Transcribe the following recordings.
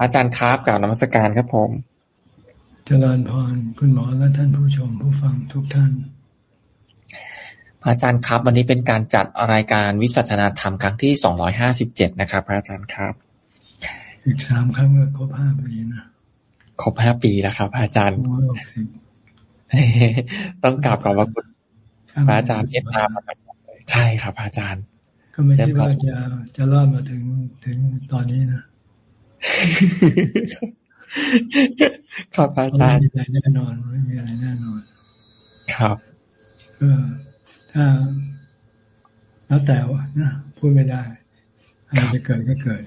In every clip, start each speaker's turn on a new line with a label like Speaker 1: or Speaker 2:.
Speaker 1: อาจารย์ครับกล่าวนมัสการครับผม
Speaker 2: เจริญพรคุณหมอและท่านผู้ชมผู้ฟังทุกท่าน
Speaker 1: อาจารย์ครับ วันนี้เป็นการจัดรายการวิสัชนาธรรมครั้งที่สองร้อยห้าสิบเจ็ดนะครับ พระอาจารย์ครับ
Speaker 2: อีกสามครั้งก็ครบห้าปีนะ
Speaker 1: ครบห้าปีแล้วครับ อาจารย์ ต้องกลับขอบพระคุณพระอาจารย์เมตตาใช่ครับ อาจารย์
Speaker 2: ก็ไม่ใช่ว่าจะจะรอดมาถึงถึงตอนนี้นะ ครับอาจารย์ไม่มีอะไรแน่นอนไม่มีอะไรแน่นอน
Speaker 1: ครับ
Speaker 2: ก็ถ้า แล้วแต่ว่านะพูดไม่ได้อะไรจะเกิดก็เกิด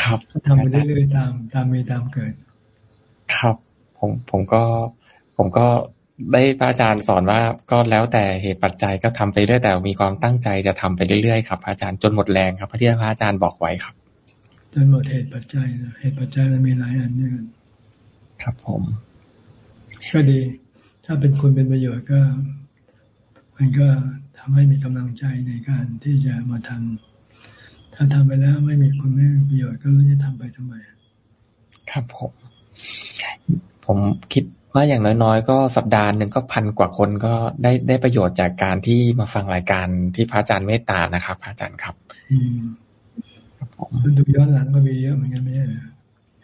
Speaker 1: ครับ
Speaker 2: ทำไปเรื่อยๆตาม ตามมีตามเกิด
Speaker 1: ครับ ผมผมก็ ผมก็ได้พระอาจารย์สอนว่าก็แล้วแต่เหตุปัจจัยก็ทำไปเรื่อยแต่มีความตั้งใจจะทำไปเรื่อยๆครับอาจารย์จนหมดแรงครับที่พระอาจารย์บอกไว้ครับ
Speaker 2: จนหมดเหตุปัจจัยเหตุปัจจัยมันมีหลายอันด้วยกัน
Speaker 1: ครับผม
Speaker 2: ก็ดี ถ้าเป็นคุณเป็นประโยชน์ก็ มันก็ทำให้มีกำลังใจในการที่จะมาทำถ้าทำไปแล้วไม่มีคุณไม่มีประโยชน์ก็รู้จะทำไปทำไม
Speaker 1: ครับผม ผมคิดว่าอย่างน้อยๆ ก็สัปดาห์หนึ่งก็พันกว่าคนก็ได้ได้ประโยชน์จากการที่มาฟังรายการที่พระอาจารย์เมตตานะครับ พระอาจารย์ครับ
Speaker 2: อืม ดูย้อนหลังก็มีเยอะเหมือนกันไม่ใช่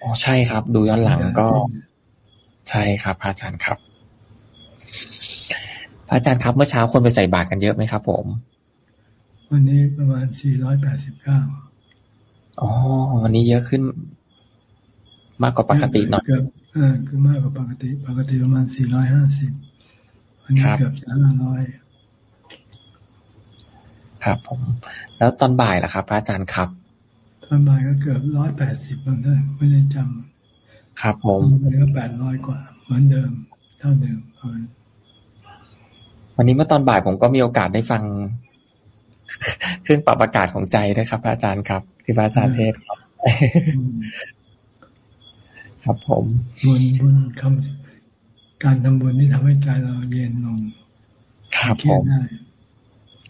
Speaker 1: อ๋อใช่ครับ ดูย้อนหลังก็ ใช่ครับพระอาจารย์ครับพระอาจารย์ครับเมื่อเช้าคนไปใส่บาตรกันเยอะไหมครับผม
Speaker 2: วันนี้ประมาณสี่ร้อยแปดสิบเก้า
Speaker 1: อ๋อ วันนี้เยอะขึ้น มากกว่าปกติหน่อย
Speaker 2: เกือบอ่าคือมากกว่าปกติ ปกติประมาณสี่ร้อยห้าสิบวันนี้เกือบสามร้อย
Speaker 1: ครับผม แล้วตอนบ่ายล่ะครับ พระอาจารย์ครับ
Speaker 2: ตอนบ่ายก็เกือบร้อยแปดสิบบางท่านไม่ได้จำ
Speaker 1: ครับผม
Speaker 2: วันนี้ก็แปดร้อยกว่า เหมือนเดิม เท่าเดิม
Speaker 1: วันนี้เมื่อตอนบ่ายผมก็มีโอกาสได้ฟังเครื่องปรับอากาศของใจด้วยครับอาจารย์ครับ ที่พระอาจารย์เทศครับ ครับผม
Speaker 2: บุญบุญคำการทำบุญนี่ทำให้ใจเราเย็นลง
Speaker 1: ครับผม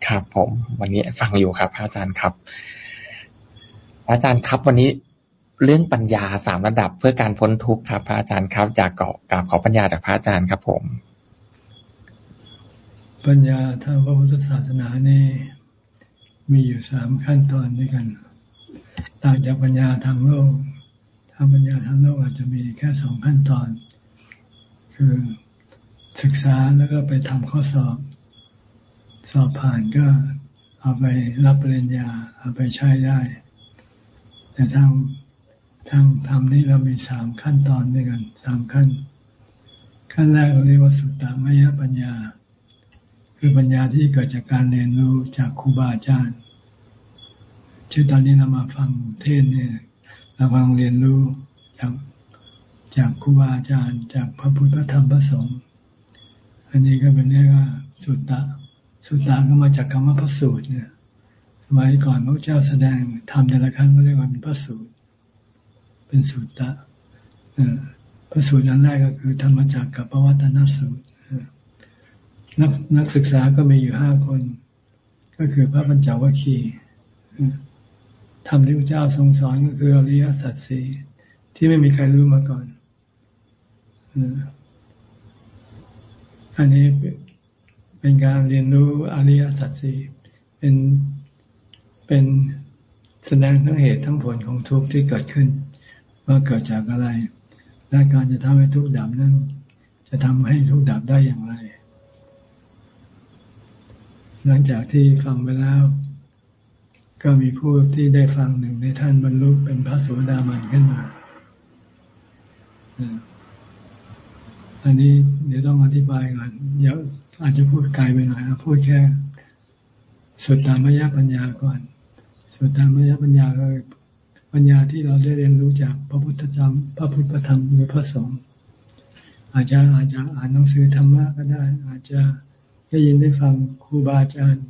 Speaker 1: ครับผม วันนี้ฟังอยู่ครับอาจารย์ครับ อาจารย์ครับวันนี้เรื่องปัญญาสามระดับเพื่อการพ้นทุกข์ครับ พระอาจารย์ครับอยากกราบขอปัญญาจากพระอาจารย์ครับผม
Speaker 2: ปัญญาทางพระพุทธศาสนานี่มีอยู่สามขั้นตอนด้วยกัน ต่างจากปัญญาทางโลกทางปัญญาทางโลกอาจจะมีแค่สองขั้นตอน คือศึกษาแล้วก็ไปทำข้อสอบ สอบผ่านก็เอาไปรับปริญญาเอาไปใช้ได้ แต่ทางทางธรรมนี่เรามีสามขั้นตอนด้วยกันสามขั้น ขั้นแรกเราเรียกว่าสุตตมยปัญญา คือปัญญาที่เกิดจากการเรียนรู้จากครูบาอาจารย์ชื่อตอนนี้เรามาฟังเทศเนี่ยเราฟังเรียนรู้จากจากครูบาอาจารย์ จากพระพุทธธรรมพระสงฆ์อันนี้ก็เป็นเรียกว่าสุตตะ สุตตะก็มาจากคำว่าพระสูตรเนี่ย มัยก่อนพระเจ้าแสดงทำแต่ละครั้งก็เรียกว่าเป็นพระสูตร เป็นสูตรตะพระสูตรนั้นแรกก็คือธรรมจักรกับปวัตนสูตรนักนักศึกษาก็มีอยู่ห้าคน ก็คือพระปัญจวัคคีย์ทำที่พระเจ้าทรงสอนก็คืออริยสัจสี่ที่ไม่มีใครรู้มาก่อนอันนี้เป็นการเรียนรู้อริยสัจสี่เป็น เป็นแสดงทั้งเหตุทั้งผลของทุกข์ที่เกิดขึ้น ว่าเกิดจากอะไร และการจะทำให้ทุกข์ดับนั้น จะทำให้ทุกข์ดับได้อย่างไร หลังจากที่ฟังไปแล้ว ก็มีผู้ที่ได้ฟังหนึ่งในท่านบรรลุเป็นพระโสดามันขึ้นมาอันนี้เดี๋ยวต้องอธิบายก่อนเดี๋ยวอาจจะพูดไกลไปหน่อยนะพูดแค่สุดตามยปัญญาก่อน สุดทางมยปัญญาคือปัญญาที่เราได้เรียนรู้จากพระพุทธธรรมพระพุทธธรรมหรือพระสงฆ์อาจจะอาจจะอ่านหนังสือธรรมะก็ได้ อาจจะได้ยินได้ฟังครูบาอาจารย์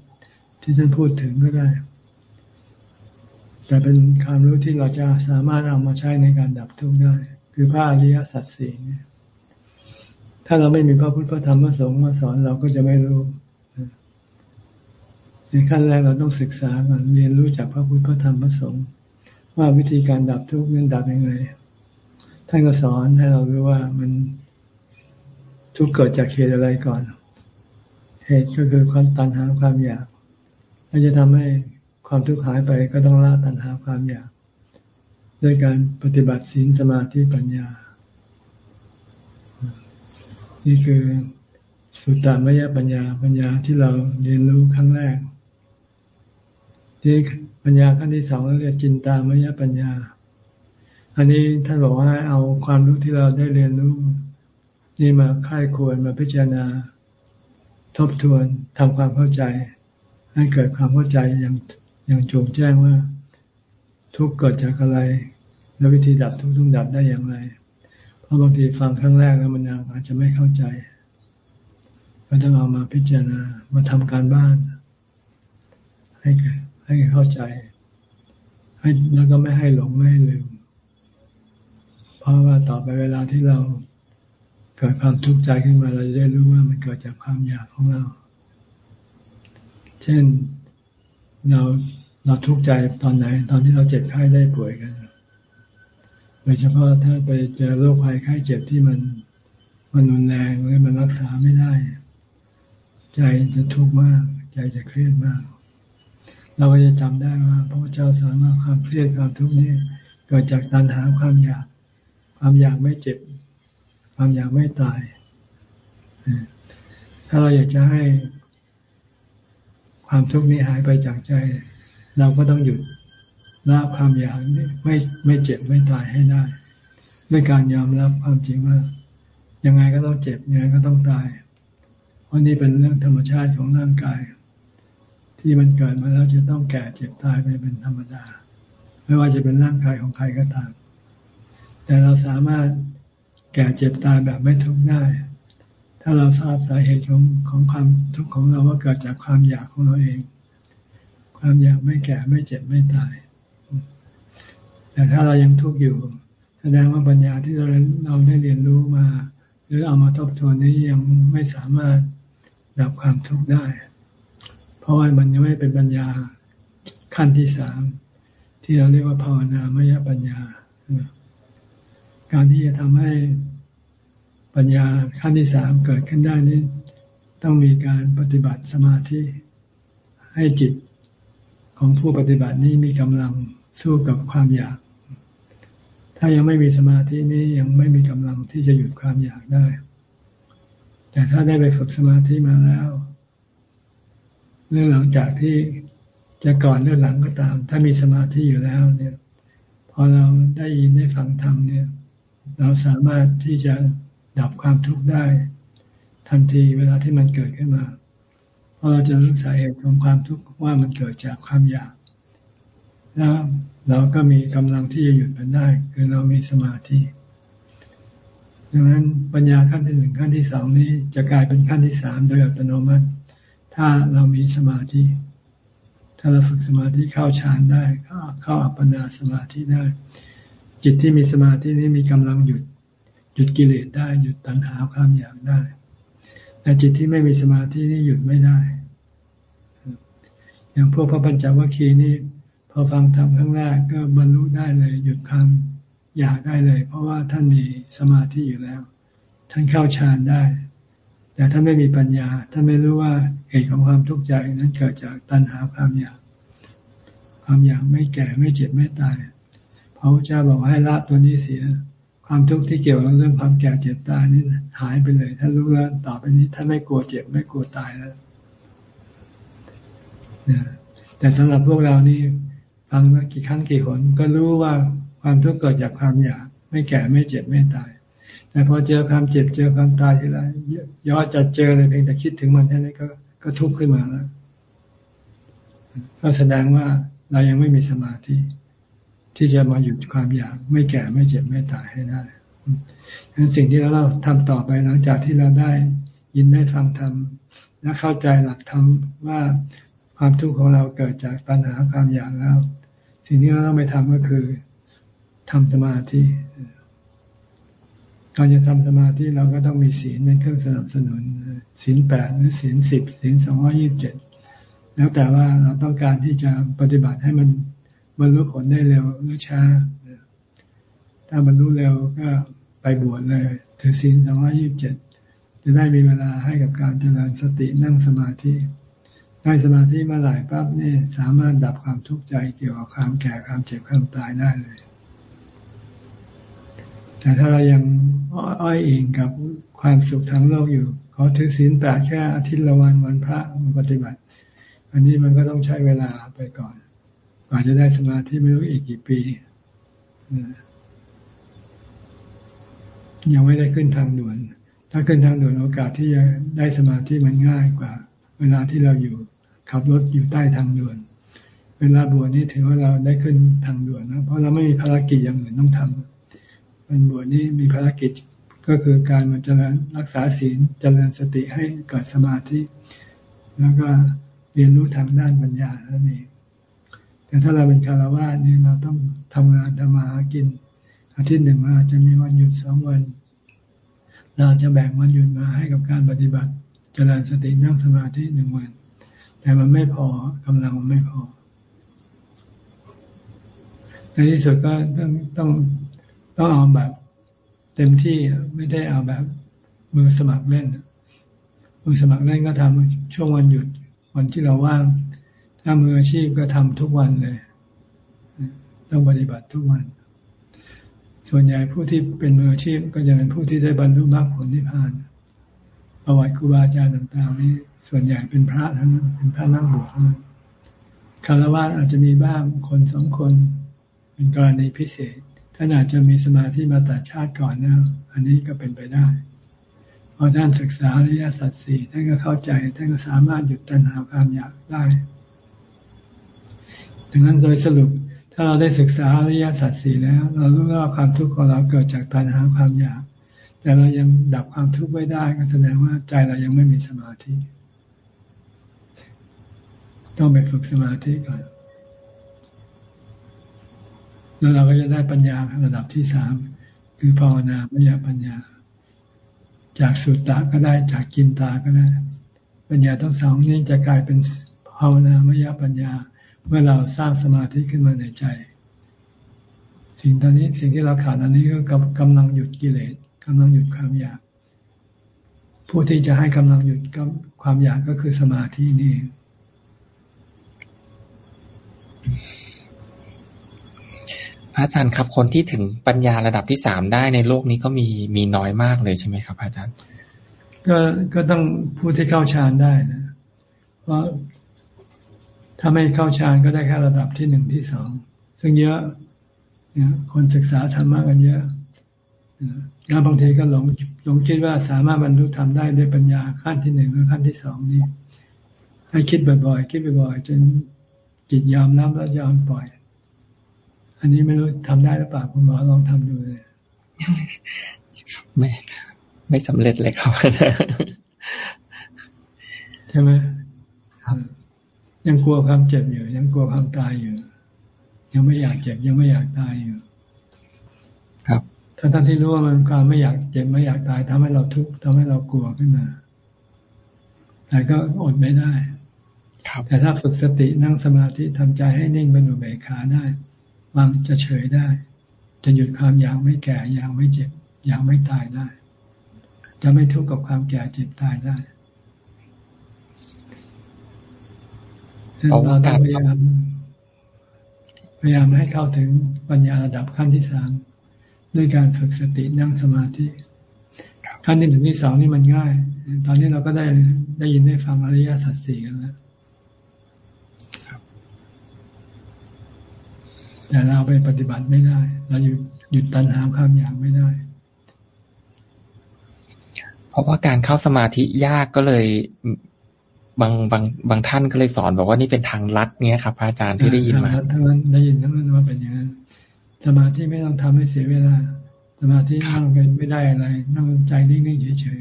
Speaker 2: ที่ท่านพูดถึงก็ได้ แต่เป็นความรู้ที่เราจะสามารถเอามาใช้ในการดับทุกข์ได้ คือพระอริยสัจสี่ถ้าเราไม่มีพระพุทธธรรมพระสงฆ์มาสอนเราก็จะไม่รู้ ในขั้นแรกเราต้องศึกษาก่อนเรียนรู้จากพระพุทธพระธรรมพระสงฆ์ว่าวิธีการดับทุกข์นั้นดับยังไงท่านก็สอนให้เรารู้ว่ามันทุกข์เกิดจากเหตุอะไรก่อน เหตุก็คือความตัณหาความอยากถ้าจะทำให้ความทุกข์หายไปก็ต้องละตัณหาความอยากด้วยการปฏิบัติศีลสมาธิปัญญา นี่คือสุตตามยปัญญาปัญญาที่เราเรียนรู้ครั้งแรก ที่ปัญญาขั้นที่สองเรียกจินตามยปัญญา อันนี้ท่านบอกว่าเอาความรู้ที่เราได้เรียนรู้นี่มาค่ายควรมาพิจารณา ทบทวนทำความเข้าใจ ให้เกิดความเข้าใจอย่างอย่างจงแจ้งว่า ทุกเกิดจากอะไร และวิธีดับทุกทุกดับได้อย่างไร เพราะบางทีฟังครั้งแรกแล้วมันยังอาจจะไม่เข้าใจก็ต้องเอามาพิจารณามาทำการบ้าน ให้เกิด ให้เข้าใจ ให้แล้วก็ไม่ให้หลงไม่ให้ลืม เพราะว่าต่อไปเวลาที่เราเกิดความทุกข์ใจขึ้นมาเราจะได้รู้ว่ามันเกิดจากความอยากของเรา เช่นเราเราทุกข์ใจตอนไหน ตอนที่เราเจ็บไข้ได้ป่วยกันโดยเฉพาะถ้าไปเจอโรคภัยไข้เจ็บที่มันมันรุนแรงหรือมันรักษาไม่ได้ ใจจะทุกข์มาก ใจจะเครียดมาก เราก็จะจำได้ว่าพระพุทธเจ้าสอนว่าความเครียดความทุกข์นี้เกิดจากตัณหาความอยาก ความอยากไม่เจ็บ ความอยากไม่ตาย ถ้าเราอยากจะให้ความทุกข์นี้หายไปจากใจ เราก็ต้องหยุดละความอยากไม่ไม่เจ็บไม่ตายให้ได้ ด้วยการยอมรับความจริงว่า ยังไงก็ต้องเจ็บยังไงก็ต้องตาย เพราะนี่เป็นเรื่องธรรมชาติของร่างกาย ที่มันเกิดมาแล้วจะต้องแก่เจ็บตายไปเป็นธรรมดา ไม่ว่าจะเป็นร่างกายของใครก็ตาม แต่เราสามารถแก่เจ็บตายแบบไม่ทุกข์ได้ ถ้าเราทราบสาเหตุของของความทุกข์ของเราว่าเกิดจากความอยากของเราเอง ความอยากไม่แก่ไม่เจ็บไม่ตาย แต่ถ้าเรายังทุกข์อยู่ แสดงว่าปัญญาที่เราเราได้เรียนรู้มา หรือเอามาทบทวนนี้ยังไม่สามารถดับความทุกข์ได้ เพราะว่ามันยังไม่เป็นปัญญาขั้นที่สามที่เราเรียกว่าภาวนามยปัญญา การที่จะทำให้ปัญญาขั้นที่สามเกิดขึ้นได้นี้ต้องมีการปฏิบัติสมาธิให้จิตของผู้ปฏิบัตินี้มีกำลังสู้กับความอยาก ถ้ายังไม่มีสมาธินี้ยังไม่มีกำลังที่จะหยุดความอยากได้ แต่ถ้าได้ไปฝึกสมาธิมาแล้ว เรื่องหลังจากที่จะก่อนเรื่องหลังก็ตาม ถ้ามีสมาธิอยู่แล้วเนี่ย พอเราได้ยินได้ฟังธรรมเนี่ย เราสามารถที่จะดับความทุกข์ได้ ทันทีเวลาที่มันเกิดขึ้นมาเพราะเราจะรู้สาเหตุของความทุกข์ว่ามันเกิดจากความอยากแล้วเราก็มีกำลังที่จะหยุดมันได้ คือเรามีสมาธิดังนั้นปัญญาขั้นที่หนึ่งขั้นที่สองนี้จะกลายเป็นขั้นที่สามโดยอัตโนมัติ ถ้าเรามีสมาธิ ถ้าเราฝึกสมาธิเข้าฌานได้ เข้าอัปปนาสมาธิได้ จิตที่มีสมาธินี้มีกำลังหยุดหยุดกิเลสได้ หยุดตัณหาความอยากได้ แต่จิตที่ไม่มีสมาธินี่หยุดไม่ได้ อย่างพวกพระปัญจวัคคีย์นี่พอฟังธรรมครั้งแรกก็บรรลุได้เลย หยุดความอยากได้เลย เพราะว่าท่านมีสมาธิอยู่แล้ว ท่านเข้าฌานได้ แต่ท่านไม่มีปัญญา ท่านไม่รู้ว่า เหตุของความทุกข์ใจนั้นเกิดจากตัณหาความอยาก ความอยากไม่แก่ไม่เจ็บไม่ตายพระพุทธเจ้าบอกให้ละตัวนี้เสีย ความทุกข์ที่เกี่ยวกับเรื่องความแก่เจ็บตายนี่หายไปเลยท่านรู้แล้วต่อไปนี้ท่านไม่กลัวเจ็บไม่กลัวตายแล้วแต่สำหรับพวกเรานี่ฟังมากี่ครั้งกี่หนก็รู้ว่าความทุกข์เกิดจากความอยาก ไม่แก่ไม่เจ็บไม่ตาย แต่พอเจอความเจ็บเจอความตายทีไรย้อนจะเจอเลยเพียงแต่คิดถึงมันแค่นี้ก็ ก็ทุกข์ขึ้นมาแล้วก็แสดงว่าเรายังไม่มีสมาธิ ที่จะมาหยุดความอยาก ไม่แก่ไม่เจ็บไม่ตายให้ได้ดังนั้นสิ่งที่เราทำต่อไปหลังจากที่เราได้ยินได้ฟังธรรมและเข้าใจหลักธรรมว่าความทุกข์ของเราเกิดจากปัญหาความอยากแล้ว สิ่งที่เราต้องไปทำก็คือทำสมาธิ การจะทำสมาธิเราก็ต้องมีศีลเป็นเครื่องสนับสนุนศีลแปดหรือศีลสิบศีลสองร้อยี่สิบเจ็ดแล้วแต่ว่าเราต้องการที่จะปฏิบัติให้มันบรรลุผลได้เร็วหรือช้า ถ้าบรรลุเร็วก็ไปบวชเลยถือศีลสองร้อยี่สิบเจ็ดจะได้มีเวลาให้กับการเจริญสตินั่งสมาธิ ได้สมาธิมาหลายปั๊บนี่สามารถดับความทุกข์ใจเกี่ยวกับความแก่ความเจ็บความตายได้เลย แต่ถ้าเรายังอ้อยอิงกับความสุขทางโลกอยู่ ขอถือศีลแปดแค่อาทิตย์ละวันวันพระมาปฏิบัติ อันนี้มันก็ต้องใช้เวลาไปก่อนกว่าจะได้สมาธิไม่รู้อีกกี่ปียังไม่ได้ขึ้นทางด่วน ถ้าขึ้นทางด่วนโอกาสที่จะได้สมาธิมันง่ายกว่า เวลาที่เราอยู่ขับรถอยู่ใต้ทางด่วน เวลาบวชนี่ถือว่าเราได้ขึ้นทางด่วนนะเพราะเราไม่มีภารกิจอย่างอื่นต้องทำมันบวชนี่มีภารกิจก็คือการมาเจริญรักษาศีลเจริญสติให้เกิดสมาธิ แล้วก็เรียนรู้ทางด้านปัญญาแล้วนี่แต่ถ้าเราเป็นคารวะนี่เราต้องทำงานทำมาหากิน อาทิตย์หนึ่งเราจะมีวันหยุดสองวัน เราจะแบ่งวันหยุดมาให้กับการปฏิบัติเจริญสตินั่งสมาธิหนึ่งวัน แต่มันไม่พอกำลังมันไม่พอในที่สุดก็ต้องต้อง ต้องเอาแบบเต็มที่ไม่ได้เอาแบบมือสมัครเล่นมือสมัครเล่นก็ทำช่วงวันหยุด วันที่เราว่าง ถ้ามืออาชีพก็ทำทุกวันเลยต้องปฏิบัติทุกวัน ส่วนใหญ่ผู้ที่เป็นมืออาชีพก็จะเป็นผู้ที่ได้บรรลุมรรคผลนิพพานประวัติครูบาอาจารย์ต่างๆนี่ส่วนใหญ่เป็นพระทั้งนั้นเป็นพระนั่งบวชทั้งนั้นคารวะอาจจะมีบ้างคนสองคน เป็นกรณีพิเศษ ท่านอาจจะมีสมาธิมาแต่ชาติก่อนนะอันนี้ก็เป็นไปได้พอท่านศึกษาอริยสัจสี่ท่านก็เข้าใจท่านก็สามารถหยุดตัณหาความอยากได้ ดังนั้นโดยสรุปถ้าเราได้ศึกษาอริยสัจสี่แล้ว เรารู้ว่าความทุกข์ของเราเกิดจากตัณหาความอยาก แต่เรายังดับความทุกข์ไม่ได้ก็แสดงว่าใจเรายังไม่มีสมาธิ ต้องไปฝึกสมาธิก่อน แล้วเราก็จะได้ปัญญาระดับที่สามคือภาวนามยปัญญา จากสุตตะก็ได้จากกินตาก็ได้ ปัญญาทั้งสองนี้จะกลายเป็นภาวนามยปัญญา เมื่อเราสร้างสมาธิขึ้นมาในใจ สิ่งตอนนี้สิ่งที่เราขาดอันนี้ก็กำลังหยุดกิเลสกำลังหยุดความอยาก ผู้ที่จะให้กำลังหยุดความอยากก็คือสมาธินี่
Speaker 1: ระอาจารย์ครับ คนที่ถึงปัญญาระดับที่สามได้ในโลกนี้ก็มีมีน้อยมากเลยใช่ไหมครับ อาจารย์
Speaker 2: ก็ก็ต้องผู้ที่เข้าฌานได้นะเพราะถ้าไม่เข้าฌานก็ได้แค่ระดับที่หนึ่งที่สองซึ่งเยอะคนศึกษาธรรมะกันเยอะแล้วบางทีก็หลงหลงคิดว่าสามารถบรรลุธรรมได้ด้วยปัญญาขั้นที่หนึ่งหรือขั้นที่สองนี่ให้คิดบ่อยๆ คิดบ่อยๆจนจิตยอมรับแล้วยอมปล่อย อันนี้ไม่รู้ทำได้หรือเปล่าคุณหมอลองทำดูเลย
Speaker 1: ไม่ ไม่สำเร็จเลยครับ
Speaker 2: ใช่ไหมครับยังกลัวความเจ็บอยู่ ยังกลัวความตายอยู่ ยังไม่อยากเจ็บ ยังไม่อยากตายอยู่
Speaker 1: ครับ
Speaker 2: ถ้าท่านที่รู้ว่ามันความไม่อยากเจ็บไม่อยากตายทำให้เราทุกข์ทำให้เรากลัวขึ้นมาแต่ก็อดไม่ได้แต่ถ้าฝึกสตินั่งสมาธิทำใจให้นิ่งเป็นอุเบกขาได้ วางจะเฉยได้ จะหยุดความอยากไม่แก่อยากไม่เจ็บอยากไม่ตายได้ จะไม่ทุกข์กับความแก่เจ็บตายได้เราต้องพยายามพยายามให้เข้าถึงปัญญาระดับขั้นที่สามด้วยการฝึกสตินั่งสมาธิขั้นที่ถึงที่สองนี่มันง่าย ตอนนี้เราก็ได้ได้ยินได้ฟังอริยสัจสี่กันแล้ว แต่เราไปปฏิบัติไม่ได้ เราหยุดหยุดตัณหาความอยากไม่ได้
Speaker 1: เพราะว่าการเข้าสมาธิยากก็เลยบางบางบางท่านก็เลยสอนบอกว่านี่เป็นทางลัดเนี้ยครับพระอาจารย์ที่ได้ยินมา
Speaker 2: ทั้งนั้นได้ยินทั้งนั้นว่าเป็นอย่างนั้นสมาธิไม่ต้องทำให้เสียเวลา สมาธินั่งเป็นไม่ได้อะไร นั่งใจนิ่งๆเฉย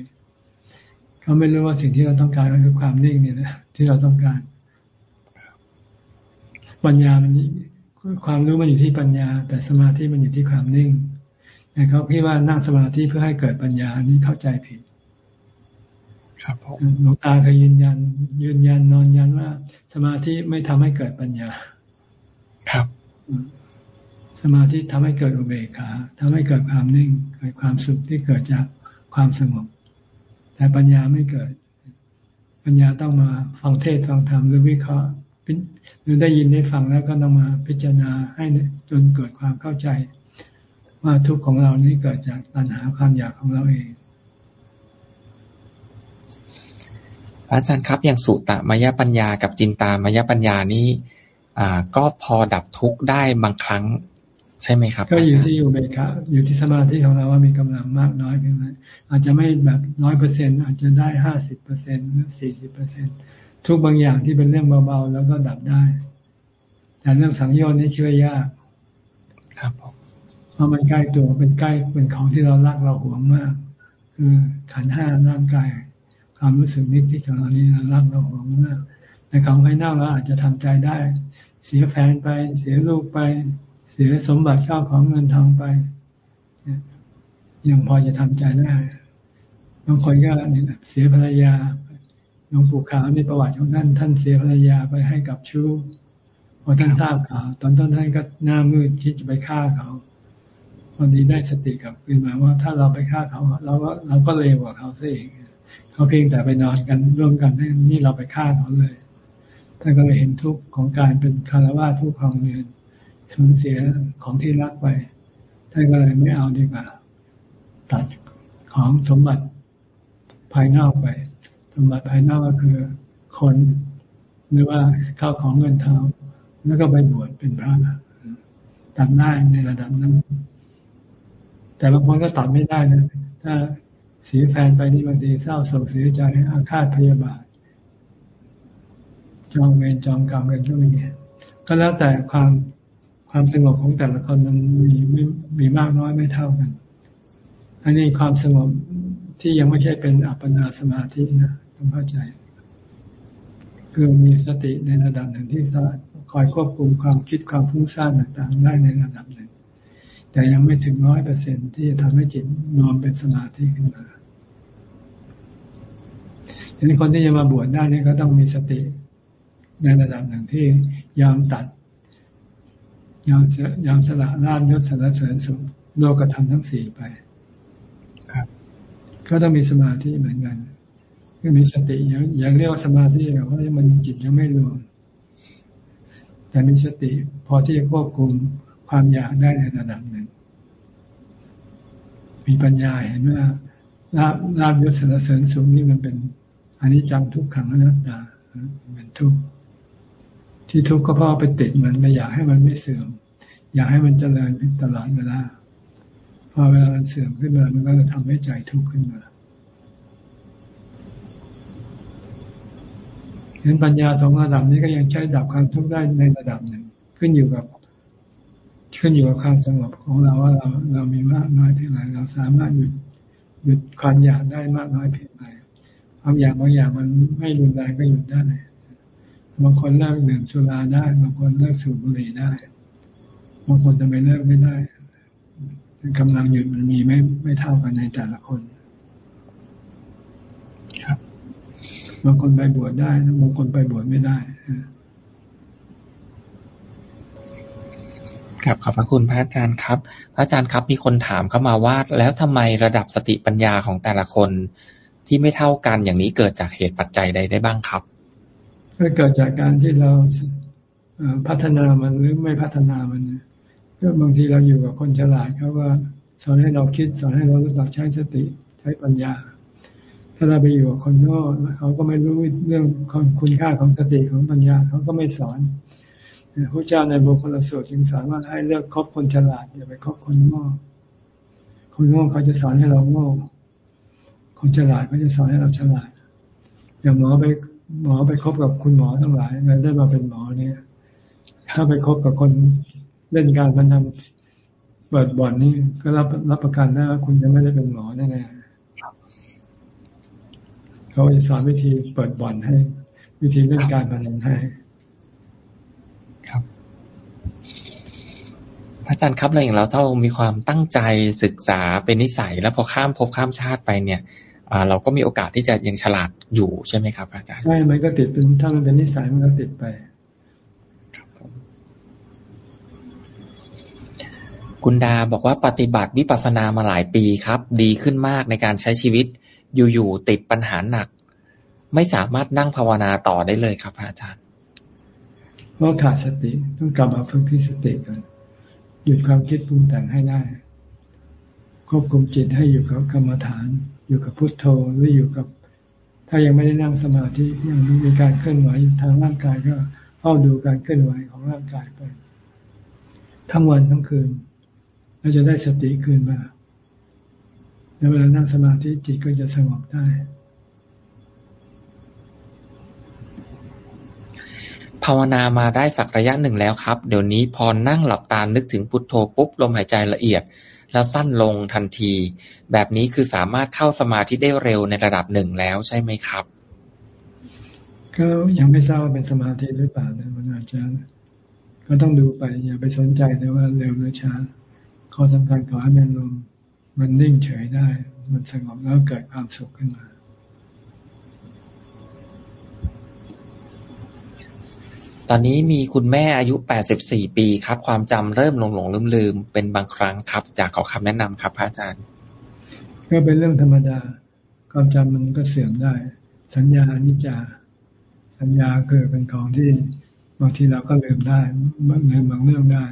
Speaker 2: ๆเขาไม่รู้ว่าสิ่งที่เราต้องการก็คือความนิ่งนี่แหละที่เราต้องการ ปัญญามัน ความรู้มันอยู่ที่ปัญญา แต่สมาธิมันอยู่ที่ความนิ่งแต่เขาคิดว่านั่งสมาธิเพื่อให้เกิดปัญญาอันนี้เข้าใจผิด
Speaker 1: ครับ
Speaker 2: หลวงตาเคยยืนยัน ยืนยันนอนยันว่า สมาธิไม่ทำให้เกิดปัญญา
Speaker 1: ครับ
Speaker 2: สสมาธิทำให้เกิดอุเบกขาทำให้เกิดความนิ่งเกิดความสุขที่เกิดจากความสงบ แต่ปัญญาไม่เกิด ปัญญาต้องมาฟังเทศฟังธรรมหรือวิเคราะห์ หรือได้ยินได้ฟังแล้วก็ต้องมาพิจารณาให้จนเกิดความเข้าใจ ว่าทุกข์ของเรานี้เกิดจากตัณหาความอยากของเราเอง
Speaker 1: อาจารย์ครับอย่างสุตมยปัญญากับจินตามยปัญญานี่อ่า ก็พอดับทุกข์ได้บางครั้ง ใช่ไหมครับ
Speaker 2: ก็อยู่ที่อยู่เบคะอยู่ที่สมาธิของเราว่ามีกำลังมากน้อยเพียงไรอาจจะไม่แบบร้อยเปอร์เซ็นอาจจะได้ห้าสิบเปอร์เซ็นหรือสี่สิบเปอร์เซ็น ทุกบางอย่างที่เป็นเรื่องเบาๆแล้วก็ดับได้ แต่เรื่องสังโยชน์นี่คิดว่ายาก
Speaker 1: ครับ
Speaker 2: เพราะมันใกล้ตัวเป็นใกล้เป็นของที่เรารักเราหวงมาก คือขันห้าร่างกายความรู้สึกนิดที่ของเรานี่เรารักเราหวงมากในของภายนอกเราอาจจะทำใจได้ เสียแฟนไป เสียลูกไปสียสมบัติข้าวของเงินทองไปยังพอจะทำใจได้บางคนก็นี่เสียภรรยา หลวงปู่ขาวในประวัติของท่าน ท่านเสียภรรยาไปให้กับชู้พอท่านทราบข่าวตอนต้นท่านก็หน้ามืดคิดจะไปฆ่าเขาวันนี้ได้สติกับคืนมาว่าถ้าเราไปฆ่าเขาเราก็เราก็เลวกว่าเขาซะเองเขาเพียงแต่ไปนอนกันร่วมกันนี่เราไปฆ่าเขาเลยท่านก็เลยเห็นทุกข์ของการเป็นคารวะทุกข์ของเงินสูญเสียของที่รักไปท่านก็เลยไม่เอาดีกว่าตัดของสมบัติภายนอกไป มบัติภายนอกก็คือคน หรือว่าข้าวของเงินทองแล้วก็ไปบวชเป็นพระตัดได้ในระดับนั้น แต่บางคนก็ตัดไม่ได้นะ ถ้าเสียแฟนไปนี่บางทีเศร้าโศกเสียใจอาฆาตพยาบาท จองเวรจองกรรมกันก็มีก็แล้วแต่ความความสงบของแต่ละคนมันมีไม่มีมากน้อยไม่เท่ากัน อันนี้ความสงบที่ยังไม่ใช่เป็นอัปปนาสมาธินะ ต้องเข้าใจ คือมีสติในระดับหนึ่งที่สามารถคอยควบคุมความคิดความฟุ้งซ่านต่างๆ ได้ในระดับหนึ่ง แต่ยังไม่ถึงร้อยเปอร์เซ็นที่จะทำให้จิตนอนเป็นสมาธิขึ้นมาทีนี้คนที่จะมาบวชได้นี่ก็ต้องมีสติ ในระดับหนึ่งที่ยอมตัด ยอมยอมสละลาบยศสารเสริญสุขโลกธรรมทั้งสี่ไป ครับ ก็ต้องมีสมาธิเหมือนกัน ก็มีสติอย่างอย่างเรียกว่าสมาธิเพราะมันจิตยังไม่รวม แต่มีสติพอที่จะควบคุมความอยากได้ในระดับหนึ่ง มีปัญญาเห็นว่าลาบลาบยศสารเสริญสุขนี่มันเป็นอันนี้จำทุกขังอนัตตาเป็นทุกข์ที่ทุกข์ก็เพราะไปติดมันไม่อยากให้มันไม่เสื่อม อยากให้มันเจริญตลอดเวลาพอเวลามันเสื่อมขึ้นมามันก็จะทำให้ใจทุกข์ขึ้นมา เห็นปัญญาสองระดับนี้ก็ยังใช้ดับความทุกข์ได้ในระดับหนึ่ง ขึ้นอยู่กับ ขึ้นอยู่กับความสงบของเราว่าเราเรามีมากน้อยเพียงไรเราสามารถหยุดหยุดความอยากได้มากน้อยเพียงไรความอยากบางอย่างมันไม่รุนแรงก็หยุดได้บางคนเลิกดื่มสุราได้ บางคนเลิกสูบบุหรี่ได้บางคนจะไม่เลิกไม่ได้กำลังหยุดมันมีไม่ไม่เท่ากันในแต่ละคน ครับ บางคนไปบวชได้บางคนไปบวชไม่ได้
Speaker 1: ครับขอบพระคุณพระอาจารย์ครับ พระอาจารย์ครับมีคนถามเข้ามาว่า แล้วทำไมระดับสติปัญญาของแต่ละคนที่ไม่เท่ากันอย่างนี้เกิดจากเหตุปัจจัยใดได้บ้างครับ
Speaker 2: ก็เกิดจากการที่เราพัฒนามันหรือไม่พัฒนามันก็บางทีเราอยู่กับคนฉลาดเขาว่าสอนให้เราคิดสอนให้เรารู้จักใช้สติใช้ปัญญา ถ้าเราไปอยู่กับคนโง่เขาก็ไม่รู้เรื่องคุณค่าของสติของปัญญาเขาก็ไม่สอนพระเจ้าในบุคลสูตรจึงสอนว่าให้เลือกคบคนฉลาดอย่าไปคบคนโง่คนโง่เขาจะสอนให้เราโง่คนฉลาดเขาจะสอนให้เราฉลาด อย่างหมอไปหมอไปคบกับคุณหมอทั้งหลายแล้วได้มาเป็นหมอเนี่ย ถ้าไปคบกับคนเล่นการพนันเปิดบ่อนนี่ก็รับรับประกันได้ว่าคุณจะไม่ได้เป็นหมอแน่ๆ เขาจะสอนวิธีเปิดบ่อนให้ วิธีเล่นการพนันให้
Speaker 1: ครับอาจารย์ครับอะไรอย่างเราถ้ามีความตั้งใจศึกษาเป็นนิสัย แล้วพอข้ามภพข้ามชาติไปเนี่ยเราก็มีโอกาสที่จะยังฉลาดอยู่ใช่ไหมครับอาจารย์
Speaker 2: ใช่มันก็ติดเป็นถ้ามันเป็นนิสัยมันก็ติดไป
Speaker 1: คุณดาบอกว่าปฏิบัติวิปัสสนามาหลายปีครับ ดีขึ้นมากในการใช้ชีวิต อยู่ๆติดปัญหาหนัก ไม่สามารถนั่งภาวนาต่อได้เลยครับอาจารย์
Speaker 2: เพราะขาดสติต้องกลับมาฝึกที่สติก่อนหยุดความคิดปรุงแต่งให้ได้ ควบคุมจิตให้อยู่กับกรรมฐาน อยู่กับพุทโธหรืออยู่กับ ถ้ายังไม่ได้นั่งสมาธิยังมีการเคลื่อนไหวทางร่างกายก็เฝ้าดูการเคลื่อนไหวของร่างกายไป ทั้งวันทั้งคืนเราจะได้สติคืนมา แล้วเวลานั่งสมาธิจิตก็จะสงบได้
Speaker 1: ภาวนามาได้สักระยะหนึ่งแล้วครับ เดี๋ยวนี้พอนั่งหลับตานึกถึงพุทโธปุ๊บลมหายใจละเอียด แล้วสั้นลงทันที แบบนี้คือสามารถเข้าสมาธิได้เร็วในระดับหนึ่งแล้วใช่ไหมครับ
Speaker 2: ก็ยังไม่ทราบว่าเป็นสมาธิหรือเปล่านะมันอาจจะก็ต้องดูไปอย่าไปสนใจนะว่าเร็วหรือช้าข้อสำคัญขอให้มันลม มันนิ่งเฉยได้ มันสงบแล้วเกิดความสุขขึ้นมา
Speaker 1: ตอนนี้มีคุณแม่อายุ 84 ปีครับ ความจำเริ่มหลงหลงลืมลืมเป็นบางครั้งครับ อยากขอคำแนะนำครับพระอาจารย์
Speaker 2: ก็เป็นเรื่องธรรมดา ความจำมันก็เสื่อมได้ สัญญานิจา สัญญาเกิดเป็นของที่บางทีเราก็ลืมได้ลืมบางเรื่องได้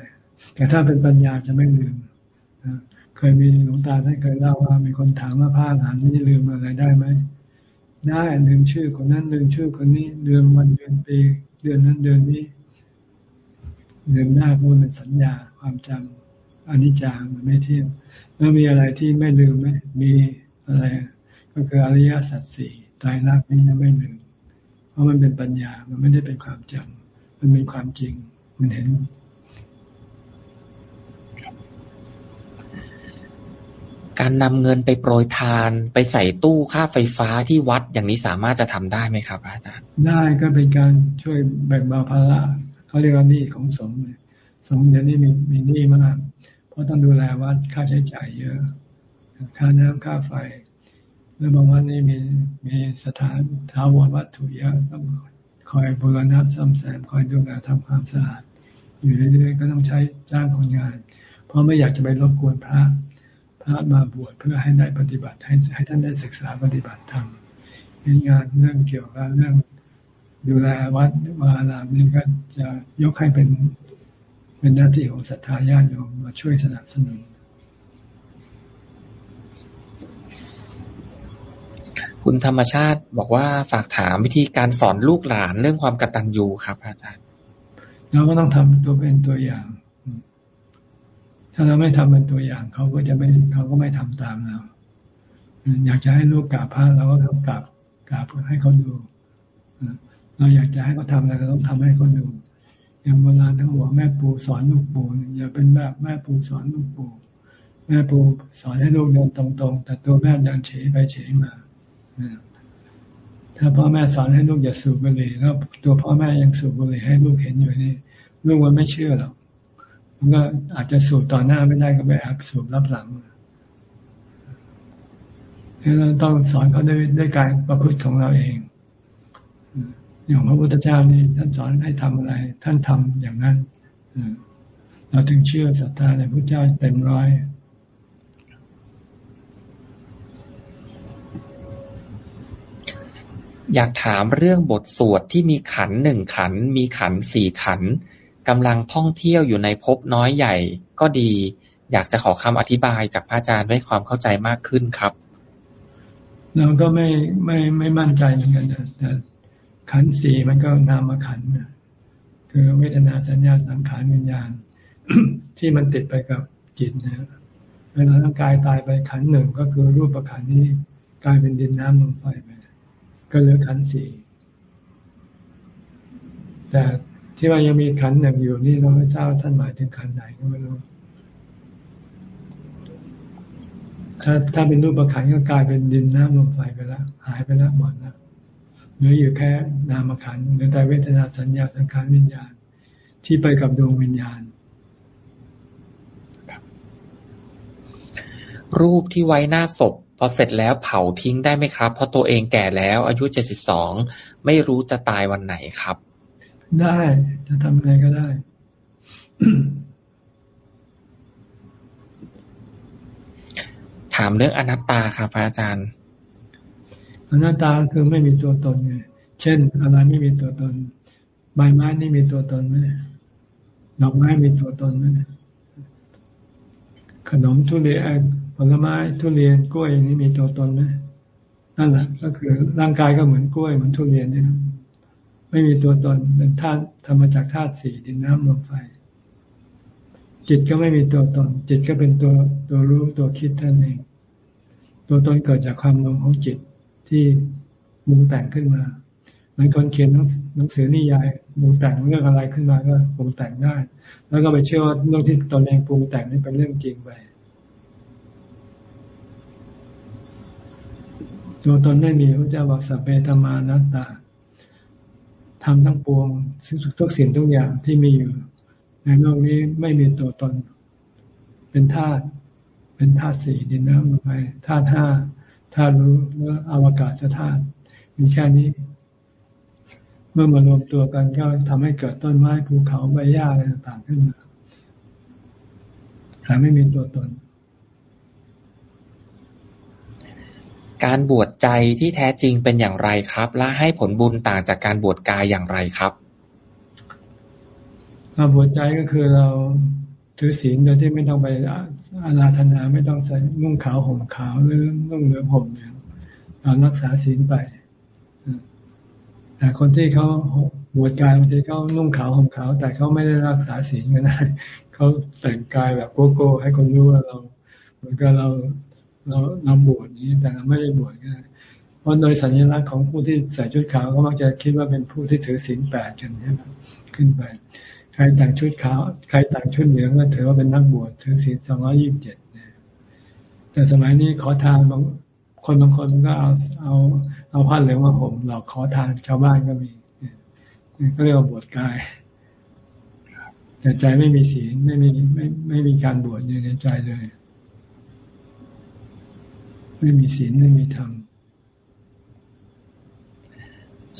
Speaker 2: แต่ถ้าเป็นปัญญาจะไม่ลืม เคยมีหลวงตาท่านเคยเล่าว่ามีคนถามว่าผ้าหานนี่ลืมอะไรได้ไหมได้ลืมชื่อคนนั้นลืมชื่อคนนี้ลืมวันเดือนปีเดือนนั้นเดือนนี้ลืมหน้าพูดเป็นสัญญาความจำอนิจจางมันไม่เที่ยงแล้วมีอะไรที่ไม่ลืมไหมมีอะไร ก็คืออริยสัจสี่ตายรักนี้จะไม่ลืมเพราะมันเป็นปัญญา มันไม่ได้เป็นความจำมันเป็นความจริง มันเห็น
Speaker 1: การนำเงินไปโปรยทานไปใส่ตู้ค่าไฟฟ้าที่วัดอย่างนี้สามารถจะทำได้ไหมครับอาจารย์
Speaker 2: ได้ก็เป็นการช่วยแบ่งเบาภาระเขาเรียกว่าหนี้ของสงฆ์สงฆ์เดี๋ยวนี้มีมีหนี้มากเพราะต้องดูแลวัดค่าใช้จ่ายเยอะ ค่าน้ำค่าไฟแล้วบางวันนี้มีมีสถานท้าวรวัตถุเยอะต้องคอยบูรณะซ่อมแซมคอยดูแลทำความสะอาดอยู่เรื่อยๆก็ต้องใช้จ้างคนงาน เพราะไม่อยากจะไปรบกวนพระ พระมาบวชเพื่อให้ได้ปฏิบัติให้ให้ท่านได้ศึกษาปฏิบัติธรรมงานเรื่องเกี่ยวกับเรื่องดูแลวัดวาลามนี่ก็จะยกให้เป็นเป็นหน้าที่ของศรัทธาญาติโยมมาช่วยสนับสนุน
Speaker 1: คุณธรรมชาติบอกว่าฝากถามวิธีการสอนลูกหลานเรื่องความกตัญญูครับอาจารย์
Speaker 2: เราก็ต้องทำตัวเป็นตัวอย่าง ถ้าเราไม่ทำเป็นตัวอย่างเขาก็จะไม่เขาก็ไม่ทำตามเรา อยากจะให้ลูกกราบพระเราก็ต้องกราบกราบให้เขาดูเราอยากจะให้เขาทำอะไรเราต้องทำให้เขาดู อย่างโบราณทั้งหัวแม่ปูสอนลูกปูอย่าเป็นแบบแม่ปูสอนลูกปูแม่ปูสอนให้ลูกเดินตรงๆ แต่ตัวแม่เดินเฉยไปเฉยมาถ้าพ่อแม่สอนให้ลูกอย่าสูบบุหรี่แล้วตัวพ่อแม่ยังสูบบุหรี่ให้ลูกเห็นอยู่นี่ลูกมันไม่เชื่อหรอก มันก็อาจจะสูบต่อหน้าไม่ได้ก็ไปแอบสูบรับหลังเราต้องสอนเขาด้วยด้วยการประพฤติของเราเอง อย่างพระพุทธเจ้านี่ท่านสอนให้ทำอะไร ท่านทำอย่างนั้นเราถึงเชื่อศรัทธาในพระเจ้าเต็มร้อย
Speaker 1: อยากถามเรื่องบทสวดที่มีขันหนึ่งขัน มีขันสี่ขัน กำลังท่องเที่ยวอยู่ในภพน้อยใหญ่ก็ดี อยากจะขอคำอธิบายจากพระอาจารย์ให้ความเข้าใจมากขึ้นครับ
Speaker 2: เราก็ไม่ไม่ไม่มั่นใจเหมือนกันแต่ขันสีมันก็นามขันคือเวทนาสัญญาสังขารวิญญาณ ที่มันติดไปกับจิตนะเวลาร่างกายตายไปขันหนึ่งก็คือรูปประขันนี้กลายเป็นดินน้ำลมไฟไปก็เหลือขันสี่แต่ ที่ว่ายังมีขันหนึ่งอยู่นี่เราไม่ทราบท่านหมายถึงขันไหนก็ไม่รู้ ถ้าถ้าเป็นรูปประขันก็กลายเป็นดินน้ำลมไฟไปแล้ว หายไปแล้วหมดแล้วเหลืออยู่แค่นามขันหรือแต่เวทนาสัญญาสังขารวิญญาณ ที่ไปกับดวงวิญญาณ
Speaker 1: รูปที่ไว้หน้าศพพอเสร็จแล้วเผาทิ้งได้ไหมครับ เพราะตัวเองแก่แล้ว อายุเจ็ดสิบสองไม่รู้จะตายวันไหนครับ
Speaker 2: ได้ จะทำไงก็ได้
Speaker 1: เรื่องอนัตตาครับพระอาจารย์
Speaker 2: อนัตตาคือไม่มีตัวตนไง เช่น อะไรไม่มีตัวตน ใบไม้นี่มีตัวตนไหมดอกไม้มีตัวตนไหมขนมทุเรียนผลไม้ทุเรียนกล้วยนี่มีตัวตนไหมนั่นแหละ ก็คือร่างกายก็เหมือนกล้วยเหมือนทุเรียนเนี่ย ไม่มีตัวตนเป็นธาตุธรรมจากธาตุสี่ดินน้ำลมไฟ จิตก็ไม่มีตัวตน จิตก็เป็นตัวตัวรู้ตัวคิดท่านเอง ตัวตนเกิดจากความลงของจิตที่มุงแต่งขึ้นมาเหมือนคนเขียนหนังสือนิยายมุงแต่งเรื่องอะไรขึ้นมาก็ปรุงแต่งได้ แล้วก็ไปเชื่อว่าเรื่องที่ตนเองปรุงแต่งนี่เป็นเรื่องจริงไปตัวตนไม่มีพระเจ้าบอกสัพเพธรรมานัตตา ทำทั้งปวงทุกสิ่งทุกอย่างที่มีอยู่ ในโลกนี้ไม่มีตัวตน เป็นธาตุเป็นธาตุสี่ดินน้ำลมไฟธาตุห้าธาตุรู้เมื่ออวกาศธาตุมีแค่นี้ เมื่อมารวมตัวกันก็ทำให้เกิดต้นไม้ภูเขาใบหญ้าอะไรต่างๆขึ้นมาแต่ไม่มีตัวตน
Speaker 1: การบวชใจที่แท้จริงเป็นอย่างไรครับ และให้ผลบุญต่างจากการบวชกายอย่างไรครับ
Speaker 2: การบวชใจก็คือเราถือศีลโดยที่ไม่ต้องไปอาราธนาไม่ต้องใส่นุ่งขาวห่มขาวหรือนุ่งเหลืองห่มเหลืองเรารักษาศีลไปแต่คนที่เขาบวชกายบางทีเขานุ่งขาวห่มขาว แต่เขาไม่ได้รักษาศีลก็ได้เขาแต่งกายแบบโกโก้ให้คนรู้ว่าเรา เหมือนกับเรา เราเราบวชนี้แต่เราไม่ได้บวชก็ได้เพราะโดยสัญลักษณ์ของผู้ที่ใส่ชุดขาวก็มักจะคิดว่าเป็นผู้ที่ถือศีลแปดกันใช่ไหมขึ้นไป ใครแต่งชุดขาวใครแต่งชุดเหลืองก็ถือว่าเป็นนักบวชถือศีลสองร้อยี่สิบเจ็ดแต่สมัยนี้ขอทานบางคนบางคนก็เอาเอาเอาผ้าเหลืองมาห่มหลอกขอทานชาวบ้านก็มีก็เรียกว่าบวชกายแต่ใจไม่มีศีลไม่มีไม่ไม่มีการบวชอยู่ในใจเลย ไม่มีศีลไม่มีธรรม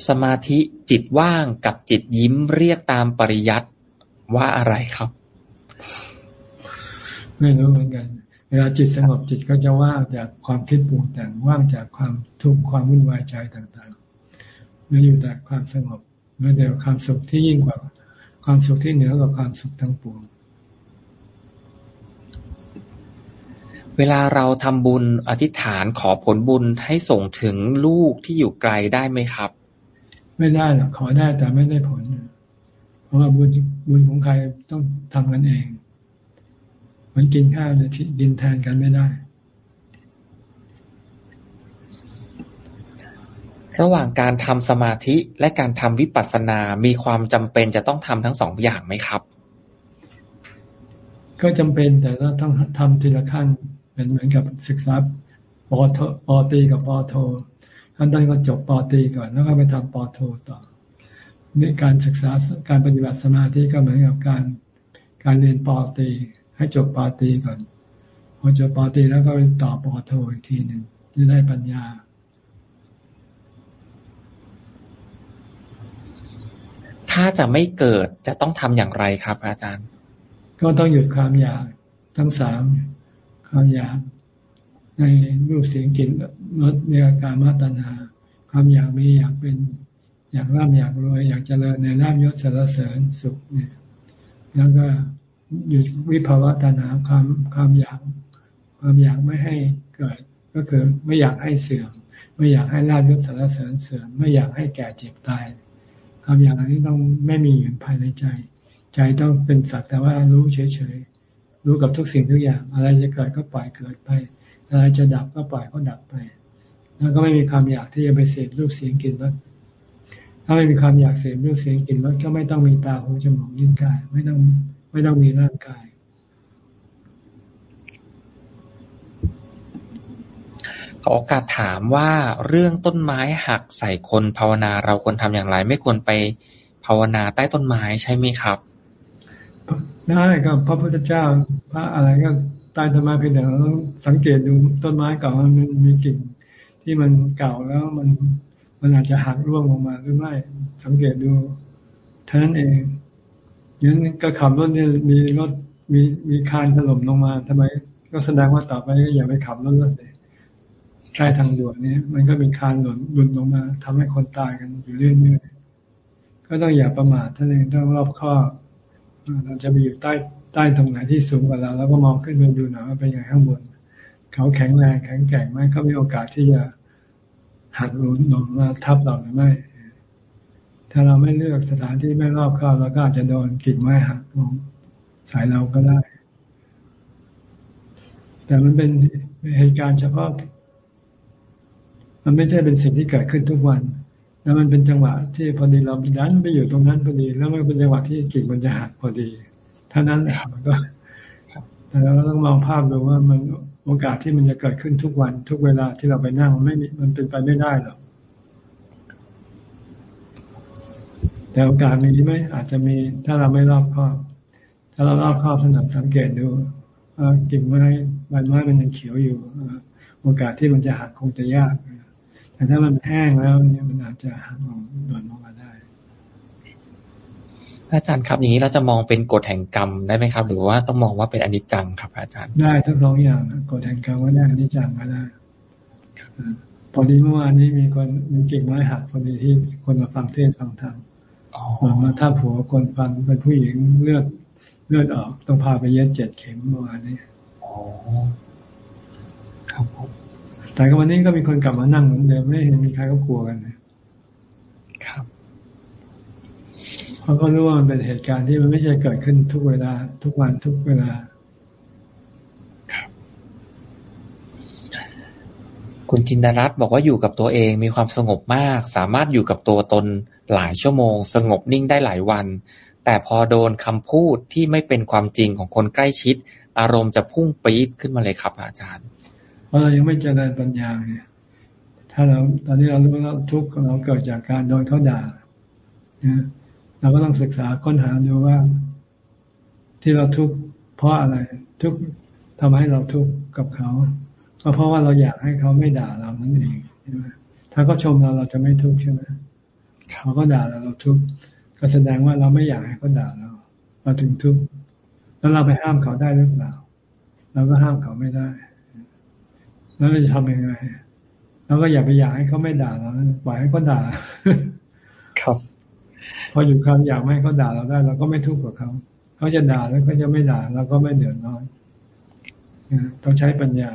Speaker 1: สมาธิจิตว่างกับจิตยิ้มเรียกตามปริยัติว่าอะไรครับ
Speaker 2: ไม่รู้เหมือนกัน เวลาจิตสงบจิตก็จะว่างจากความคิดปรุงแต่งว่างจากความทุกข์ความวุ่นวายใจต่างๆไม่อยู่แต่ความสงบเมื่อเดียวความสุขที่ยิ่งกว่า ความสุขที่เหนือกว่าความสุขทั้งปวง
Speaker 1: เวลาเราทำบุญ อธิษฐานขอผลบุญให้ส่งถึงลูกที่อยู่ไกลได้ไหมครับ
Speaker 2: ไม่ได้หรอกขอได้แต่ไม่ได้ผล เพราะว่าบุญบุญของใครต้องทำกันเอง มันกินข้าวเนี่ยดินแทนกันไม่ได้
Speaker 1: ระหว่างการทำสมาธิและการทำวิปัสสนามีความจำเป็นจะต้องทำทั้งสองอย่างไหมครับ
Speaker 2: ก็จำเป็นแต่เราต้องทำทีละขั้น เป็นเหมือนกับศึกษาปอโทปอตีกับปอโทขั้นต้นก็จบปอตีก่อนแล้วก็ไปทำปอโทต่อนี่การศึกษาการปฏิบัติสมาธิก็เหมือนกับการการเรียนปอตี ให้จบปอตีก่อนพอจบปอตีแล้วก็ไปต่อปอโทอีกทีหนึ่งจะได้ปัญญา
Speaker 1: ถ้าจะไม่เกิดจะต้องทำอย่างไรครับ อาจารย์
Speaker 2: ก็ต้องหยุดความอยากทั้งสาม ความอยากในรูปเสียงกลิ่นรสเนื้อการมาตัญหาความอยากมีอยากเป็นอยากร่ำอยากรวยอยากเจริญในร่ำยศสารเสริญสุขเนี่ยแล้วก็หยุดวิภาวะตัณหาความความอยาก ความอยากไม่ให้เกิด ก็คือไม่อยากให้เสื่อม ไม่อยากให้ลาบยศสารเสริญเสื่อมไม่อยากให้แก่เจ็บตาย ความอยากอันนี้ต้องไม่มีอยู่ภายในใจ ใจต้องเป็นสักแต่ว่ารู้เฉย รู้กับทุกสิ่งทุกอย่าง อะไรจะเกิดก็ปล่อยเกิดไป อะไรจะดับก็ปล่อยก็ดับไป แล้วก็ไม่มีความอยากที่จะไปเสพรูปเสียงกลิ่นรสถ้าไม่มีความอยากเสพรูปเสียงกลิ่นรสก็ไม่ต้องมีตาหูจมูกลิ้นกาย ไม่ต้องไม่ต้องมีร่างกาย
Speaker 1: ขอโอกาสถามว่าเรื่องต้นไม้หักใส่คนภาวนาเราควรทำอย่างไร ไม่ควรไปภาวนาใต้ต้นไม้ใช่ไหมครับ
Speaker 2: ได้ก็พระพุทธเจ้า พระอะไรก็ตายธรรมเพียงแต่เราสังเกตดูต้นไม้เก่ามันมีกิ่ง ที่มันเก่าแล้วมันมันอาจจะหักร่วงลงมาหรือไม่ สังเกตดูเท่านั้นเองยันก็ขับรถเนี่ยมีรถมีมีคานถล่มลงมาทำไม ก็แสดงว่าต่อไปก็อย่าไปขับรถแล้วสิใช่ทางด่วนนี้มันก็มีคานหล่นหลุดลงมาทำให้คนตายกันอยู่เรื่อยๆก็ต้องอย่าประมาทท่านเองต้องรอบคอบ เราจะไปอยู่ใต้ใต้ตรงไหนที่สูงกว่าเรา แล้วก็มองขึ้นไปดูหน่อยว่าเป็นยังไงข้างบน เขาแข็งแรงแข็งแกร่งไหมเขามีโอกาสที่จะหักหลุนลงมาทับเราหรือไม่ ถ้าเราไม่เลือกสถานที่ไม่รอบคอบเราก็อาจจะโดนกิ่งไม้หักลงสายเราก็ได้ แต่มันเป็นเหตุการณ์เฉพาะ มันไม่ใช่เป็นสิ่งที่เกิดขึ้นทุกวัน แล้วมันเป็นจังหวะที่พอดีเราดันไปอยู่ตรงนั้นพอดี แล้วมันเป็นจังหวะที่กิ่งมันจะหักพอดีเท่านั้นแหละมันก็แต่เราต้องมองภาพดูว่ามันโอกาสที่มันจะเกิดขึ้นทุกวัน ทุกเวลาที่เราไปนั่งมันไม่มันเป็นไปไม่ได้หรอกแต่โอกาสมีไหมอาจจะมีถ้าเราไม่รอบคอบ ถ้าเรารอบคอบถนัดสังเกตดูกิ่งไม้ใบไม้มันยังเขียวอยู่โอกาสที่มันจะหักคงจะยาก แต่ถ้ามันแห้งแล้วเนี่ยมันอาจจะหักลงหล่นลงมาได้
Speaker 1: อาจารย์ครับอย่างนี้เราจะมองเป็นกฎแห่งกรรมได้ไหมครับ หรือว่าต้องมองว่าเป็นอนิจจังครับ อาจารย์
Speaker 2: ได้ทั้งสองอย่างกฎแห่งกรรมก็ได้อนิจจังก็ได้พอดีเมื่อวานนี้มีคนมีกิ่งไม้หักพอดีที่คนมาฟังเทศฟังธรรมมาถ้าผัวคนฟันเป็นผู้หญิงเลือดเลือดออกต้องพาไปเย็บเจ็ดเข็มเมื่อวานนี้
Speaker 1: ครับ
Speaker 2: แต่ก็วันนี้ก็มีคนกลับมานั่งเหมือนเดิมไม่เห็นมีใครก็กลัวกัน
Speaker 1: ครับ
Speaker 2: เขาก็รู้ว่ามันเป็นเหตุการณ์ที่มันไม่ใช่เกิดขึ้นทุกเวลา ทุกวันทุกเวลา
Speaker 1: ครับคุณจินดารัตน์บอกว่าอยู่กับตัวเองมีความสงบมาก สามารถอยู่กับตัวตนหลายชั่วโมง สงบนิ่งได้หลายวัน แต่พอโดนคำพูดที่ไม่เป็นความจริงของคนใกล้ชิด อารมณ์จะพุ่งปี๊ดขึ้นมาเลยครับอาจารย์
Speaker 2: เพราะเรายังไม่เจริญปัญญาเนี่ย ถ้าเราตอนนี้เรารู้ว่าทุกข์เราเกิดจากการโดนเขาด่าเราก็ต้องศึกษาค้นหาดูว่า ที่เราทุกข์เพราะอะไร ทุกข์ทำให้เราทุกข์กับเขา ก็เพราะว่าเราอยากให้เขาไม่ด่าเรานั่นเองใช่ไหมถ้าเขาชมเราเราจะไม่ทุกข์ใช่ไหมเขาก็ด่าเราเราทุกข์ก็แสดงว่าเราไม่อยากให้เขาด่าเราเราถึงทุกข์แล้วเราไปห้ามเขาได้หรือเปล่าเราก็ห้ามเขาไม่ได้ แล้วเราจะทำยังไงเราก็อย่าไปอยากให้เขาไม่ด่าเราปล่อยให้เขาด่า
Speaker 1: ครับ
Speaker 2: พออยู่คำอยากไม่ให้เขาด่าเราได้เราก็ไม่ทุกข์กับเขาเขาจะด่าแล้วเขาจะไม่ด่าเราก็ไม่เดือดร้อนต้องใช้ปัญญา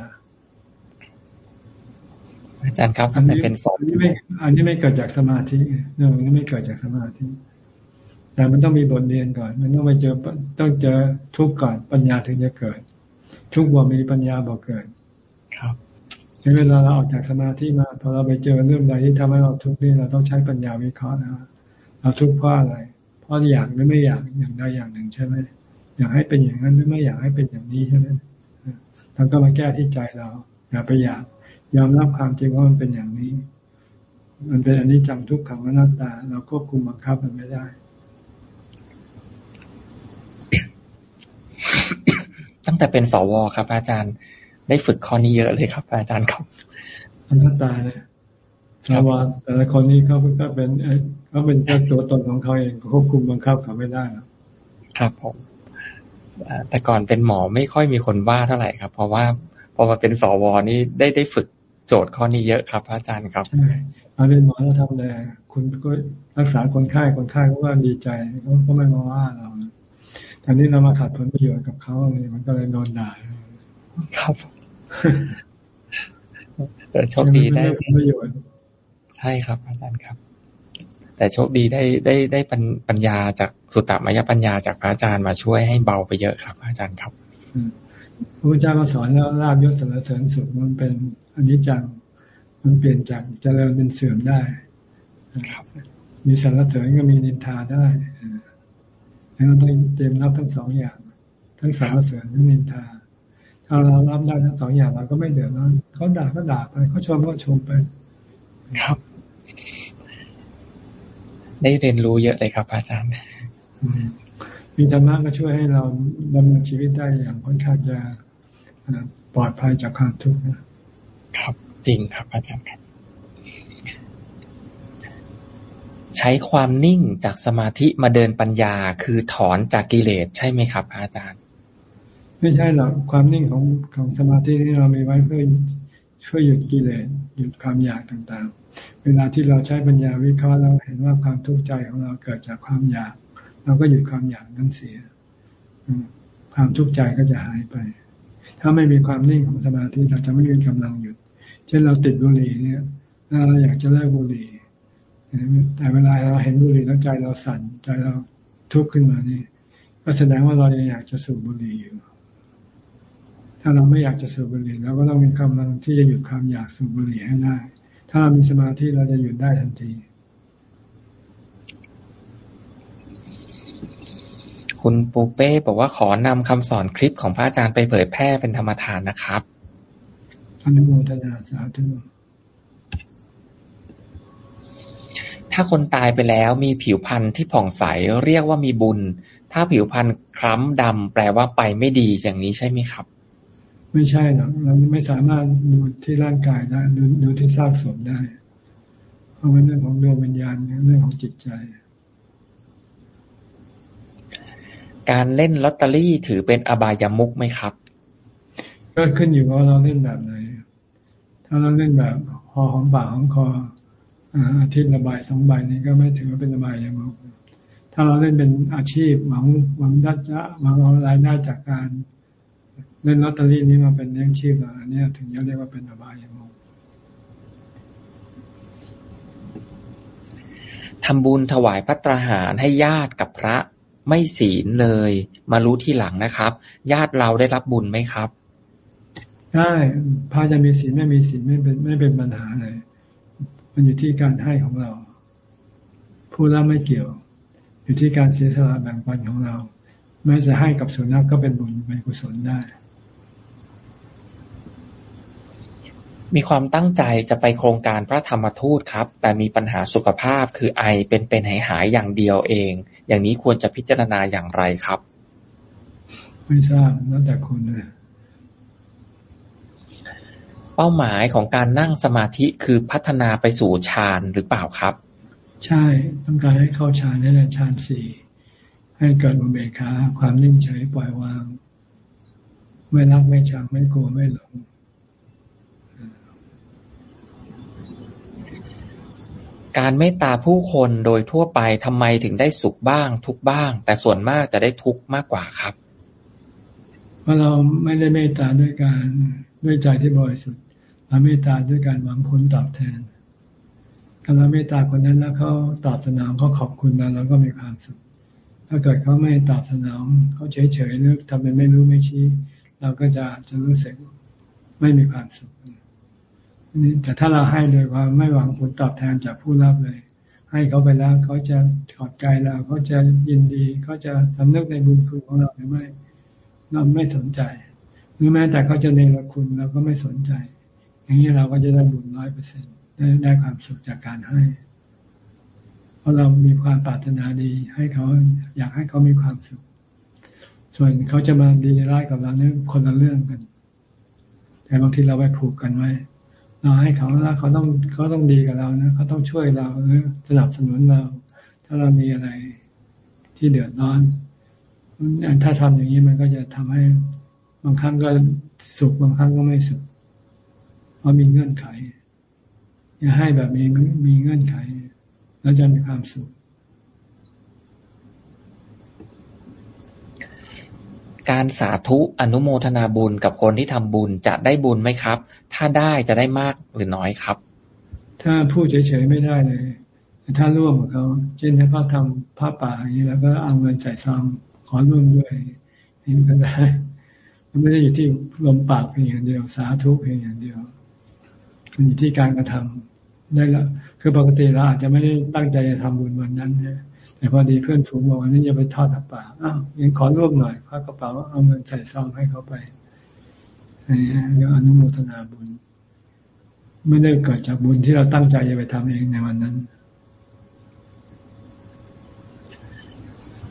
Speaker 1: อาจารย์ครับ
Speaker 2: อันนี้เป็นสองอันนี้ไม่ อันนี้ไม่เกิดจากสมาธิเรื่องนี้ไม่เกิดจากสมาธิแต่มันต้องมีบทเรียนก่อน มันต้องไปเจอต้องเจอทุกข์ก่อนปัญญาถึงจะเกิด ทุกข์บ่มีปัญญาบ่เกิด
Speaker 1: ครับ
Speaker 2: เวลาเราออกจากสมาธิมาพอเราไปเจอเรื่องใดที่ทำให้เราทุกข์นี่เราต้องใช้ปัญญาวิเคราะห์นะเราทุกข์เพราะอะไร เพราะอยากหรือไม่อยากอย่างใดอย่างหนึ่งใช่ไหมอยากให้เป็นอย่างนั้นหรือไม่อยากให้เป็นอย่างนี้ใช่ไหมเราก็มาแก้ที่ใจเราอย่าไปอยากยอมรับความจริงว่ามันเป็นอย่างนี้ มันเป็นอันนี้จังทุกขังอนัตตา เราควบคุมบังคับมันไม่ได้
Speaker 1: ตั้งแต่เป็นสวครับอาจารย์ ได้ฝึกข้อนี้เยอะเลยครับอาจารย์ครับ
Speaker 2: อนัตตาเนี่ยสวแต่ละคนนี้เขาก็เป็นเขาเป็นแค่ตัวตนของเขาเองควบคุมบังคับเขาไม่ได้
Speaker 1: ครับผมแต่ก่อนเป็นหมอไม่ค่อยมีคนว่าเท่าไหร่ครับ เพราะว่าพอมาเป็นสวนี่ได้ได้ฝึกโจทย์ข้อนี้เยอะครับ อาจารย์ครับ
Speaker 2: ใช่มาเป็นหมอแล้วทำแลคุณก็รักษาคนไข้คนไข้ก็ว่าดีใจเขาก็ไม่มาว่าเราแต่นี้เรามาขัดผลประโยชน์กับเขาเลยมันก็เลยโดนด่า
Speaker 1: ครับแต่โชคดีได้
Speaker 2: ประโยชน์
Speaker 1: ใช่ครับ อาจารย์ครับ แต่โชคดีได้ได้ได้ปัญญาจากสุตตมยปัญญาจากพระอาจารย์มาช่วยให้เบาไปเยอะครับ อาจารย์ครับ
Speaker 2: พระพุทธเจ้าก็สอนแล้วลาบยศสรรเสริญสุขมันเป็นอันนี้จังมันเปลี่ยนจากเจริญเป็นเสื่อมได้
Speaker 1: ครับ
Speaker 2: มีสรรเสริญก็มีนินทาได้แล้วเราต้องเตรียมรับทั้งสองอย่าง ทั้งสรรเสริญทั้งนินทา ถ้าเรารับได้ทั้งสองอย่างเราก็ไม่เดือดร้อนเขาด่าก็ด่าไปเขาชมก็ชมไป
Speaker 1: ครับ ได้เรียนรู้เยอะเลยครับ อาจารย์
Speaker 2: มีธรรมะก็ช่วยให้เราดำเนินชีวิตได้อย่างค่อนข้างจะปลอดภัยจากความทุกข์
Speaker 1: นะครับจริงครับ อาจารย์ครับใช้ความนิ่งจากสมาธิมาเดินปัญญาคือถอนจากกิเลสใช่ไหมครับ อาจารย์
Speaker 2: ไม่ใช่หรอกความนิ่งของของสมาธิที่เรามีไว้เพื่อช่วยหยุดกิเลสหยุดความอยากต่างๆ เวลาที่เราใช้ปัญญาวิเคราะห์เราเห็นว่าความทุกข์ใจของเราเกิดจากความอยาก เราก็หยุดความอยากนั้นเสียความทุกข์ใจก็จะหายไป ถ้าไม่มีความนิ่งของสมาธิเราจะไม่มีกำลังหยุด เช่นเราติดบุหรี่เนี่ยเราอยากจะเลิกบุหรี่แต่เวลาเราเห็นบุหรี่แล้วใจเราสั่นใจเราทุกข์ขึ้นมานี่ก็แสดงว่าเรายังอยากจะสูบบุหรี่อยู่ ถ้าเราไม่อยากจะสูบบุหรี่เราก็ต้องมีกำลังที่จะหยุดความอยากสูบบุหรี่ให้ได้ ถ้าเรามีสมาธิเราจะหยุดได้ทันที
Speaker 1: คุณปูเป้บอกว่าขอนำคำสอนคลิปของพระอาจารย์ไปเผยแพร่เป็นธรรมทานนะครับ
Speaker 2: อนุโมทนาสาธุ
Speaker 1: ถ้าคนตายไปแล้วมีผิวพรรณที่ผ่องใสเรียกว่ามีบุญ ถ้าผิวพรรณคล้ำดำแปลว่าไปไม่ดีอย่างนี้ใช่ไหมครับ
Speaker 2: ไม่ใช่หรอกเราไม่สามารถดูที่ร่างกายได้ดูดูที่ซากศพได้ เพราะมันเรื่องของดวงวิญญาณเรื่องของจิตใจ
Speaker 1: การเล่นลอตเตอรี่ถือเป็นอบายามุกไหมครับ
Speaker 2: ก็ขึ้นอยู่ว่าเราเล่นแบบไหน ถ้าเราเล่นแบบหอหอมปากหอมคออาทิตย์ละใบสองใบนี้ก็ไม่ถือว่าเป็นใบอย่างนั้นถ้าเราเล่นเป็นอาชีพหวังหวังได้จะหวังเอารายได้จากการ เล่นลอตเตอรี่นี้มาเป็นเลี้ยงชีพอันนี้ถึงจะเรียกว่าเป็นอบายมุก
Speaker 1: ทำบุญถวายพระตราหารให้ญาติกับพระไม่ศีลเลย มารู้ทีหลังนะครับ ญาติเราได้รับบุญไหมครับ
Speaker 2: ได้พระจะมีศีลไม่มีศีลไม่เป็นไม่เป็นปัญหาเลย มันอยู่ที่การให้ของเรา ผู้รับไม่เกี่ยว อยู่ที่การเสียสละแบ่งปันของเราแม้จะให้กับสุนัขกก็เป็นบุญเป็นกุศลได้
Speaker 1: มีความตั้งใจจะไปโครงการพระธรรมทูตครับ แต่มีปัญหาสุขภาพคือไอเป็นเป็นหายหายอย่างเดียวเอง อย่างนี้ควรจะพิจารณาอย่างไรครับ
Speaker 2: ไม่ทราบแล้วแต่คุณเลย
Speaker 1: เป้าหมายของการนั่งสมาธิคือพัฒนาไปสู่ฌานหรือเปล่าครับ
Speaker 2: ใช่ต้องการให้เข้าฌานนี่แหละฌานสี่ให้เกิดอุเบกขาความนิ่งเฉยปล่อยวาง ไม่รักไม่ชังไม่กลัวไม่หลง
Speaker 1: การเมตตาผู้คนโดยทั่วไปทำไมถึงได้สุขบ้าง ทุกบ้าง แต่ส่วนมากจะได้ทุกมากกว่าครับ
Speaker 2: เพราะเราไม่ได้เมตตาด้วยการด้วยใจที่บริสุทธิ์เราเมตตาด้วยการหวังผลตอบแทนกาเราเมตตาคนนั้นแล้วเขาตอบสนองเขาขอบคุณเราเราก็มีความสุข ถ้าเกิดเขาไม่ตอบสนองเขาเฉยเฉยหรือทำเป็นไม่รู้ไม่ชี้ เราก็จะจะรู้สึกไม่มีความสุข แต่ถ้าเราให้โดยความไม่หวังผลตอบแทนจากผู้รับเลย ให้เขาไปแล้วเขาจะขอบใจเราเขาจะยินดีเขาจะสำนึกในบุญคุณของเราหรือไม่เราไม่สนใจหรือแม้แต่เขาจะเนรคุณเราก็ไม่สนใจ อย่างนี้เราก็จะได้บุญร้อยเปอร์เซ็นได้ได้ความสุขจากการให้ เพราะเรามีความปรารถนาดี ให้เขาอยากให้เขามีความสุข ส่วนเขาจะมาดีร้ายกับเราเนี่ยคนละเรื่องกัน แต่บางทีเราไปผูกกันไว้ เราให้เขาแล้วเขาต้องเขาต้องดีกับเรานะเขาต้องช่วยเราหรือสนับสนุนเรา ถ้าเรามีอะไรที่เดือดร้อนถ้าทำอย่างนี้มันก็จะทำให้บางครั้งก็สุขบางครั้งก็ไม่สุขเพราะมีเงื่อนไข อย่าให้แบบมีมีเงื่อนไข แล้วจะมีความสุข
Speaker 1: การสาธุอนุโมทนาบุญกับคนที่ทำบุญจะได้บุญไหมครับ ถ้าได้จะได้มากหรือน้อยครับ
Speaker 2: ถ้าพูดเฉยๆไม่ได้เลย ถ้าร่วมกับเขาเช่นถ้าเขาทำผ้าป่าอย่างนี้แล้วก็เอาเงินใส่ซองขอร่วมด้วยนี่ก็ได้มันไม่ได้อยู่ที่ลมปากเพียงอย่างเดียว สาธุเพียงอย่างเดียวมันอยู่ที่การกระทำได้ละคือปกติเราอาจจะไม่ได้ตั้งใจจะทำบุญวันนั้นนะ แต่พอดีเพื่อนฝูงบอกว่านี่จะไปทอดผ้าป่าอ้าวยังขอร่วมหน่อยคว้ากระเป๋าเอาเงินใส่ซองให้เขาไปอันนี้เรียกอนุโมทนาบุญ ไม่ได้เกิดจากบุญที่เราตั้งใจจะไปทำเองในวันนั้น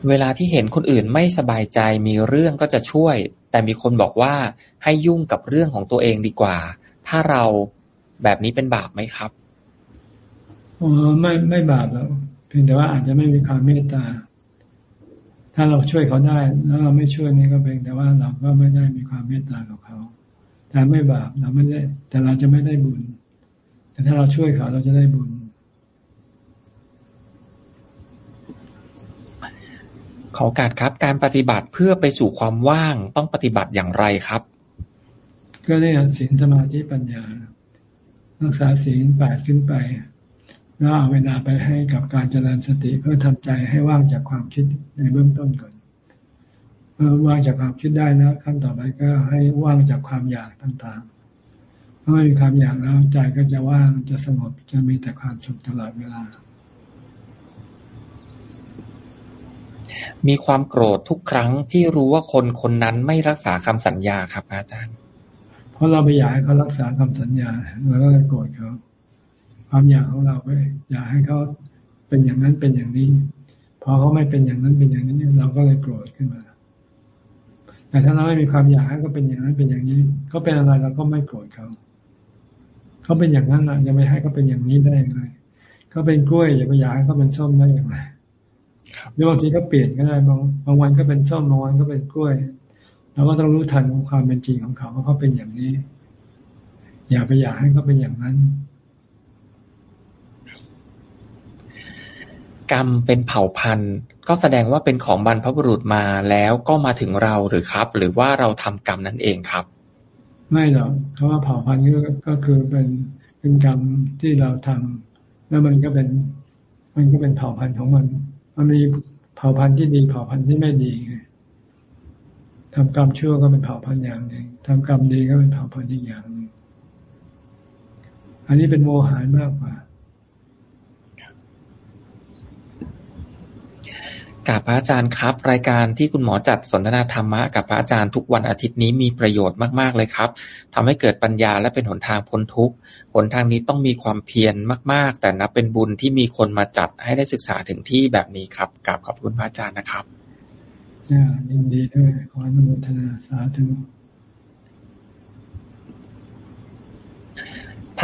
Speaker 1: เวลาที่เห็นคนอื่นไม่สบายใจมีเรื่องก็จะช่วย แต่มีคนบอกว่าให้ยุ่งกับเรื่องของตัวเองดีกว่า ถ้าเราแบบนี้เป็นบาปไหมครับ
Speaker 2: อ๋อไม่ไม่บาปแล้วเพียงแต่ว่าอาจจะไม่มีความเมตตา ถ้าเราช่วยเขาได้ แล้วเราไม่ช่วยนี่ก็เป็นแต่ว่าเราก็ไม่ได้มีความเมตตากับเขาแต่ไม่บาปเราไม่ได้ แต่เราจะไม่ได้บุญ แต่ถ้าเราช่วยเขาเราจะได้บุญ
Speaker 1: ขอการครับ การปฏิบัติเพื่อไปสู่ความว่างต้องปฏิบัติอย่างไรครับ
Speaker 2: ก็ได้ศีลสมาธิปัญญารักษาศีลแปดขึ้นไป แล้วเอาเวลาไปให้กับการเจริญสติเพื่อทำใจให้ว่างจากความคิดในเบื้องต้นก่อนเมื่อว่างจากความคิดได้แล้วขั้นต่อไปก็ให้ว่างจากความอยากต่างๆเมื่อไม่มีความอยากแล้วใจก็จะว่างจะสงบจะมีแต่ความสุขตลอดเวลา
Speaker 1: มีความโกรธทุกครั้งที่รู้ว่าคนคนนั้นไม่รักษาคำสัญญาครับอาจารย์
Speaker 2: เพราะเราไปอยากให้เขารักษาคำสัญญาเราก็เลยโกรธเขา ความอยากของเราไปอยากให้เขาเป็นอย่างนั้นเป็นอย่างนี้ พอเขาไม่เป็นอย่างนั้นเป็นอย่างนี้เราก็เลยโกรธขึ้นมา แต่ถ้าเราไม่มีความอยากให้เขาเป็นอย่างนั้นเป็นอย่างนี้เขาเป็นอะไรเราก็ไม่โกรธเขาเขาเป็นอย่างนั้นนะจะไม่ให้เขาเป็นอย่างนี้ได้ยังไงเขาเป็นกล้วยอย่าไปอยากให้เขาเป็นส้มได้อย่างไรหรือบางทีก็เปลี่ยนก็ได้บางบางวันก็เป็นส้มบางวันก็เป็นกล้วยเราก็ต้องรู้ทันความเป็นจริงของเขาว่าเขาเป็นอย่างนี้ อย่าไปอยากให้เขาเป็นอย่างนั้น
Speaker 1: กรรมเป็นเผ่าพันธุ์ ก็แสดงว่าเป็นของบรรพบุรุษมาแล้วก็มาถึงเราหรือครับ หรือว่าเราทำกรรมนั่นเองครับ
Speaker 2: ไม่หรอกเพราะว่าเผ่าพันธุ์ก็คือเป็นเป็นกรรมที่เราทำแล้วมันก็เป็น มันก็เป็นเผ่าพันธุ์ของมัน มันมีเผ่าพันธุ์ที่ดีเผ่าพันธุ์ที่ไม่ดีไงทำกรรมชั่วก็เป็นเผ่าพันธุ์อย่างหนึ่งทำกรรมดีก็เป็นเผ่าพันธุ์อีกอย่างหนึ่งอันนี้เป็นโมหะมากกว่า
Speaker 1: กับพระอาจารย์ครับ รายการที่คุณหมอจัดสนทนาธรรมะกับพระอาจารย์ทุกวันอาทิตย์นี้มีประโยชน์มากๆเลยครับทำให้เกิดปัญญาและเป็นหนทางพ้นทุกข์หนทางนี้ต้องมีความเพียรมาก ๆ แต่นับเป็นบุญที่มีคนมาจัดให้ได้ศึกษาถึงที่แบบนี้ครับกราบขอบคุณพระอาจารย์นะครับ
Speaker 2: ยินดีด้วยขออนุโมทนาสาธุ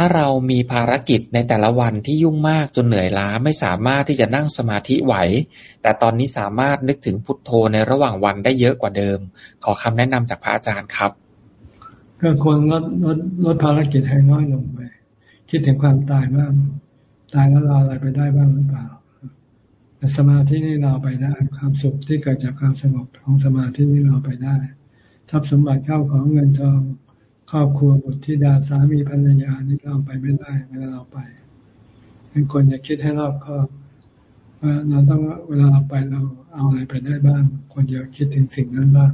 Speaker 1: ถ้าเรามีภารกิจในแต่ละวันที่ยุ่งมากจนเหนื่อยล้าไม่สามารถที่จะนั่งสมาธิไหว แต่ตอนนี้สามารถนึกถึงพุทโธในระหว่างวันได้เยอะกว่าเดิม ขอคำแนะนำจากพระอาจารย์ครับ
Speaker 2: ก็ควรลดลดลดภารกิจให้น้อยลงไป คิดถึงความตายบ้างตายแล้วเราอะไรไปได้บ้างหรือเปล่าแต่สมาธินี่เราไปได้ความสุขที่เกิดจากความสงบของสมาธินี่เราไปได้ทรัพย์สมบัติเข้าของเงินทอง ครอบครัวบุตรธิดาสามีภรรยานี่เราไปไม่ได้เวลาเราไปเป็นคนอย่าคิดให้รอบคอบว่าเราต้องเวลาเราไปเราเอาอะไรไปได้บ้างคนเดียวคิดถึงสิ่งนั้นบ้าง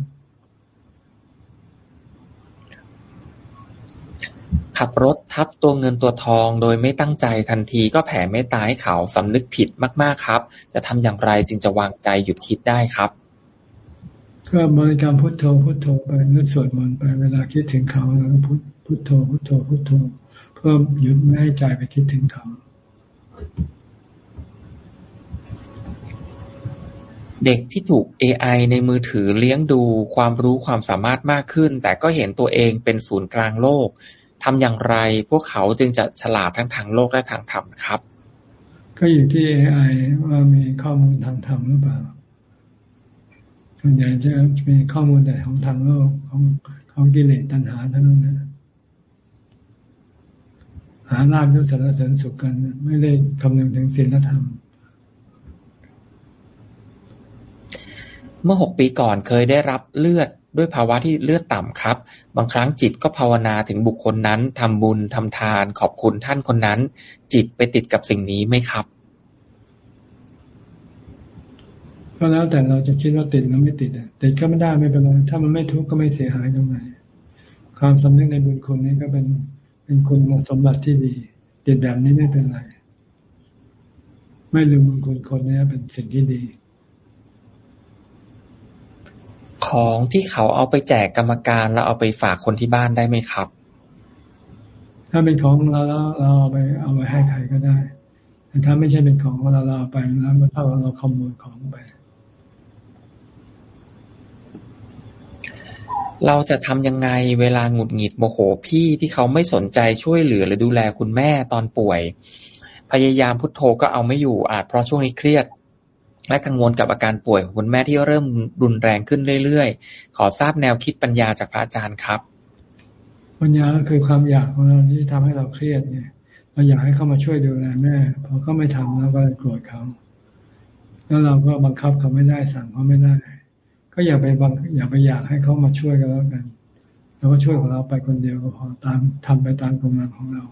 Speaker 1: ขับรถทับตัวเงินตัวทองโดยไม่ตั้งใจทันทีก็แผ่เมตตาให้เขาสำนึกผิดมาก ๆ ครับ จะทำอย่างไรจึงจะวางใจหยุดคิดได้ครับ
Speaker 2: ก็บริกรรมพุทโธพุทโธไปนึกสวดมนต์ไปเวลาคิดถึงเขาแล้วก็พุทพุทโธพุทโธพุทโธเพื่อหยุดไม่ให้ใจไปคิดถึงเขา
Speaker 1: เด็กที่ถูก AI ในมือถือเลี้ยงดูความรู้ความสามารถมากขึ้น แต่ก็เห็นตัวเองเป็นศูนย์กลางโลกทำอย่างไร พวกเขาจึงจะฉลาดทั้งทางโลกและทางธรรมครับ
Speaker 2: ก็อยู่ที่ AI ว่ามีข้อมูลทางธรรมหรือเปล่า ส่วนใหญ่จะมีข้อมูลแต่ของทางโลกของของกิเลสตัณหาเท่านั้นนะหาลาบยศสารเสริญสุขกัน ไม่ได้คำนึงถึงศีลธรรม
Speaker 1: เมื่อหกปีก่อนเคยได้รับเลือดด้วยภาวะที่เลือดต่ำครับ บางครั้งจิตก็ภาวนาถึงบุคคลนั้นทำบุญทำทาน ขอบคุณท่านคนนั้น จิตไปติดกับสิ่งนี้ไหมครับ
Speaker 2: ก็แล้วแต่เราจะคิดว่าติดหรือไม่ติดอะติดก็ไม่ได้ไม่เป็นไรถ้ามันไม่ทุกข์ก็ไม่เสียหายตรงไหนความสำนึกในบุญคุณนี้ก็เป็นเป็นคุณสมบัติที่ดีติดแบบนี้ไม่เป็นไร ไม่ลืมบุญคุณคนนี้เป็นสิ่งที่ดี
Speaker 1: ของที่เขาเอาไปแจกกรรมการแล้วเอาไปฝากคนที่บ้านได้ไหมครับ
Speaker 2: ถ้าเป็นของเราแล้วเราเอาไปเอาไปให้ใครก็ได้แต่ถ้าไม่ใช่เป็นของเราเราเอาไปแล้วมันเท่ากับเราขโมยของไป
Speaker 1: เราจะทำยังไงเวลาหงุดหงิดโมโหพี่ที่เขาไม่สนใจช่วยเหลือหรือดูแลคุณแม่ตอนป่วย พยายามพุโทโธก็เอาไม่อยู่อาจเพราะช่วงนี้เครียด และกังวลกับอาการป่วยของคุณแม่ที่เริ่มรุนแรงขึ้นเรื่อยๆ ขอทราบแนวคิดปัญญาจากพระอาจารย์ครับ
Speaker 2: ปัญญาก็คือความอยากของเราที่ทำให้เราเครียดเนี่ยเราอยากให้เขามาช่วยดูแลแม่พอเขาไม่ทำเราก็โกรธเขาแล้วเราก็บังคับเขาไม่ได้สั่งเขาไม่ได้ ก็อย่าไปบังอย่าไปอยากให้เขามาช่วยกันแล้วกันเราก็ช่วยของเราไปคนเดียวก็พอตามทำไปตามกำลังของเรา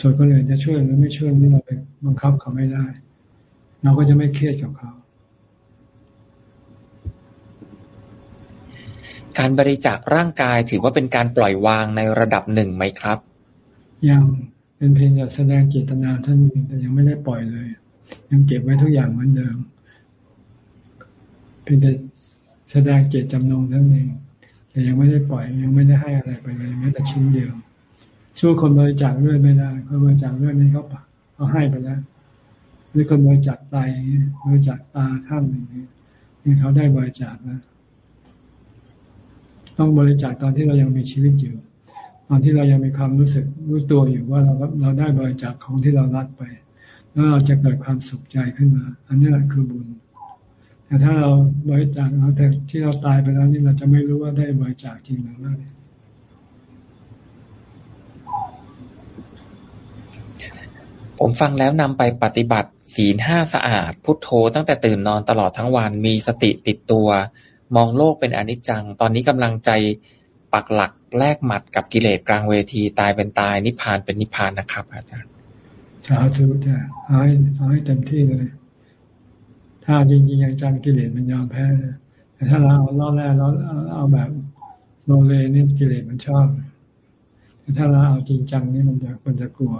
Speaker 2: ส่วนคนอื่นจะช่วยหรือไม่ช่วยนี่เราไปบังคับเขาไม่ได้ เราก็จะไม่เครียดกับเขา
Speaker 1: การบริจาคร่างกายถือว่าเป็นการปล่อยวางในระดับหนึ่งไหมครับ
Speaker 2: ยังเป็นเพียงแต่แสดงเจตนาท่านแต่ยังไม่ได้ปล่อยเลย ยังเก็บไว้ทุกอย่างเหมือนเดิมเป็น แสดงเจตจำนงท่านเองแต่ยังไม่ได้ปล่อยยังไม่ได้ให้อะไรไปเลยแม้แต่ชิ้นเดียวสู้คนบริจาคเลือดไม่ได้คนบริจาคเลือดนี่เขาเขาให้ไปแล้วหรือคนบริจาคไตบริจาคตาข้างหนึ่งนี่เขาได้บริจาคนะต้องบริจาคตอนที่เรายังมีชีวิตอยู่ ตอนที่เรายังมีความรู้สึกรู้ตัวอยู่ว่าเราเราได้บริจาคของที่เรารักไป แล้วเราจะเกิดความสุขใจขึ้นมา อันนี้แหละคือบุญ แต่ถ้าเราบริจาคเราแต่ที่เราตายไปแล้วนี่เราจะไม่รู้ว่าได้บริจาคจริงหรือไม่
Speaker 1: ผมฟังแล้วนำไปปฏิบัติศีลห้าสะอาด พุทโธตั้งแต่ตื่นนอนตลอดทั้งวันมีสติติดตัว มองโลกเป็นอนิจจัง ตอนนี้กำลังใจปักหลักแลกหมัดกับกิเลสกลางเวทีตายเป็นตาย นิพพานเป็นนิพพานนะครับ อาจารย์
Speaker 2: สาธุจ้ะเอาให้เอาให้เต็มที่เลย ถ้าจริงๆยังจังกิเลสมันยอมแพ้ แต่ถ้าเราเอาล่อแร่เราเอาแบบโลเลนี่กิเลสมันชอบ แต่ถ้าเราเอาจริงจังนี่มันจะมันจะกลัว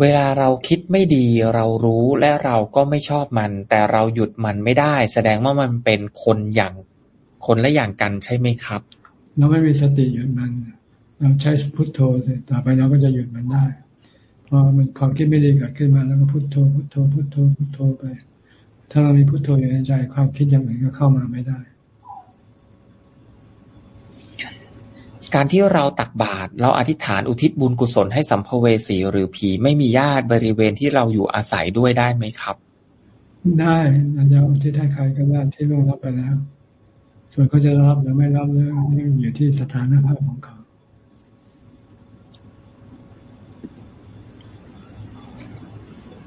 Speaker 1: เวลาเราคิดไม่ดีเรารู้และเราก็ไม่ชอบมัน แต่เราหยุดมันไม่ได้ แสดงว่ามันเป็นคนอย่างคนละอย่างกันใช่ไหมครับ
Speaker 2: เราไม่มีสติหยุดมัน เราใช้พุทโธต่อไปเราก็จะหยุดมันได้ พอมันความคิดไม่ดีเกิดขึ้นมาแล้วก็พุโทโธพุโทโธพุโทโธพุโทโธไป ถ้าเรามีพุโทโธอยู่ในใจ ความคิดอย่างอื่นก็เข้ามาไม่ได้
Speaker 1: การที่เราตักบาตรเราอธิษฐานอุทิศบุญกุศลให้สัมภเวสีหรือผีไม่มีญาติบริเวณที่เราอยู่อาศัยด้วยได้ไหมครับ
Speaker 2: ได้เราจะอุทิศให้ใครก็ได้ที่ล่วงรับไปแล้ว ส่วนเขาจะรับหรือไม่รับเรื่องนี้อยู่ที่สถานภาพของเขา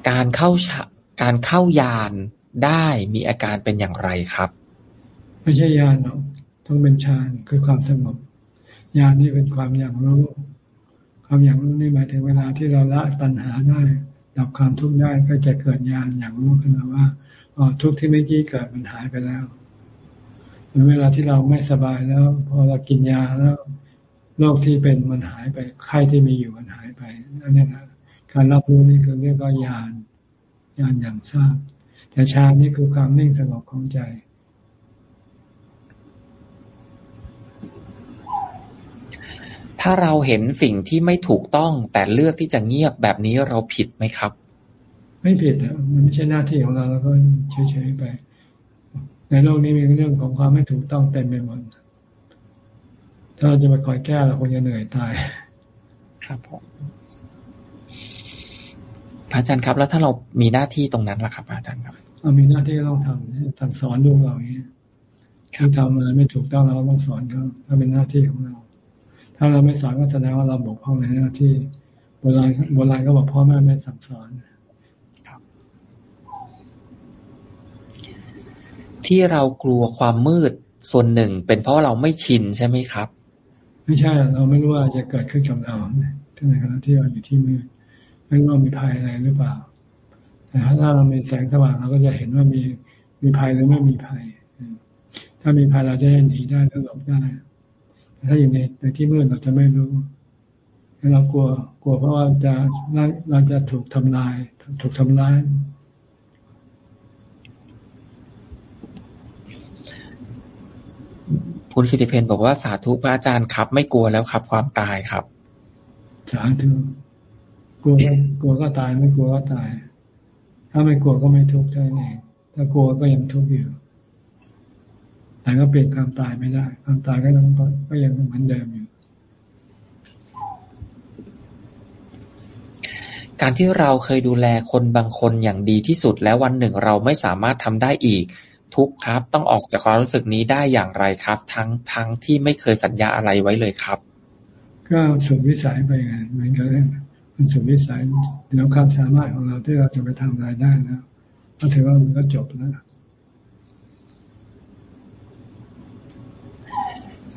Speaker 1: การเข้าการเข้ายานได้มีอาการเป็นอย่างไรครับ
Speaker 2: ไม่ใช่ยานหรอกต้องเป็นฌานคือความสงบยานนี่เป็นความอย่างรู้ ความอย่างรู้นี่หมายถึงเวลาที่เราละตัณหาได้ดับความทุกข์ได้ก็จะเกิดญาณอย่างรู้ขึ้นมาว่าอ๋อทุกข์ที่ไม่กี้เกิดมันหายไปแล้วหรือเวลาที่เราไม่สบายแล้ว พอเรากินยาแล้วโรคที่เป็นมันหายไปไข้ที่มีอยู่มันหายไปนั่นเองนะ การรับรู้นี่คือเรียกว่าญาณญาณอย่างทราบ แต่ฌานนี่คือความนิ่งสงบของใจ
Speaker 1: ถ้าเราเห็นสิ่งที่ไม่ถูกต้อง แต่เลือกที่จะเงียบแบบนี้เราผิดไหมครับ
Speaker 2: ไม่ผิดอะมันไม่ใช่หน้าที่ของเราเราก็เฉยๆไป ในโลกนี้มีเรื่องของความไม่ถูกต้องเต็มไปหมดถ้าเราจะมาคอยแก้เราคงจะเหนื่อยตาย
Speaker 1: ครับผม พระอาจารย์ครับ แล้วถ้าเรามีหน้าที่ตรงนั้นล่ะครับอาจารย์ครับ
Speaker 2: เรามีหน้าที่ต้องทำสั่งสอนลูกเราอย่างนี้คือทำอะไรไม่ถูกต้องเราต้องสอนเขาถ้าเป็นหน้าที่ของเรา ถ้าเราไม่สอนก็แสดงว่าเราบกพร่องในหน้าที่โบราณโบราณก็บอกพ่อแม่ไม่สั่งสอนครับ
Speaker 1: ที่เรากลัวความมืดส่วนหนึ่ง เป็นเพราะเราไม่ชินใช่ไหมครับ
Speaker 2: ไม่ใช่เราไม่รู้ว่าจะเกิดขึ้นกับเราที่ไหนก็ที่เราอยู่ที่มืด ไม่รู้ว่ามีภัยอะไรหรือเปล่า แต่ถ้าเรามีแสงสว่างเราก็จะเห็นว่ามีมีภัยหรือไม่มีภัย ถ้ามีภัยเราจะได้หนีได้แล้วหลบได้ถ้าอยู่ในในที่มืดเราจะไม่รู้เรากลัวกลัวเพราะว่าจะเราจะถูกทำลาย ถูกทำร้าย
Speaker 1: คุณสิทธิเพนบอกว่าสาธุพระอาจารย์ครับ ไม่กลัวแล้วครับ ความตายครับ
Speaker 2: สาธุ กลัวกลัวก็ตายไม่กลัวก็ตาย ถ้าไม่กลัวก็ไม่ทุกข์ใช่ไหมถ้ากลัวก็ยังทุกข์อยู่แต่ก็เปลี่ยนความตายไม่ได้ ความตายก็ต้องก็ยังเหมือนเดิมอยู่
Speaker 1: การที่เราเคยดูแลคนบางคนอย่างดีที่สุดแล้ววันหนึ่งเราไม่สามารถทำได้อีก ทุกครับ ต้องออกจากความรู้สึกนี้ได้อย่างไรครับ ทั้งทั้งที่ไม่เคยสัญญาอะไรไว้เลยครับ
Speaker 2: ก็สุดวิสัยไปไงเหมือนกัน มันสุดวิสัยเดี๋ยวความสามารถของเราที่เราจะไปทำอะไรได้นะก็ถือว่ามันก็จบแล้ว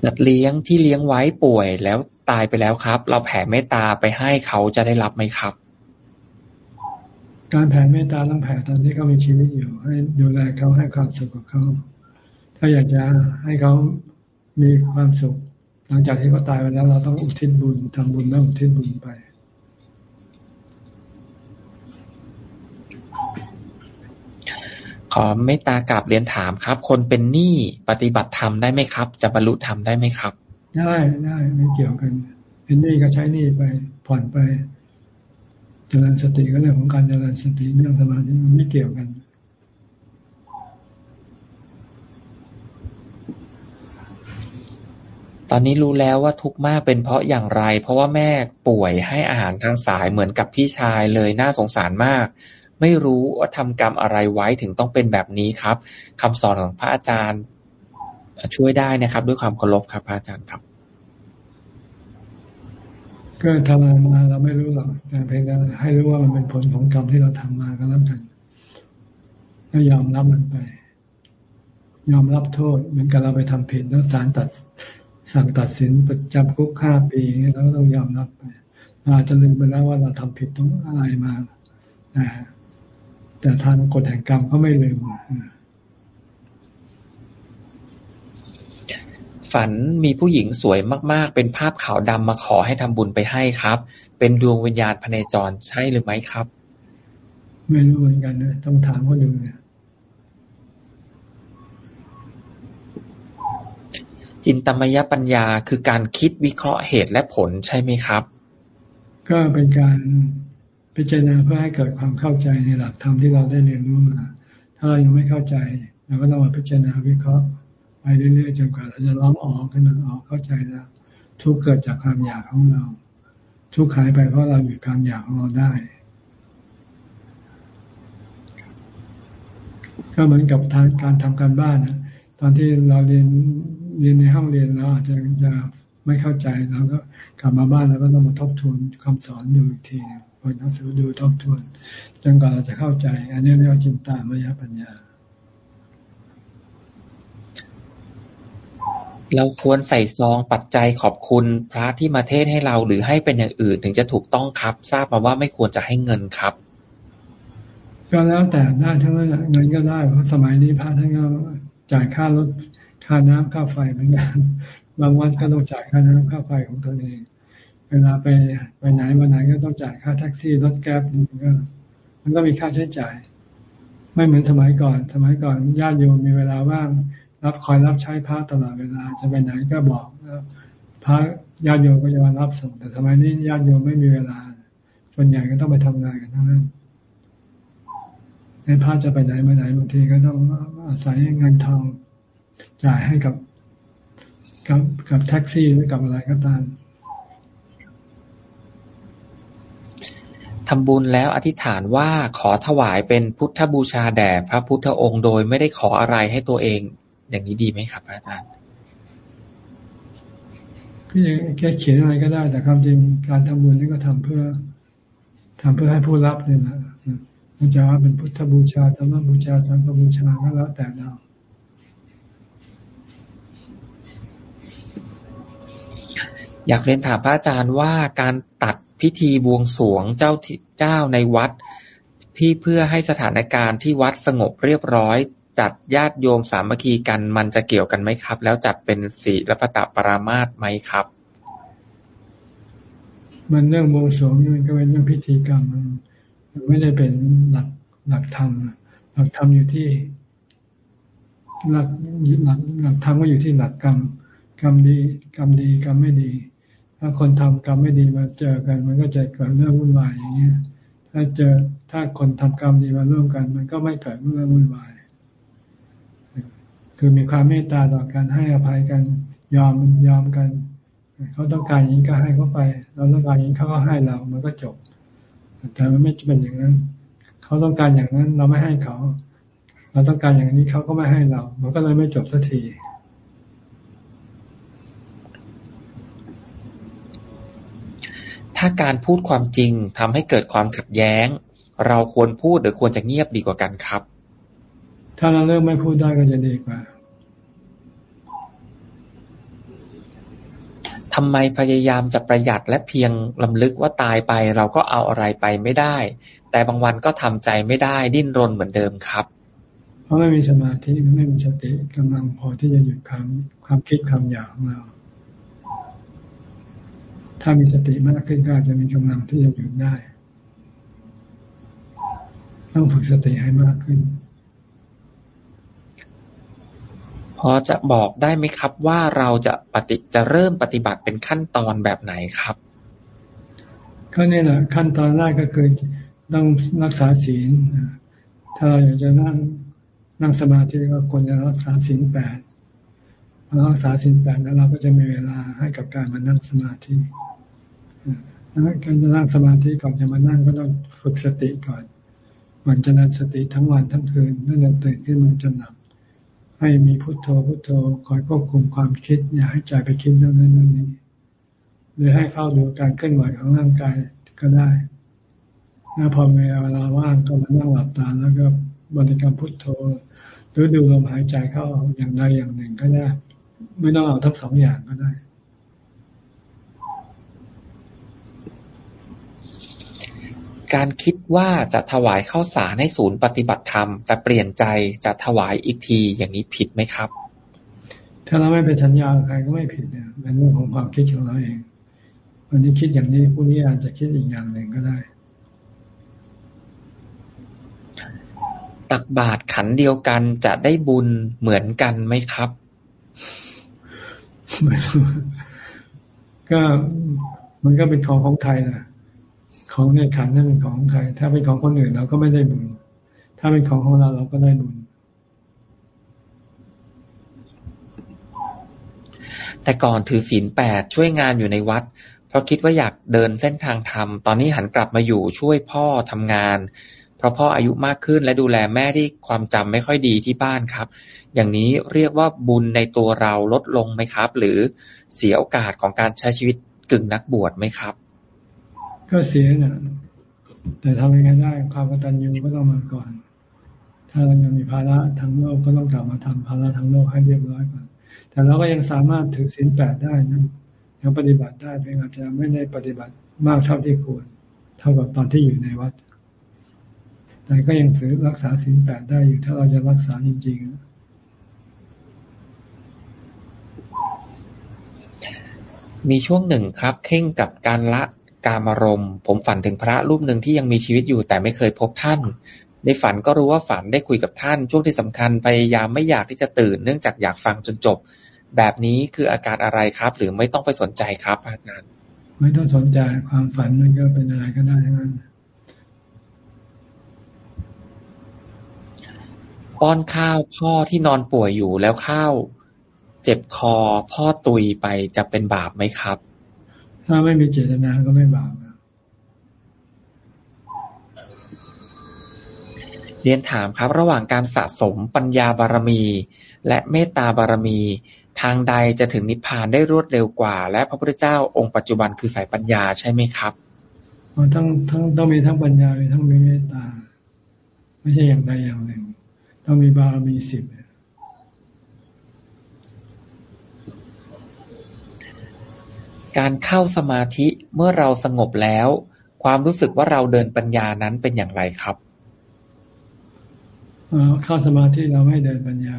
Speaker 1: สัตว์เลี้ยงที่เลี้ยงไว้ป่วยแล้วตายไปแล้วครับ เราแผ่เมตตาไปให้เขาจะได้รับไหมครับ
Speaker 2: การแผ่เมตตาต้องแผ่ตอนที่เขามีชีวิตอยู่ ให้ดูแลเขาให้ความสุขกับเขาถ้าอยากจะให้เขามีความสุข หลังจากที่เขาตายไปแล้ว เราต้องอุทิศบุญทำบุญแล้วอุทิศบุญไป
Speaker 1: ข อเมตตากราบเรียนถามครับ คนเป็นหนี้ปฏิบัติธรรมได้ไหมครับ จะบรรลุธรรมได้ไหมครับ
Speaker 2: ได้ได้ไม่เกี่ยวกัน เป็นหนี้ก็ใช้หนี้ไปผ่อนไปเจริญสติก็เรื่องของการเจริญสติเรื่องสมาธิมันไม่เกี่ยวกัน
Speaker 1: ตอนนี้รู้แล้วว่าทุกข์มากเป็นเพราะอย่างไร เพราะว่าแม่ป่วยให้อาหารทางสายเหมือนกับพี่ชายเลยน่าสงสารมาก ไม่รู้ว่าทำกรรมอะไรไว้ถึงต้องเป็นแบบนี้ครับคำสอนของพระอาจารย์ ช่วยได้นะครับ ด้วยความเคารพครับพระอาจารย์ครับ
Speaker 2: ก็ทำมาเราไม่รู้หรอกแต่เพียงแต่ให้รู้ว่ามันเป็นผลของกรรมที่เราทำมาก็แล้วกันก็ยอมรับมันไป ยอมรับโทษ เหมือนกับเราไปทำผิดแล้วศาลตัดสั่งตัดสินประจำคุกห้าปีแล้วต้องยอมรับไปอาจจะลืมไปแล้วว่าเราทำผิดตรงอะไรมาอ่า แต่ทางกฎแห่งกรรมเขาไม่ลืม
Speaker 1: ฝันมีผู้หญิงสวยมาก ๆ เป็นภาพขาวดำมาขอให้ทำบุญไปให้ครับ เป็นดวงวิญญาณพเนจรใช่หรือไม่ครับ
Speaker 2: ไม่รู้เหมือนกันนะต้องถามเขาดูเนี่ย
Speaker 1: จินตมยปัญญาคือการคิดวิเคราะห์เหตุและผลใช่ไหมครับ
Speaker 2: ก็เป็นการ พิจารณาเพื่อให้เกิดความเข้าใจในหลักธรรมที่เราได้เรียนรู้มา ถ้าเรายังไม่เข้าใจเราก็ต้องมาพิจารณาวิเคราะห์ไปเรื่อยๆจนกว่าเราจะล้อมออกขึ้นมาออกเข้าใจแล้ว ทุกเกิดจากความอยากของเรา ทุกขายไปเพราะเราหยุดความอยากของเราได้ ก็เหมือนกับทางการทำการบ้านนะตอนที่เราเรียนเรียนในห้องเรียนเราอาจจะจะไม่เข้าใจเราก็กลับมาบ้านแล้วก็ต้องมาทบทวนคำสอนดูอีกทีปิ ดหนังสือดูทบทวนจนกว่าเราจะเข้าใจ อันนี้เรียกว่าจินตามยปัญญา
Speaker 1: เราควรใส่ซองปัจจัยขอบคุณพระที่มาเทศให้เราหรือให้เป็นอย่างอื่น ถึงจะถูกต้องครับ ทราบมาว่าไม่ควรจะให้เงินครับ
Speaker 2: ก็แล้วแต่ได้ทั้งนั้นเงินก็ได้เพราะสมัยนี้พระท่านก็จ่ายค่ารถค่าน้ำค่าไฟเหมือนกันบางวันก็ต้องจ่ายค่าน้ำค่าไฟของตนเอง เวลาไปไปไหนมาไหนก็ต้องจ่ายค่าแท็กซี่รถแก๊บมันก็มันก็มีค่าใช้จ่าย ไม่เหมือนสมัยก่อน สมัยก่อนญาติโยมมีเวลาว่าง รับคอยรับใช้พระตลอดเวลาจะไปไหนก็บอกพระญาติโยมก็จะมารับส่ง แต่สมัยนี้ญาติโยมไม่มีเวลาส่วนใหญ่ก็ต้องไปทำงานกันทั้งนั้นในพระจะไปไหนมาไหนบางทีก็ต้องอาศัยเงินทองจ่ายให้กับกับกับแท็กซี่หรือกับอะไรก็ตาม
Speaker 1: ทำบุญแล้วอธิษฐานว่าขอถวายเป็นพุทธบูชาแด่พระพุทธองค์โดยไม่ได้ขออะไรให้ตัวเอง อย่างนี้ดีไหมครับ อาจารย์
Speaker 2: ก็ยังแค่เขียนอะไรก็ได้ แต่ความจริงการทำบุญนี่ก็ทำเพื่อทำเพื่อให้ผู้รับเนี่ยนะมันจะว่าเป็นพุทธบูชาธรรมบูชาสังฆบูชาก็แล้วแต่เรา
Speaker 1: อยากเรียนถามพระอาจารย์ว่าการตัดพิธีบวงสรวงเจ้าเจ้าในวัด ที่เพื่อให้สถานการณ์ที่วัดสงบเรียบร้อย จัดญาติโยมสามัคคีกันมันจะเกี่ยวกันไหมครับ แล้วจัดเป็นศีลปตะปรามาสไหมครับ
Speaker 2: มันเรื่องบวงสรวงมันก็เป็นเรื่องพิธีกรรมมันไม่ได้เป็นหลักหลักธรรมหลักธรรมอยู่ที่หลักหลักหลักธรรมก็อยู่ที่หลักกรรมกรรมดีกรรมดีกรรมไม่ดี ถ้าคนทำกรรมไม่ดีมาเจอกัน มันก็จะเกิดเรื่องวุ่นวายอย่างเงี้ย ถ้าเจอถ้าคนทำกรรมดีมาร่วมกัน มันก็ไม่เกิดเรื่องวุ่นวาย คือมีความเมตตาต่อกันให้อภัยกัน ยอมยอมกัน เขาต้องการอย่างนี้ก็ให้เขาไป เราต้องการอย่างนี้เขาก็ให้เรา มันก็จบ แต่มันไม่เป็นอย่างนั้น เขาต้องการอย่างนั้นเราไม่ให้เขา เราต้องการอย่างนี้เขาก็ไม่ให้เรา มันก็เลยไม่จบสักที
Speaker 1: ถ้าการพูดความจริงทำให้เกิดความขัดแย้ง เราควรพูดหรือควรจะเงียบดีกว่ากันครับ
Speaker 2: ถ้าเราเริ่มไม่พูดได้ก็จะดีกว่า
Speaker 1: ทำไมพยายามจะประหยัดและเพียงลำลึกว่าตายไป เราก็เอาอะไรไปไม่ได้ แต่บางวันก็ทำใจไม่ได้ดิ้นรนเหมือนเดิมครับ
Speaker 2: เพราะไม่มีสมาธิไม่มีสติกำลังพอที่จะหยุดความความคิดความอยากของเรา ถ้ามีสติมากขึ้นก็อาจจะมีกำลังที่จะหยุดได้ ต้องฝึกสติให้มากขึ้น
Speaker 1: พอจะบอกได้ไหมครับ ว่าเราจะปฏิจะเริ่มปฏิบัติเป็นขั้นตอนแบบไหนครับ
Speaker 2: ก็นี่แหละขั้นตอนแรกก็คือต้องรักษาศีลถ้าเราอยากจะนั่งนั่งสมาธิก็ควรจะรักษาศีลแปดพอรักษาศีลแปดแล้วเราก็จะมีเวลาให้กับการมานั่งสมาธิ การจะนั่งสมาธิก่อนจะมานั่งก็ต้องฝึกสติก่อนมันจะนั่งสติทั้งวันทั้งคืนนั่งตื่นขึ้นมันจะหนักให้มีพุโทโธพุโทโธคอยควบคุมความคิด อย่าให้ใจไปคิดเรื่องนั้นเรื่องนี้หรือให้เข้าดูการเคลื่อนไหวของร่างกายก็ได้ถ้าพอเวลาว่างก็มานั่งหลับตาแล้วก็บริกรรมพุทโธหรือดูลมหายใจเข้าอย่างใดอย่างหนึ่งก็ได้ ไม่ต้องเอาทั้งสองอย่างก็ได้
Speaker 1: การคิดว่าจะถวายข้าวสารให้ศูนย์ปฏิบัติธรรม แต่เปลี่ยนใจจะถวายอีกทีอย่างนี้ผิดไหมครับ
Speaker 2: ถ้าเราไม่เป็นสัญญาใครก็ไม่ผิดเนี่ยเป็นเรื่องของความคิดของเราเอง วันนี้คิดอย่างนี้พรุ่งนี้อาจจะคิดอีกอย่างหนึ่งก็ได้
Speaker 1: ตักบาตรขันเดียวกันจะได้บุญเหมือนกันไหมครับ
Speaker 2: ก็มันก็เป็นของของไทยนะ ของในขันนั่นเป็นของใคร ถ้าเป็นของคนอื่นเราก็ไม่ได้บุญ ถ้าเป็นของของเราเราก็ได้บุญ
Speaker 1: แต่ก่อนถือศีลแปดช่วยงานอยู่ในวัด เพราะคิดว่าอยากเดินเส้นทางธรรม ตอนนี้หันกลับมาอยู่ช่วยพ่อทำงาน เพราะพ่ออายุมากขึ้นและดูแลแม่ที่ความจำไม่ค่อยดีที่บ้านครับ อย่างนี้เรียกว่าบุญในตัวเราลดลงไหมครับ หรือเสียโอกาสของการใช้ชีวิตกึ่งนักบวชไหมครับ
Speaker 2: ก็เสียนะแต่ทำยังไงได้ ความกตัญญูก็ต้องมาก่อน ถ้าเรายังมีภาระทางโลกก็ต้องกลับมาทำภาระทางโลกให้เรียบร้อยก่อน แต่เราก็ยังสามารถถือศีลแปดได้นะยังปฏิบัติได้เพียงอาจจะไม่ได้ปฏิบัติมากเท่าที่ควร เท่ากับตอนที่อยู่ในวัด แต่ก็ยังถือรักษาศีลแปดได้อยู่ ถ้าเราจะรักษาจริงๆ
Speaker 1: มีช่วงหนึ่งครับเข่งกับการละ กามารมณ์ ผมฝันถึงพระรูปหนึ่งที่ยังมีชีวิตอยู่แต่ไม่เคยพบท่าน ในฝันก็รู้ว่าฝันได้คุยกับท่าน ช่วงที่สำคัญพยายามไม่อยากที่จะตื่น เนื่องจากอยากฟังจนจบ แบบนี้คืออาการอะไรครับ หรือไม่ต้องไปสนใจครับอาจารย์
Speaker 2: ไม่ต้องสนใจความฝันมันก็เป็นอะไรก็ได้ทั้งนั้น
Speaker 1: ป้อนข้าวพ่อที่นอนป่วยอยู่แล้วข้าว เจ็บคอพ่อตุยไปจะเป็นบาปไหมครับ
Speaker 2: ถ้าไม่มีเจตนาก็ไม่บาป
Speaker 1: เรียนถามครับ ระหว่างการสะสมปัญญาบารมี และเมตตาบารมี ทางใดจะถึงนิพพานได้รวดเร็วกว่า และพระพุทธเจ้าองค์ปัจจุบันคือสายปัญญาใช่ไหมครับ
Speaker 2: มันต้องทั้งต้องมีทั้งปัญญามีทั้งมีเมตตา ไม่ใช่อย่างใดอย่างหนึ่ง ต้องมีบารมีสิบ
Speaker 1: การเข้าสมาธิเมื่อเราสงบแล้ว ความรู้สึกว่าเราเดินปัญญานั้นเป็นอย่างไรครับ
Speaker 2: เข้าสมาธิเราไม่เดินปัญญา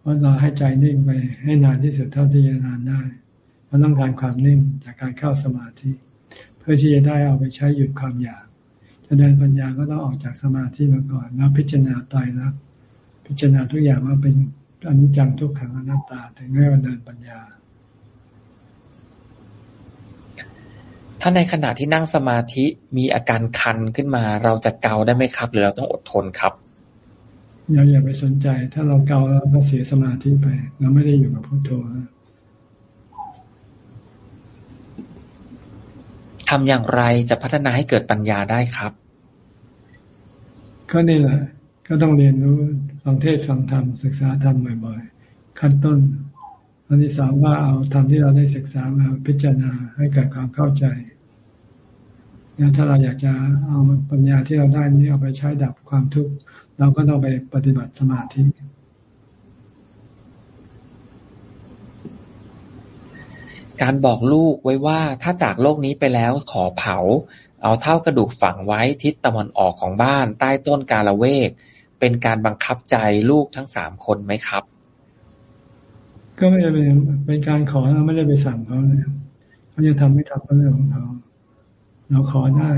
Speaker 2: เพราะเราให้ใจนิ่งไปให้นานที่สุดเท่าที่จะนานได้เราต้องการความนิ่งจากการเข้าสมาธิ เพื่อที่จะได้เอาไปใช้หยุดความอยากจะเดินปัญญาก็ต้องออกจากสมาธิมาก่อน แล้วพิจารณาตายแล้วพิจารณาทุกอย่างว่าเป็นอนิจจังทุกขังอนัตตาถึงแม้ว่าเดินปัญญา
Speaker 1: ถ้าในขณะที่นั่งสมาธิมีอาการคันขึ้นมา เราจะเกาได้ไหมครับ หรือเราต้องอดทนครับ
Speaker 2: อย่าอย่าไปสนใจ ถ้าเราเกาเราก็เสียสมาธิไป เราไม่ได้อยู่กับพุทโธ
Speaker 1: ทำอย่างไรจะพัฒนาให้เกิดปัญญาได้ครับ
Speaker 2: ก็นี่แหละ ก็ต้องเรียนรู้ฟังเทศฟังธรรมศึกษาธรรมบ่อยๆขั้นต้น อันที่สามว่าเอาธรรมที่เราได้ศึกษามาพิจารณาให้เกิดความเข้าใจนี่ยถ้าเราอยากจะเอาปัญญาที่เราได้นี้เอาไปใช้ดับความทุกข์เราก็ต้องไปปฏิบัติสมาธิ
Speaker 1: การบอกลูกไว้ว่าถ้าจากโลกนี้ไปแล้วขอเผา เอาเท่ากระดูกฝังไว้ทิศตะวันออกของบ้าน ใต้ต้นกาละเวก เป็นการบังคับใจลูกทั้งสามคนไหมครับ
Speaker 2: ก็ไม่เป็นเป็นการขอเราไม่ได้ไปสั่งเขาเลยเขาจะทำไม่ทำก็เรื่องของเขาเราขอได้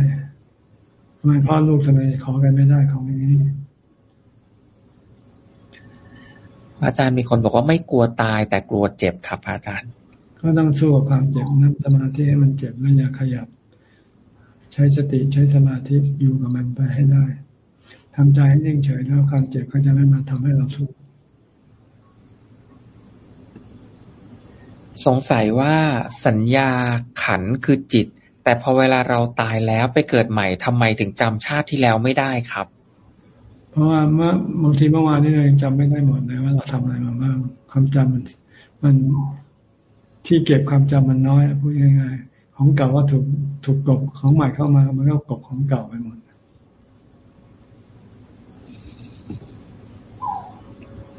Speaker 2: ทำไมพ่อลูกทำไมขอกันไม่ได้ของอย่างนี้
Speaker 1: อาจารย์มีคนบอกว่าไม่กลัวตายแต่กลัวเจ็บครับ อาจารย์
Speaker 2: ก็ต้องสู้กับความเจ็บนั่งสมาธิให้มันเจ็บแล้วอย่าขยับ ใช้สติใช้สมาธิอยู่กับมันไปให้ได้ทำใจให้นิ่งเฉยแล้วความเจ็บก็จะไม่มาทำให้เราทุกข์
Speaker 1: สงสัยว่าสัญญาขันคือจิต แต่พอเวลาเราตายแล้วไปเกิดใหม่ทำไมถึงจำชาติที่แล้วไม่ได้ครับ
Speaker 2: เพราะว่าเมื่อบางทีเมื่อวานนี้เรายังจำไม่ได้หมดเลยว่าเราทำอะไรมาบ้างความจำมันมันที่เก็บความจำมันน้อยพูดง่ายๆของเก่าว่าถูกถูกกบของใหม่เข้ามามันก็กบของเก่าไปหมด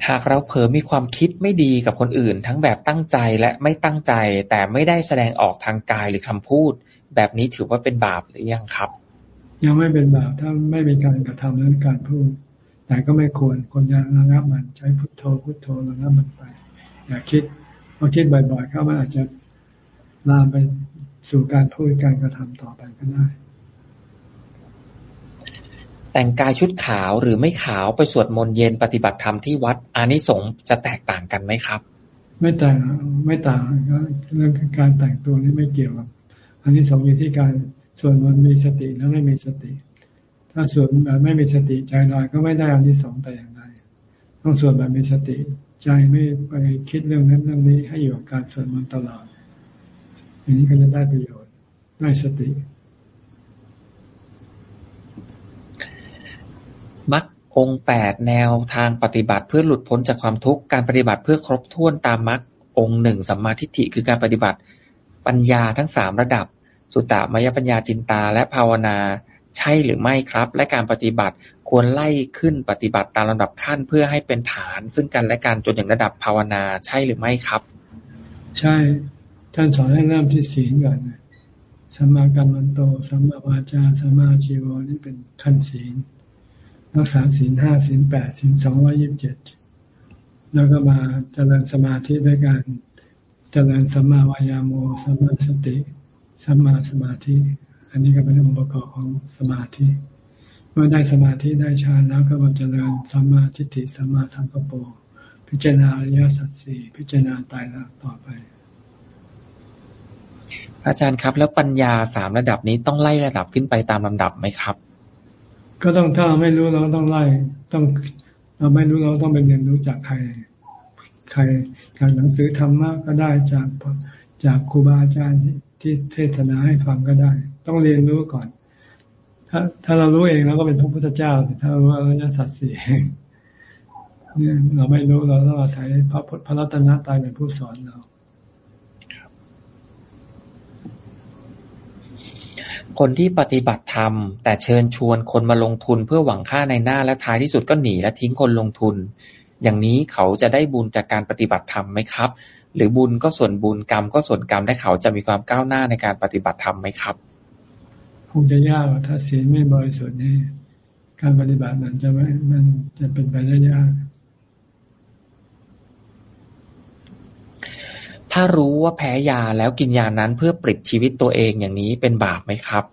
Speaker 1: หากเราเผลอมีความคิดไม่ดีกับคนอื่น ทั้งแบบตั้งใจและไม่ตั้งใจ แต่ไม่ได้แสดงออกทางกายหรือคำพูด แบบนี้ถือว่าเป็นบาปหรือยังครับ
Speaker 2: ยังไม่เป็นบาปถ้าไม่มีการกระทำและการพูด แต่ก็ไม่ควรคนยังระงับมันใช้พุทโธพุทโธระงับมันไป อย่าคิดพอคิดบ่อยๆเข้ามันอาจจะลามไปสู่การพูดการกระทำต่อไปก็ได้
Speaker 1: แต่งกายชุดขาวหรือไม่ขาวไปสวดมนต์เย็นปฏิบัติธรรมที่วัดอานิสงส์จะแตกต่างกันไหมครับ
Speaker 2: ไม่ต่างไม่ต่างก็เรื่องการแต่งตัวนี้ไม่เกี่ยวกับอันนี้สองอยู่ที่การสวนมันมีสติแล้วไม่มีสติ ถ้าสวนแบบไม่มีสติใจลอยก็ไม่ได้อันที่สองแต่อย่างใดต้องสวนแบบมีสติ ใจไม่ไปคิดเรื่องนั้นเรื่องนี้ให้อยู่กับการสวดมนต์ตลอดอย่างนี้ก็จะได้ประโยชน์ได้สติ
Speaker 1: มัก องแปด แนวทางปฏิบัติเพื่อหลุดพ้นจากความทุกข์ การปฏิบัติเพื่อครบถ้วนตามมักองหนึ่ง สัมมาทิฏฐิคือการปฏิบัติปัญญาทั้งสามระดับ สุตตมยปัญญาจินตาและภาวนา ใช่หรือไม่ครับ และการปฏิบัติควรไล่ขึ้นปฏิบัติตามลำดับขั้นเพื่อให้เป็นฐาน ซึ่งกันและการจนอย่างระดับภาวนา ใช่หรือไม่ครับ
Speaker 2: ใช่ ท่านสอนให้เริ่มที่ศีลก่อนสัมมากรรมันโต สัมมาวาจา สัมมาชีวนี่เป็นขั้นศีล รักษาศีลห้าศีลแปดศีลสองร้อยิบเจ็ดแล้วก็มาเจริญสมาธิด้วยการเจริญสัมมาวายาโมสัมมาสติสัมมาสมาธิ อันนี้ก็เป็นองค์ประกอบของสมาธิเมื่อได้สมาธิได้ฌานแล้วก็มาเจริญสัมมาทิฏฐิสัมมาสังกปรพิจารณาอริยสัจสี่พิจารณาตายแล้วต่อไป
Speaker 1: อาจารย์ครับ แล้วปัญญาสามระดับนี้ต้องไล่ระดับขึ้นไปตามลำดับไหมครับ
Speaker 2: ก็ต้องถ้าเราไม่รู้เราต้องไล่ต้องเราไม่รู้เราต้องไปเรียนรู้จากใคร ใครจากหนังสือธรรมะก็ได้จากจากครูบาอาจารย์ที่เทศนาให้ฟังก็ได้ ต้องเรียนรู้ก่อน ถ้าถ้าเรารู้เองเราก็เป็นพระพุทธเจ้าถ้าเรารู้อริยสัจสี่เนี่ยเราไม่รู้เราต้องอาศัยพระพระรัตนตรัยเป็นผู้สอนเรา
Speaker 1: คนที่ปฏิบัติธรรม แต่เชิญชวนคนมาลงทุนเพื่อหวังค่าในหน้าและท้ายที่สุดก็หนีและทิ้งคนลงทุน อย่างนี้เขาจะได้บุญจากการปฏิบัติธรรมไหมครับ หรือบุญก็ส่วนบุญกรรมก็ส่วนกรรมและเขาจะมีความก้าวหน้าในการปฏิบัติธรรมไหมครับ
Speaker 2: คงจะยากถ้าศีลไม่บริสุทธิ์นี่การปฏิบัติมันจะไม่มันจะเป็นไปได้ยาก
Speaker 1: ถ้ารู้ว่าแพ้ยาแล้วกินยานั้นเพื่อปลิดชีวิตตัวเองอย่างนี้เป็นบาปไหมครับ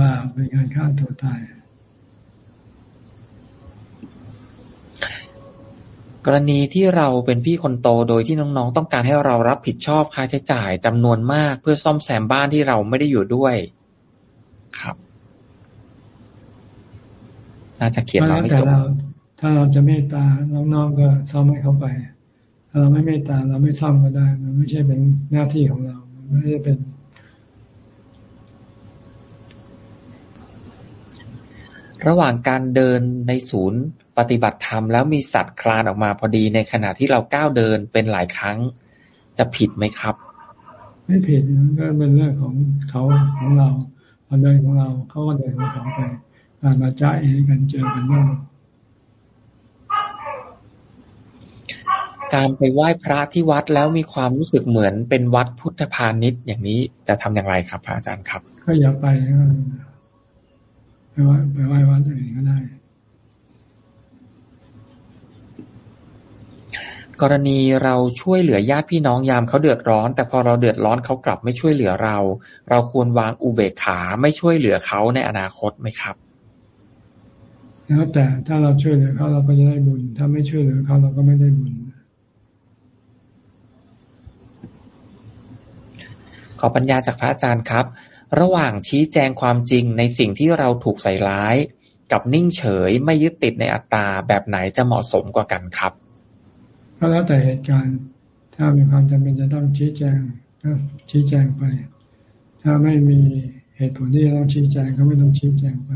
Speaker 2: บาปเป็นการฆ่าตัวตาย
Speaker 1: กรณีที่เราเป็นพี่คนโตโดยที่น้องๆ ต้องการให้เรารับผิดชอบค่าใช้จ่ายจำนวนมากเพื่อซ่อมแซมบ้านที่เราไม่ได้อยู่ด้วย ครับน่าจะเขียนมาไม่จบ
Speaker 2: ถ้าเราจะเมตตาน้องๆก็ซ่อมให้เขาไป เราไม่เมตตาเราไม่ซ่อมก็ได้ มันไม่ใช่เป็นหน้าที่ของเราไม่ใช่เป็น
Speaker 1: ระหว่างการเดินในศูนย์ปฏิบัติธรรมแล้วมีสัตว์คลานออกมาพอดีในขณะที่เราก้าวเดินเป็นหลายครั้งจะผิดไหมครับ
Speaker 2: ไม่ผิดก็เป็นเรื่องของเขาของเราเรเดินของเราเขาก็เดินของเขาไปมาจ่าเอกันเจอกันบ้าง
Speaker 1: การไปไหว้พระที่วัดแล้วมีความรู้สึกเหมือนเป็นวัดพุทธพาณิชย์อย่างนี้จะทำอย่างไรครับพระอาจารย์ครับ
Speaker 2: ก็อย่าไปไปไหว้ไปไหว้วัดอื่นก็ได้
Speaker 1: กรณีเราช่วยเหลือญาติพี่น้องยามเขาเดือดร้อน แต่พอเราเดือดร้อนเขากลับไม่ช่วยเหลือเรา เราควรวางอุเบกขาไม่ช่วยเหลือเขาในอนาคตไหมครับ
Speaker 2: แล้วแต่ถ้าเราช่วยเหลือเขาเราก็จะได้บุญ ถ้าไม่ช่วยเหลือเขาเราก็ไม่ได้บุญ
Speaker 1: ขอปัญญาจากพระอาจารย์ครับ ระหว่างชี้แจงความจริงในสิ่งที่เราถูกใส่ร้าย กับนิ่งเฉยไม่ยึดติดในอัตตาแบบไหนจะเหมาะสมกว่ากันครับ
Speaker 2: ก็แล้วแต่เหตุการณ์ถ้ามีความจำเป็นจะต้องชี้แจงก็ชี้แจงไป ถ้าไม่มีเหตุผลที่ต้องชี้แจงก็ไม่ต้องชี้แจงไป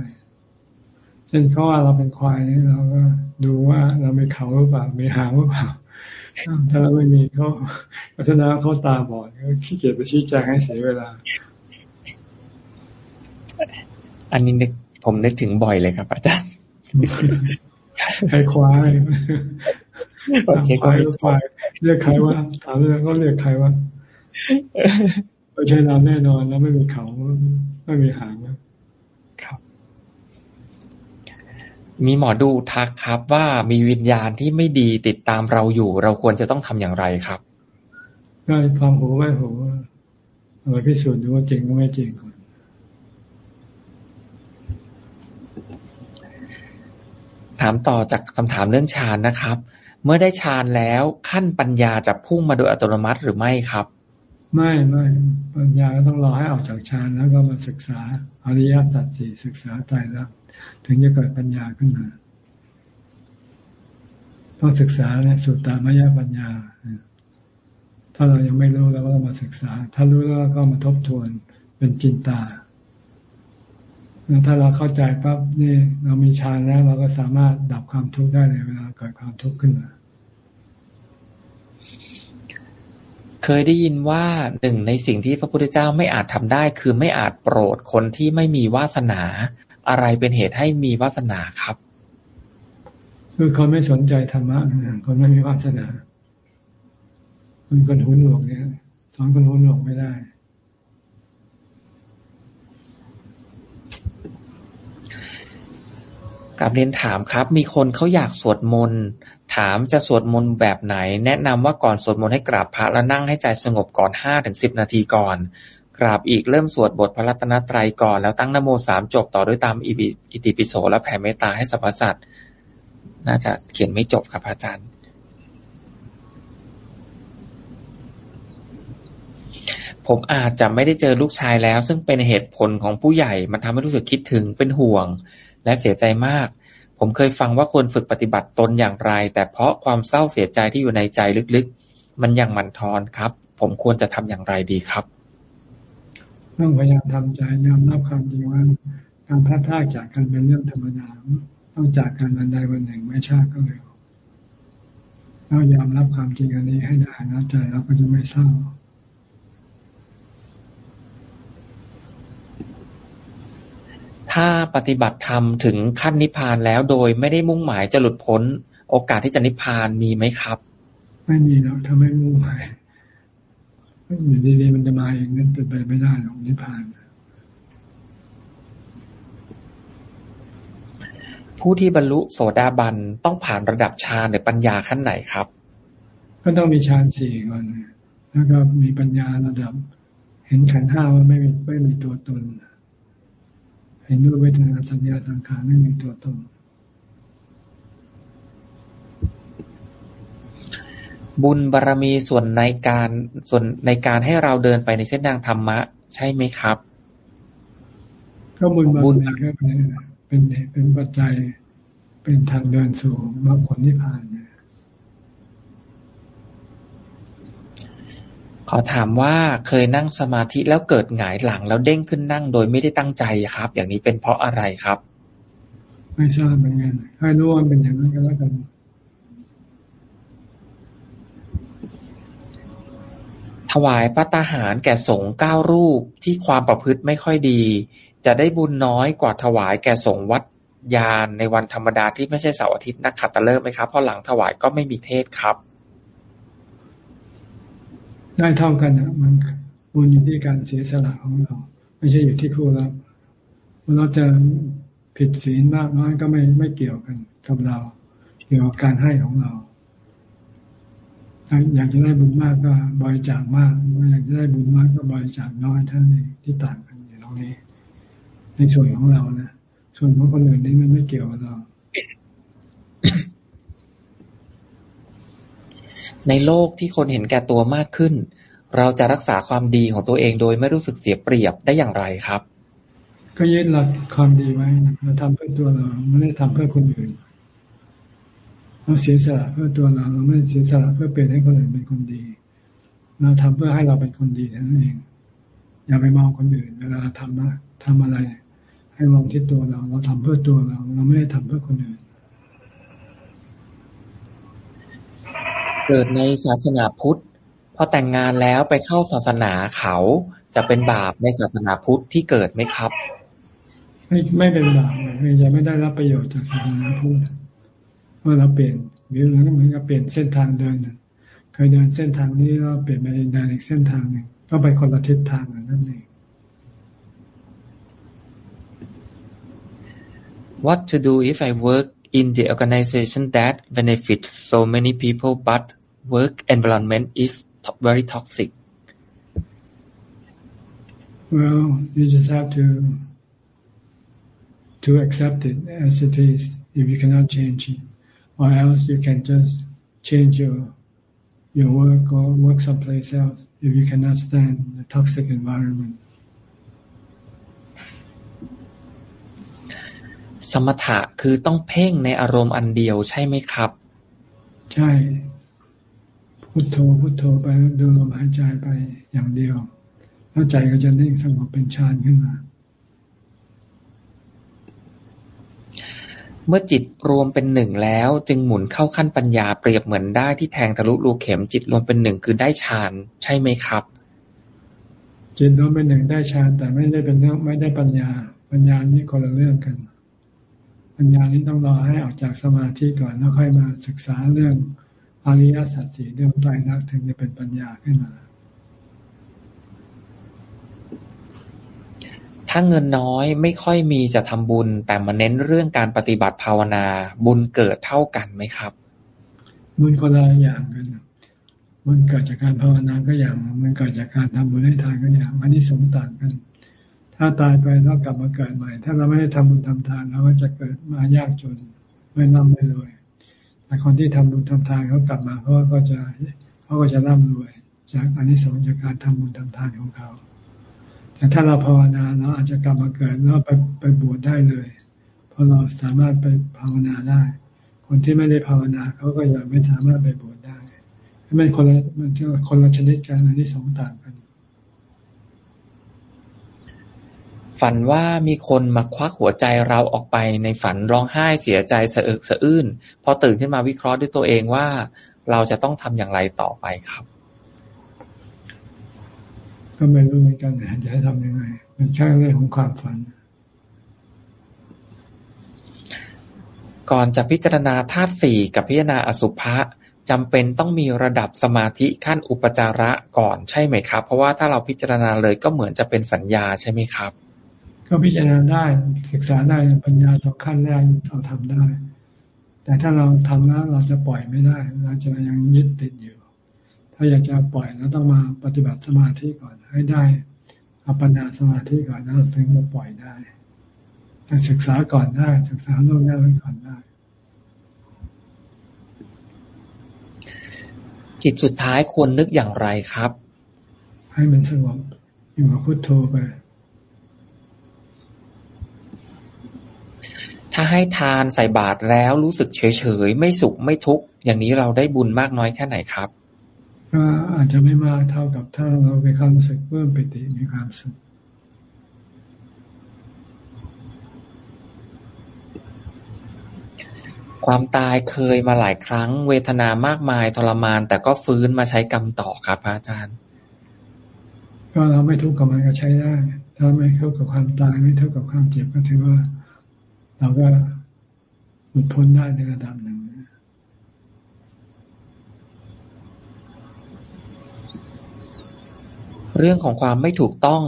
Speaker 2: เช่นเขาว่าเราเป็นควายเราก็ดูว่าเราไม่เขาหรือเปล่าไม่หางหรือเปล่า ถ้าไม่มีเขาพัฒนาเขาตาบอดก็ขี้เกียจไปชี้แจงให้เสียเวลา
Speaker 1: อันนี้นึกผมนึกถึงบ่อยเลยครับ อาจารย์
Speaker 2: ใครควายควายควายเรียกใครว่าถามเรื่องเขาเรียกใครว่าไม่ใช่เราแน่นอนแล้วไม่มีเขาไม่มีหาง
Speaker 1: ครับ มีหมอดูทักครับว่ามีวิญญาณที่ไม่ดีติดตามเราอยู่ เราควรจะต้องทำอย่างไรครับ
Speaker 2: ก็ฟังหูไม่หูเอาไปพิสูจน์ดูว่าจริงหรือไม่จริงก่อน
Speaker 1: ถามต่อจากคำถามเรื่องฌานนะครับ เมื่อได้ฌานแล้วขั้นปัญญาจะพุ่งมาโดยอัตโนมัติหรือไม่ครับ
Speaker 2: ไม่ไม่ปัญญาต้องรอให้ออกจากฌานแล้วก็มาศึกษาอริยสัจสี่ศึกษาใจแล้ว ถึงจะเกิดปัญญาขึ้นมาต้องศึกษาเนี่ยสุตตามยปัญญา ถ้าเรายังไม่รู้เราก็ต้องมาศึกษา ถ้ารู้แล้วก็มาทบทวนเป็นจินตาแล้วถ้าเราเข้าใจปั๊บนี่เรามีฌานแล้วเราก็สามารถดับความทุกข์ได้ในเวลาเกิดความทุกข์ขึ้นมา
Speaker 1: เคยได้ยินว่าหนึ่งในสิ่งที่พระพุทธเจ้าไม่อาจทำได้ คือไม่อาจโปรดคนที่ไม่มีวาสนา อะไรเป็นเหตุให้มีวาสนาครับ
Speaker 2: คือคนไม่สนใจธรรมะคนไม่มีวาสนาคนคนหุนหลวกเนี่ยสอนคนหุนหลวกไม่ได้
Speaker 1: กับเรียนถามครับ มีคนเขาอยากสวดมนต์ถามจะสวดมนต์แบบไหน แนะนำว่าก่อนสวดมนต์ให้กราบพระแล้วนั่งให้ใจสงบก่อนห้าถึงสิบนาทีก่อน กราบอีกเริ่มสวดบทพระรัตนตรัยก่อน แล้วตั้งนโมสามจบต่อด้วยตามอิติปิโสและแผ่เมตตาให้สรรพสัตว์น่าจะเขียนไม่จบครับอาจารย์ ผมอาจจะไม่ได้เจอลูกชายแล้ว ซึ่งเป็นเหตุผลของผู้ใหญ่ มันทำให้รู้สึกคิดถึงเป็นห่วง และเสียใจมาก ผมเคยฟังว่าควรฝึกปฏิบัติตนอย่างไร แต่เพราะความเศร้าเสียใจที่อยู่ในใจลึกๆ มันยังมันทอนครับ ผมควรจะทำอย่างไรดีครับ
Speaker 2: ต้องพยายามทำใจยอมรับความจริงว่าการพลาดพลาดจากกันเป็นเรื่องธรรมดาต้องจากกันวันใดวันหนึ่งไม่ช้าก็เร็วเรายอมรับความจริงอันนี้ให้ได้นะใจเราก็จะไม่เศร้า
Speaker 1: ถ้าปฏิบัติธรรมถึงขั้นนิพพานแล้วโดยไม่ได้มุ่งหมายจะหลุดพ้น โอกาสที่จะนิพพานมีไหมครับ
Speaker 2: ไม่มีหรอกถ้าไม่มุ่งหมาย อยู่ดีๆมันจะมาเองนั่นเป็นไปไม่ได้หรอกนิพพาน
Speaker 1: ผู้ที่บรรลุโสดาบันต้องผ่านระดับฌานหรือปัญญาขั้นไหนครับ
Speaker 2: ก็ต้องมีฌานสี่ก่อน แล้วก็มีปัญญาระดับ เห็นขันห้าว่าไม่มีไม่มีตัวตน เห็นรูปเวทนาสัญญาสังขารไม่มีตัวตน
Speaker 1: บุญบารรมีส่วนในการส่วนในการให้เราเดินไปในเส้นทางธรรมะ ใช่ไหมครับ
Speaker 2: ก็บุญบารมีก็เป็นเป็นเป็นปัจจัยเป็นทางเดินสู่มรรคผลนิพพาน
Speaker 1: ขอถามว่าเคยนั่งสมาธิแล้วเกิดหงายหลัง แล้วเด้งขึ้นนั่งโดยไม่ได้ตั้งใจครับ อย่างนี้เป็นเพราะอะไรครับ
Speaker 2: ไม่ทราบเหมือนกันให้รู้ว่าเป็นอย่างนั้นก็แล้วกัน
Speaker 1: ถวายปัตาหารแก่สงฆ์เก้ารูปที่ความประพฤติไม่ค่อยดี จะได้บุญน้อยกว่าถวายแก่สงฆ์วัดยานในวันธรรมดาที่ไม่ใช่เสาร์อาทิตย์นักขัตฤกษ์ไหมครับเพราะหลังถวายก็ไม่มีเทศครับ
Speaker 2: ได้เท่ากันนะมันบุญอยู่ที่การเสียสละของเรา ไม่ใช่อยู่ที่ผู้รับเราจะผิดศีลมากน้อยก็ไม่ไม่เกี่ยวกันกับเรา เกี่ยวกับการให้ของเรา อยากจะได้บุญมากก็บริจาคมากอยากจะได้บุญมากก็บริจาคน้อยท่านเองที่ต่างกันอยู่ตรงนี้ ในส่วนของเรานะส่วนของคนอื่นนี่มันไม่เกี่ยวกับเรา
Speaker 1: ในโลกที่คนเห็นแก่ตัวมากขึ้น เราจะรักษาความดีของตัวเองโดยไม่รู้สึกเสียเปรียบได้อย่างไรครับ
Speaker 2: ก็ยึดหลักความดีไว้เราทำเพื่อตัวเราไม่ได้ทำเพื่อคนอื่น เราเสียสละเพื่อตัวเราเราไม่เสียสละเพื่อเป็นให้คนอื่นเป็นคนดี เราทำเพื่อให้เราเป็นคนดีเท่านั้นเอง อย่าไปมองคนอื่นเวลาทำนะทำอะไร ให้มองที่ตัวเรา เราทำเพื่อตัวเรา เราไม่ได้ทำเพื่อคนอื่น
Speaker 1: เกิดในศาสนาพุทธพอแต่งงานแล้วไปเข้าศาสนาเขาจะเป็นบาปในศาสนาพุทธที่เกิดไหมครับ
Speaker 2: ไม่ไม่เป็นบาปเลยจะไม่ได้รับประโยชน์จากศาสนาพุทธ เมื่อเราเปลี่ยนหรือเหมือนกับเปลี่ยนเส้นทางเดินเคยเดินเส้นทางนี้เราเปลี่ยนไปเดินอีกเส้นทางหนึ่งก็ไปคนละทิศทางนั่นเอง
Speaker 1: What to do if I work in the organization that benefits so many people but work environment is very toxic?
Speaker 2: Well, you just have to to accept it as it is if you cannot change it, or else you can just change your your work or work someplace else if you cannot stand the toxic environment.
Speaker 1: สมถะคือต้องเพ่งในอารมณ์อันเดียวใช่ไหมครับ
Speaker 2: ใช่ พุโทโธพุโทโธไปดูลมหายใจไปอย่างเดียว แล้วใจก็จะนิ่งสงบเป็นฌานขึ้นมา
Speaker 1: เมื่อจิตรวมเป็นหนึ่งแล้ว จึงหมุนเข้าขั้นปัญญาเปรียบเหมือนได้ที่แทงทะลุรูเข็มจิตรวมเป็นหนึ่งคือได้ฌานใช่ไหมครับ
Speaker 2: จิตรวมเป็นหนึ่งได้ฌานแต่ไม่ได้เป็นเรื่องไม่ได้ปัญญา ปัญญานี่คนละเรื่องกัน ปัญญานี้ต้องรอให้ออกจากสมาธิก่อนแล้วค่อยมาศึกษาเรื่องอริยสัจสี่เรื่องไตรลักษณ์ถึงจะเป็นปัญญาขึ้นมา
Speaker 1: ถ้าเงินน้อยไม่ค่อยมีจะทำบุญ แต่มาเน้นเรื่องการปฏิบัติภาวนา บุญเกิดเท่ากันไหมครับ
Speaker 2: บุญคนละอย่างกันบุญเกิดจากการภาวนาก็อย่าง มันเกิดจากการทำบุญให้ทานก็อย่างอันนี้สงต่างกัน ถ้าตายไปแล้วกลับมาเกิดใหม่ ถ้าเราไม่ได้ทำบุญทำทานเราก็จะเกิดมายากจนไม่ร่ำไม่รวยแต่คนที่ทำบุญทำทานเขากลับมาเขาก็จะเขาก็จะร่ำรวย จากอันนี้สงจากการทำบุญทำทานของเขา แต่ถ้าเราภาวนาเราอาจจะกลับมาเกิดแล้วไปไปบวชได้เลย เพราะเราสามารถไปภาวนาได้ คนที่ไม่ได้ภาวนาเขาก็ยังไม่สามารถไปบวชได้มันคนละมันคนละชนิดกันอันนี้สองต่างกัน
Speaker 1: ฝันว่ามีคนมาควักหัวใจเราออกไปในฝันร้องไห้เสียใจสะอึกสะอื้นพอตื่นขึ้นมาวิเคราะห์ด้วยตัวเองว่า เราจะต้องทำอย่างไรต่อไปครับ
Speaker 2: ก็ไม่รู้เหมือนกันนะจะให้ทำยังไง มันแค่เรื่องของความฝัน
Speaker 1: ก่อนจะพิจารณาธาตุสี่กับพิจารณาอสุภะจำเป็นต้องมีระดับสมาธิขั้นอุปจาระก่อนใช่ไหมครับ เพราะว่าถ้าเราพิจารณาเลยก็เหมือนจะเป็นสัญญาใช่ไหมครับ
Speaker 2: ก็พิจารณาได้ศึกษาได้ปัญญาสองขั้นแรกเราทำได้ แต่ถ้าเราทำแล้วเราจะปล่อยไม่ได้ เราจะยังยึดติดอยู่ ถ้าอยากจะปล่อยเราต้องมาปฏิบัติสมาธิก่อน ให้ได้ อัปปนาสมาธิก่อนแล้วถึงจะปล่อยได้แต่ศึกษาก่อนได้ ศึกษาโน้นน้ไว้ก่อนได้
Speaker 1: จิตสุดท้ายควรนึกอย่างไรครับ
Speaker 2: ให้มันสงบอยู่กับพุทโธไป
Speaker 1: ถ้าให้ทานใส่บาตรแล้วรู้สึกเฉยๆไม่สุขไม่ทุกข์อย่างนี้เราได้บุญมากน้อยแค่ไหนครับ
Speaker 2: ก็อาจจะไม่มากเท่ากับถ้าเราไปความรู้สึกเพิ่มปิติมีความสุข
Speaker 1: ความตายเคยมาหลายครั้ง เวทนามากมายทรมาน แต่ก็ฟื้นมาใช้กรรมต่อครับอาจารย์
Speaker 2: ก็เราไม่ทุกข์กับมันก็ใช้ได้ ถ้าไม่ทุกข์กับความตายไม่ทุกข์กับความเจ็บก็ถือว่า เราก็หลุดพ้นได้ในระดับหนึ่ง
Speaker 1: เรื่องของความไม่ถูกต้อง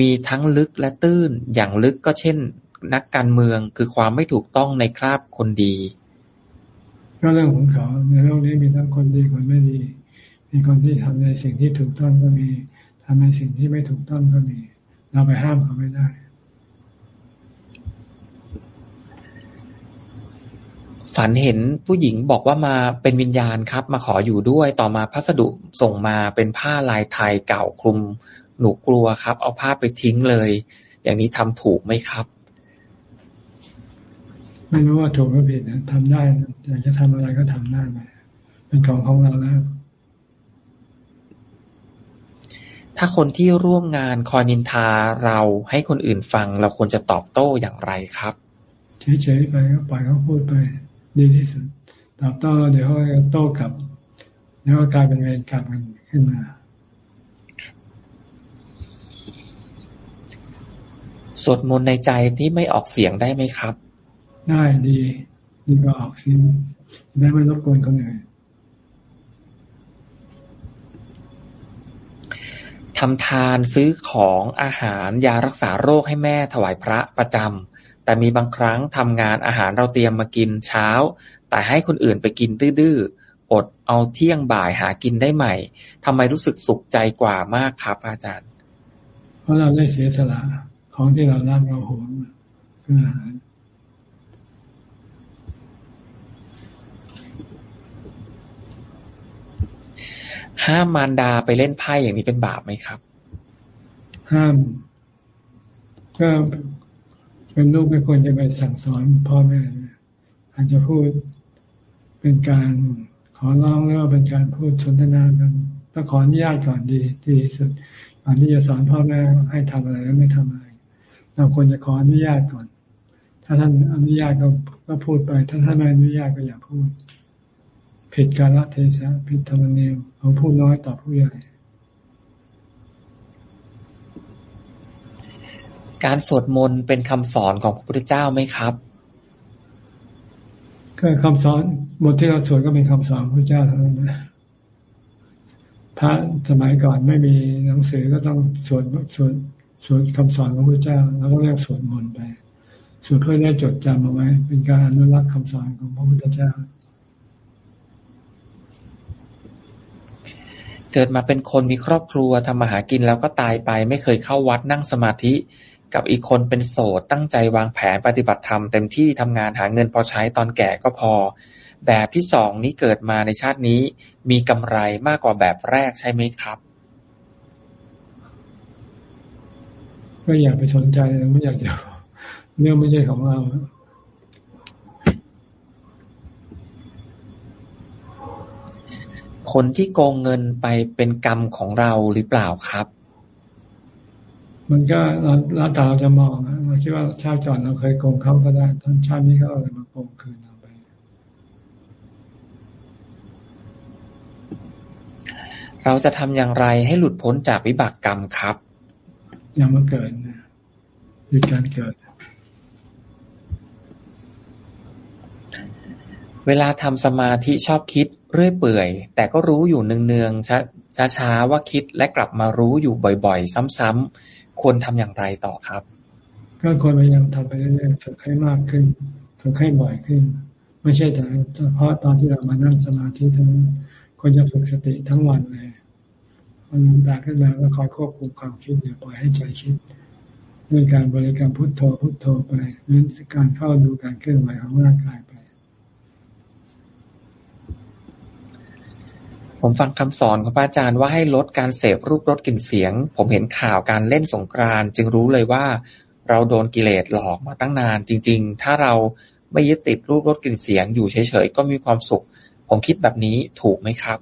Speaker 1: มีทั้งลึกและตื้น อย่างลึกก็เช่น นักการเมืองคือความไม่ถูกต้องในคราบคนดี
Speaker 2: ก็เรื่องของเขาในโลกนี้มีทั้งคนดีคนไม่ดี มีคนที่ทำในสิ่งที่ถูกต้องก็มีทำในสิ่งที่ไม่ถูกต้องก็มี เราไปห้ามเขาไม่ได้
Speaker 1: ฝันเห็นผู้หญิงบอกว่ามาเป็นวิญญาณครับ มาขออยู่ด้วยต่อมาพัสดุส่งมาเป็นผ้าลายไทยเก่าคลุม หนูกลัวครับ เอาผ้าไปทิ้งเลย อย่างนี้ทำถูกไหมครับ
Speaker 2: ไม่รู้ว่าถูกหรือผิดนะทำได้อยากจะทำอะไรก็ทำได้ไหมเป็นของของเราแล้ว
Speaker 1: ถ้าคนที่ร่วมงานคอยนินทาเราให้คนอื่นฟัง เราควรจะตอบโต้อย่างไรครับ
Speaker 2: เฉยๆไปก็ปล่อยเขาพูดไป ดีที่สุดตอบโต้เดี๋ยวเขาจะโต้กลับเดี๋ยวก็กลายเป็นเวรกรรมกันขึ้นมา
Speaker 1: สวดมนต์ในใจที่ไม่ออกเสียงได้ไหมครับ
Speaker 2: ได้ดีดีก็ออกเสียงได้ไม่รบกวนคนอื่น
Speaker 1: ทำทานซื้อของอาหารยารักษาโรคให้แม่ถวายพระประจำ แต่มีบางครั้งทำงานอาหารเราเตรียมมากินเช้า แต่ให้คนอื่นไปกินดื้อๆอดเอาเที่ยงบ่ายหากินได้ใหม่ทำไมรู้สึกสุขใจกว่ามากครับ อาจารย์
Speaker 2: เพราะเราได้เสียสละของที่เรารักเราหวงเพื่ออาหาร
Speaker 1: ห้ามมารดาไปเล่นไพ่อย่างนี้เป็นบาปไหมครับ
Speaker 2: ห้าม ก็ เป็นลูกไม่ควรจะไปสั่งสอนพ่อแม่อาจจะพูดเป็นการขอร้องหรือว่าเป็นการพูดสนทนากันต้องขออนุญาตก่อนดีดีสุดก่อนที่จะสอนพ่อแม่ให้ทำอะไรแล้วไม่ทำอะไร เราควรจะขออนุญาตก่อน ถ้าท่านอนุญาตก็ก็พูดไป ถ้าท่านไม่อนุญาตก็อย่าพูด ผิดกาลเทศะผิดธรรมเนียมเขาพูดน้อยต่อผู้ใหญ่
Speaker 1: การสวดมนต์เป็นคำสอนของพระพุทธเจ้าไหมครับ
Speaker 2: ก็คำสอนบทที่เราสวดก็เป็นคำสอนพระเจ้าเท่านั้นนะพระสมัยก่อนไม่มีหนังสือก็ต้องสวดสวดสวดคำสอนของพระเจ้า แล้วก็เรียกสวดมนต์ไปสวดเพื่อได้จดจำเอาไว้ เป็นการอนุรักษ์คำสอนของพระพุทธเจ้า
Speaker 1: เกิดมาเป็นคนมีครอบครัวทำมาหากินแล้วก็ตายไป ไม่เคยเข้าวัดนั่งสมาธิ กับอีกคนเป็นโสด ตั้งใจวางแผนปฏิบัติธรรมเต็มที่ทำงานหาเงินพอใช้ตอนแก่ก็พอ แบบที่สองนี้เกิดมาในชาตินี้ มีกำไรมากกว่าแบบแรกใช่ไหมครับ
Speaker 2: ก็อย่าไปสนใจไม่อยากจะเรื่องไม่ใช่ของเรา
Speaker 1: คนที่โกงเงินไปเป็นกรรมของเราหรือเปล่าครับ
Speaker 2: มันก็เราแต่เราจะมองนะเราคิดว่าชาติก่อนเราเคยโกงเขาก็ได้ท่านชาตินี้เขาอะไรมาโกงคืนเราไป
Speaker 1: เราจะทำอย่างไรให้หลุดพ้นจากวิบากกรรมครับ
Speaker 2: ยังมาเกิดนะหยุดการเกิด
Speaker 1: เวลาทำสมาธิชอบคิดเรื่อยเปื่อย แต่ก็รู้อยู่เนืองๆช้าๆว่าคิดและกลับมารู้อยู่บ่อย ๆ ซ้ำๆ ควรทำอย่างไรต่อครับ
Speaker 2: ก็ควรพยายามทำไปเรื่อยๆฝึกให้มากขึ้นฝึกให้บ่อยขึ้น ไม่ใช่แต่เฉพาะตอนที่เรามานั่งสมาธิเท่านั้นควรจะฝึกสติทั้งวันเลยพอลืมตาขึ้นมาก็คอยควบคุมความคิดอย่าปล่อยให้ใจคิดด้วยการบริกรรมพุทโธพุทโธไปนั้นการเข้าดูการเคลื่อนไหวของร่างกายไป
Speaker 1: ผมฟังคำสอนของพระอาจารย์ว่าให้ลดการเสพรูปรสกลิ่นเสียง ผมเห็นข่าวการเล่นสงกรานจึงรู้เลยว่า เราโดนกิเลสหลอกมาตั้งนาน จริง ๆ ถ้าเราไม่ยึดติดรูปรสกลิ่นเสียง อยู่เฉยๆก็มีความสุข ผมคิดแบบนี้ถูกไหมครับ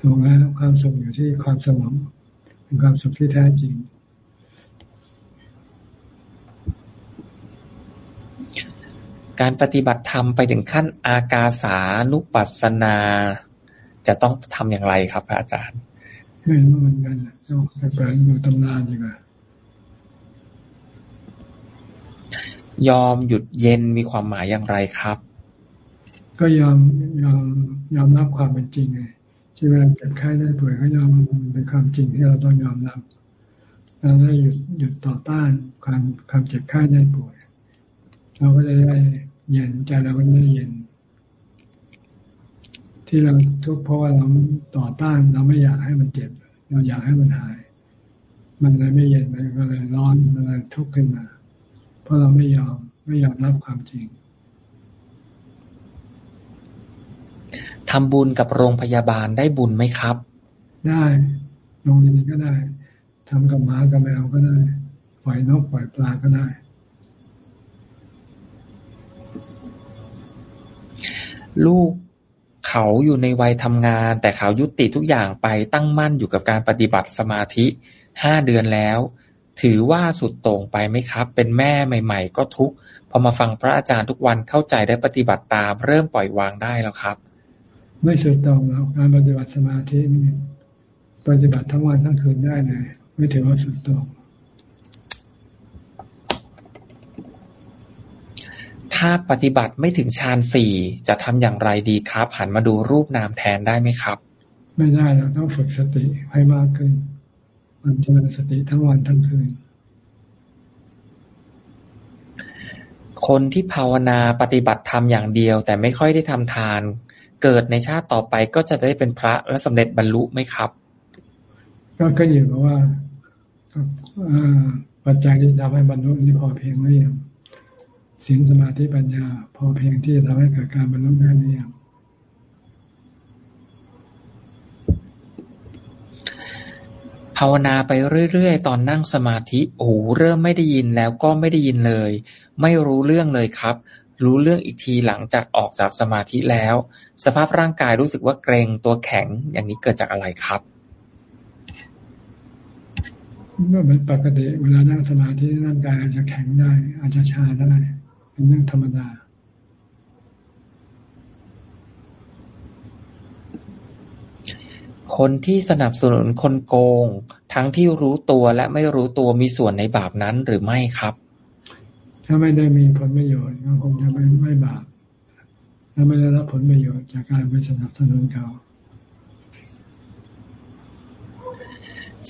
Speaker 2: ถูกแล้วความสุขอยู่ที่ความสงบเป็นความสุขที่แท้จริง
Speaker 1: กการปฏิบัติธรรมไปถึงขั้นอากาสานุปัสสนา จะต้องทำอย่างไรครับพระอาจารย์
Speaker 2: ไม่รู้เหมือนกันต้องไปเปิดดูตำนานดีกว่า
Speaker 1: ยอมหยุดเย็นมีความหมายอย่างไรครับ
Speaker 2: ก็ยอมยอมยอมรับความเป็นจริงไงที่เวลาเจ็บไข้ได้ป่วยก็ยอมเป็นความจริงที่เราต้องยอมรับเราได้หยุดหยุดต่อต้านความความเจ็บไข้ได้ป่วย เราก็จะได้เย็นใจเราก็ได้เย็น ที่เราทุกข์เพราะว่าเราต่อต้าน เราไม่อยากให้มันเจ็บ เราอยากให้มันหาย มันเลยไม่เย็นมันก็เลยร้อนมันเลยทุกข์ขึ้นมา เพราะเราไม่ยอมไม่ยอมรับความจริง
Speaker 1: ทำบุญกับโรงพยาบาลได้บุญไหมครับ
Speaker 2: ได้โรงเรียนก็ได้ทำกับหมากับแมวก็ได้ ปล่อยนกปล่อยปลาก็ได้
Speaker 1: ลูก เขาอยู่ในวัยทำงาน แต่เขายุติทุกอย่างไปตั้งมั่นอยู่กับการปฏิบัติสมาธิห้าเดือนแล้ว ถือว่าสุดโต่งไปไหมครับ เป็นแม่ใหม่ ๆ ก็ทุกพอมาฟังพระอาจารย์ทุกวันเข้าใจได้ปฏิบัติตาม เริ่มปล่อยวางได้แล้วครับ
Speaker 2: ไม่สุดโต่งแล้วการปฏิบัติสมาธินี่ปฏิบัติทั้งวันทั้งคืนได้เลยไม่ถือว่าสุดโต่ง
Speaker 1: ถ้าปฏิบัติไม่ถึงฌานสี่จะทำอย่างไรดีครับ หันมาดูรูปนามแทนได้ไหมครับ
Speaker 2: ไม่ได้เราต้องฝึกสติให้มากขึ้น มันจะเป็นสติทั้งวันทั้งคืน
Speaker 1: คนที่ภาวนาปฏิบัติธรรมอย่างเดียว แต่ไม่ค่อยได้ทำทาน เกิดในชาติต่อไปก็จะได้เป็นพระและสำเร็จบรรลุไหมครับ
Speaker 2: ก็ขึ้นอยู่กับว่าปัจจัยที่ทำให้บรรลุนี่พอเพียงหรือยัง ศีลสมาธิปัญญา พอเพียงที่จะทำให้เกิดการบรรลุได้หรือยัง
Speaker 1: ภาวนาไปเรื่อยๆ ตอนนั่งสมาธิโอ้เริ่มไม่ได้ยินแล้วก็ไม่ได้ยินเลย ไม่รู้เรื่องเลยครับ รู้เรื่องอีกทีหลังจากออกจากสมาธิแล้ว สภาพร่างกายรู้สึกว่าเกรงตัวแข็งอย่างนี้เกิดจากอะไรครับ
Speaker 2: เมื่อเป็นปกติเวลานั่งสมาธิร่างกายอาจจะแข็งได้ อาจจะชาได้ เป็นเรื่องธรรมดา
Speaker 1: คนที่สนับสนุนคนโกง ทั้งที่รู้ตัวและไม่รู้ตัวมีส่วนในบาปนั้นหรือไม่ครับ
Speaker 2: ถ้าไม่ได้มีผลประโยชน์ก็คงจะไม่ไม่บาปถ้าไม่ได้รับผลประโยชน์จากการไปสนับสนุนเขา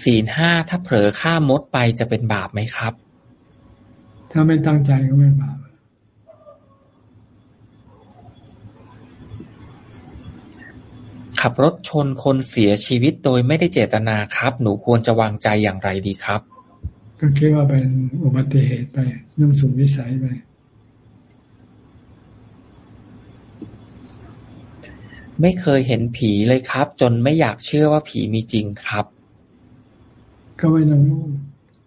Speaker 1: ศีลห้าถ้าเผลอฆ่ามดไปจะเป็นบาปไหมครับ
Speaker 2: ถ้าไม่ตั้งใจก็ไม่บาป
Speaker 1: ขับรถชนคนเสียชีวิตโดยไม่ได้เจตนาครับ หนูควรจะวางใจอย่างไรดีครับ
Speaker 2: ก็คิดว่าเป็นอุบัติเหตุไปเรื่องสุดวิสัยไป
Speaker 1: ไม่เคยเห็นผีเลยครับ จนไม่อยากเชื่อว่าผีมีจริงครับ
Speaker 2: ก็ไม่ต้อง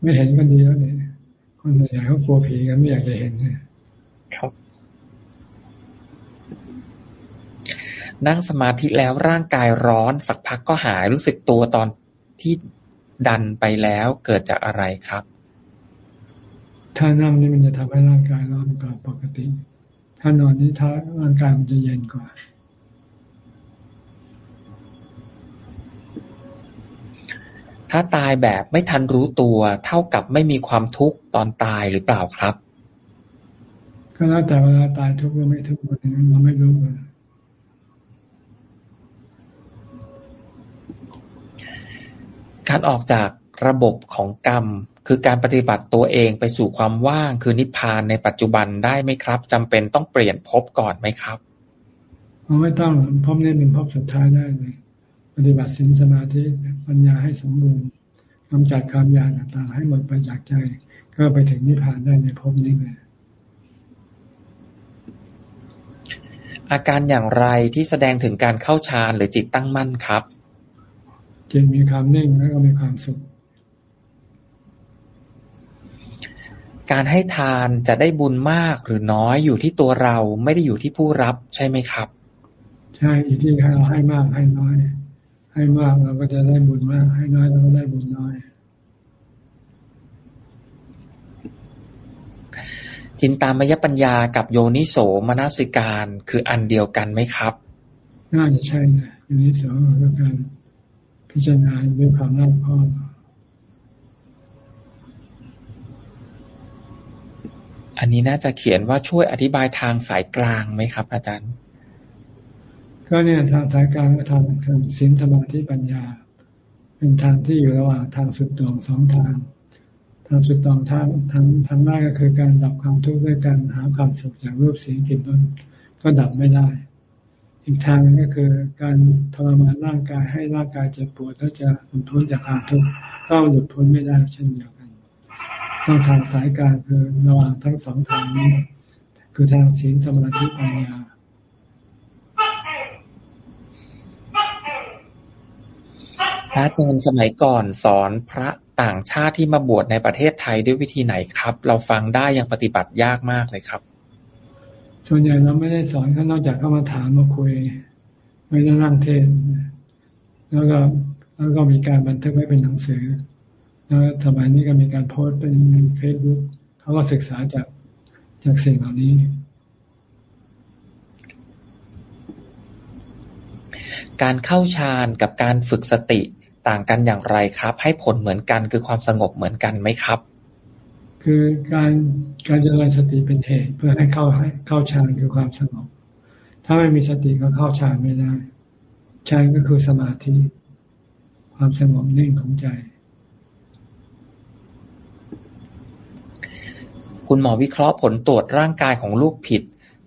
Speaker 2: ไม่เห็นกันดีแล้วเนี่ยคนส่วนใหญ่เขากลัวผีกันไม่อยากจะเห็นเนี่ยครับ
Speaker 1: นั่งสมาธิแล้วร่างกายร้อน สักพักก็หายรู้สึกตัวตอนที่ดันไปแล้วเกิดจากอะไรครับ
Speaker 2: ถ้านั่งนี่มันจะทำให้ร่างกายร้อนกว่าปกติ ถ้านอนนี่ถ้าร่างกายมันจะเย็นกว่า
Speaker 1: ถ้าตายแบบไม่ทันรู้ตัว เท่ากับไม่มีความทุกข์ตอนตายหรือเปล่าครับ
Speaker 2: ก็แล้วแต่เวลาตายทุกข์หรือไม่ทุกข์เราไม่รู้เลย
Speaker 1: การออกจากระบบของกรรม คือการปฏิบัติตัวเองไปสู่ความว่าง คือนิพพานในปัจจุบันได้ไหมครับจำเป็นต้องเปลี่ยนภพก่อนไหมครับ
Speaker 2: ไม่ต้องภพนี้เป็นภพสุดท้ายได้เลยปฏิบัติสินสมาธิปัญญาให้สมบูรณ์กำจัดความอยากต่างๆให้หมดไปจากใจ ก็ไปถึงนิพพานได้ในภพนี้เลย
Speaker 1: อาการอย่างไรที่แสดงถึงการเข้าฌานหรือจิตตั้งมั่นครับ
Speaker 2: จิตมีความนิ่งแล้วก็มีความสุข
Speaker 1: การให้ทานจะได้บุญมากหรือน้อยอยู่ที่ตัวเราไม่ได้อยู่ที่ผู้รับใช่ไหมครับ
Speaker 2: ใช่อยู่ที่เราให้มากให้น้อย ให้มากเราก็จะได้บุญมาก ให้น้อยเราก็ได้บุญน้อย
Speaker 1: จินตามยปัญญากับโยนิโสมนสิการคืออันเดียวกันไหมครับ
Speaker 2: น่าจะใช่นะโยนิโสก็การ พิจารณาด้วยความรอบคอบ
Speaker 1: อันนี้น่าจะเขียนว่าช่วยอธิบายทางสายกลางไหมครับ อาจารย์
Speaker 2: ก็เนี่ยทางสายกลางก็ทางคือศีลสมาธิปัญญา เป็นทางที่อยู่ระหว่างทางสุดตรงสองทาง ทางสุดตรงทางทางทางแรกก็คือการดับความทุกข์ด้วยการหาความสุขจากรูปเสียงกลิ่นรสก็ดับไม่ได้ อีกทางนึงก็คือการทรมานร่างกายให้ร่างกายเจ็บปวดแล้วจะหลุดพ้นจากความทุกข์ก็หลุดพ้นไม่ได้เช่นเดียวกัน ต้องทางสายกลางคือระหว่างทั้งสองทางนี้ คือทางศีลสมาธิปัญญา
Speaker 1: พระอาจารย์สมัยก่อนสอนพระต่างชาติที่มาบวชในประเทศไทยด้วยวิธีไหนครับ เราฟังได้ยังปฏิบัติยากมากเลยครับ
Speaker 2: ส่วนใหญ่เราไม่ได้สอนเขานอกจากเข้ามาถามมาคุย ไม่ได้นั่งเทศแล้วก็แล้วก็มีการบันทึกไว้เป็นหนังสือ แล้วสมัยนี้ก็มีการโพสต์เป็นเฟซบุ๊กเขาก็ศึกษาจากจากสิ่งเหล่านี้
Speaker 1: การเข้าฌานกับการฝึกสติต่างกันอย่างไรครับ ให้ผลเหมือนกันคือความสงบเหมือนกันไหมครับ
Speaker 2: คือการการเจริญสติเป็นเหตุ เพื่อให้เข้าให้เข้าฌานคือความสงบ ถ้าไม่มีสติก็เข้าฌานไม่ได้ฌานก็คือสมาธิ ความสงบนิ่งของใจ
Speaker 1: คุณหมอวิเคราะห์ผลตรวจร่างกายของลูกผิด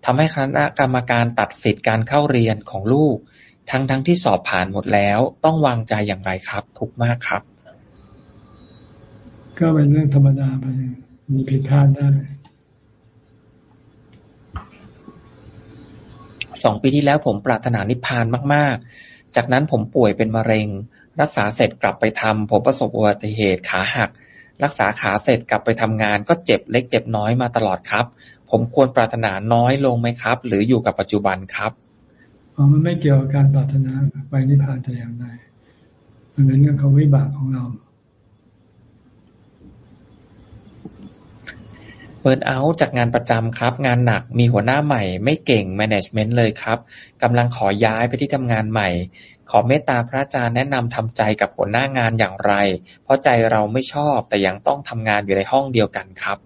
Speaker 1: ทำให้คณะกรรมการตัดสิทธิ์การเข้าเรียนของลูก ทั้งทั้งที่สอบผ่านหมดแล้ว ต้องวางใจอย่างไรครับ ทุกมากครับ
Speaker 2: ก็เป็นเรื่องธรรมดาไปมีผิดพลาดได้
Speaker 1: สองปีที่แล้วผมปรารถนานิพพานมาก ๆ จากนั้นผมป่วยเป็นมะเร็ง รักษาเสร็จกลับไปทำผมประสบอุบัติเหตุขาหัก รักษาขาเสร็จกลับไปทำงาน ก็เจ็บเล็กเจ็บน้อยมาตลอดครับ ผมควรปรารถนาน้อยลงไหมครับ หรืออยู่กับปัจจุบันครับ
Speaker 2: อ๋อมันไม่เกี่ยวกับการปรารถนาไปนิพพานแต่อย่างใดมันเป็นเรื่องของวิบากของเรา
Speaker 1: เปิดเอาจากงานประจำครับ งานหนักมีหัวหน้าใหม่ ไม่เก่งแมネจเมนต์เลยครับกำลังขอย้ายไปที่ทำงานใหม่ ขอเมตตาพระอาจารย์แนะนำทำใจกับหัวหน้างานอย่างไร เพราะใจเราไม่ชอบแต่ยังต้องทำงานอยู่ในห้องเดียวกันครับ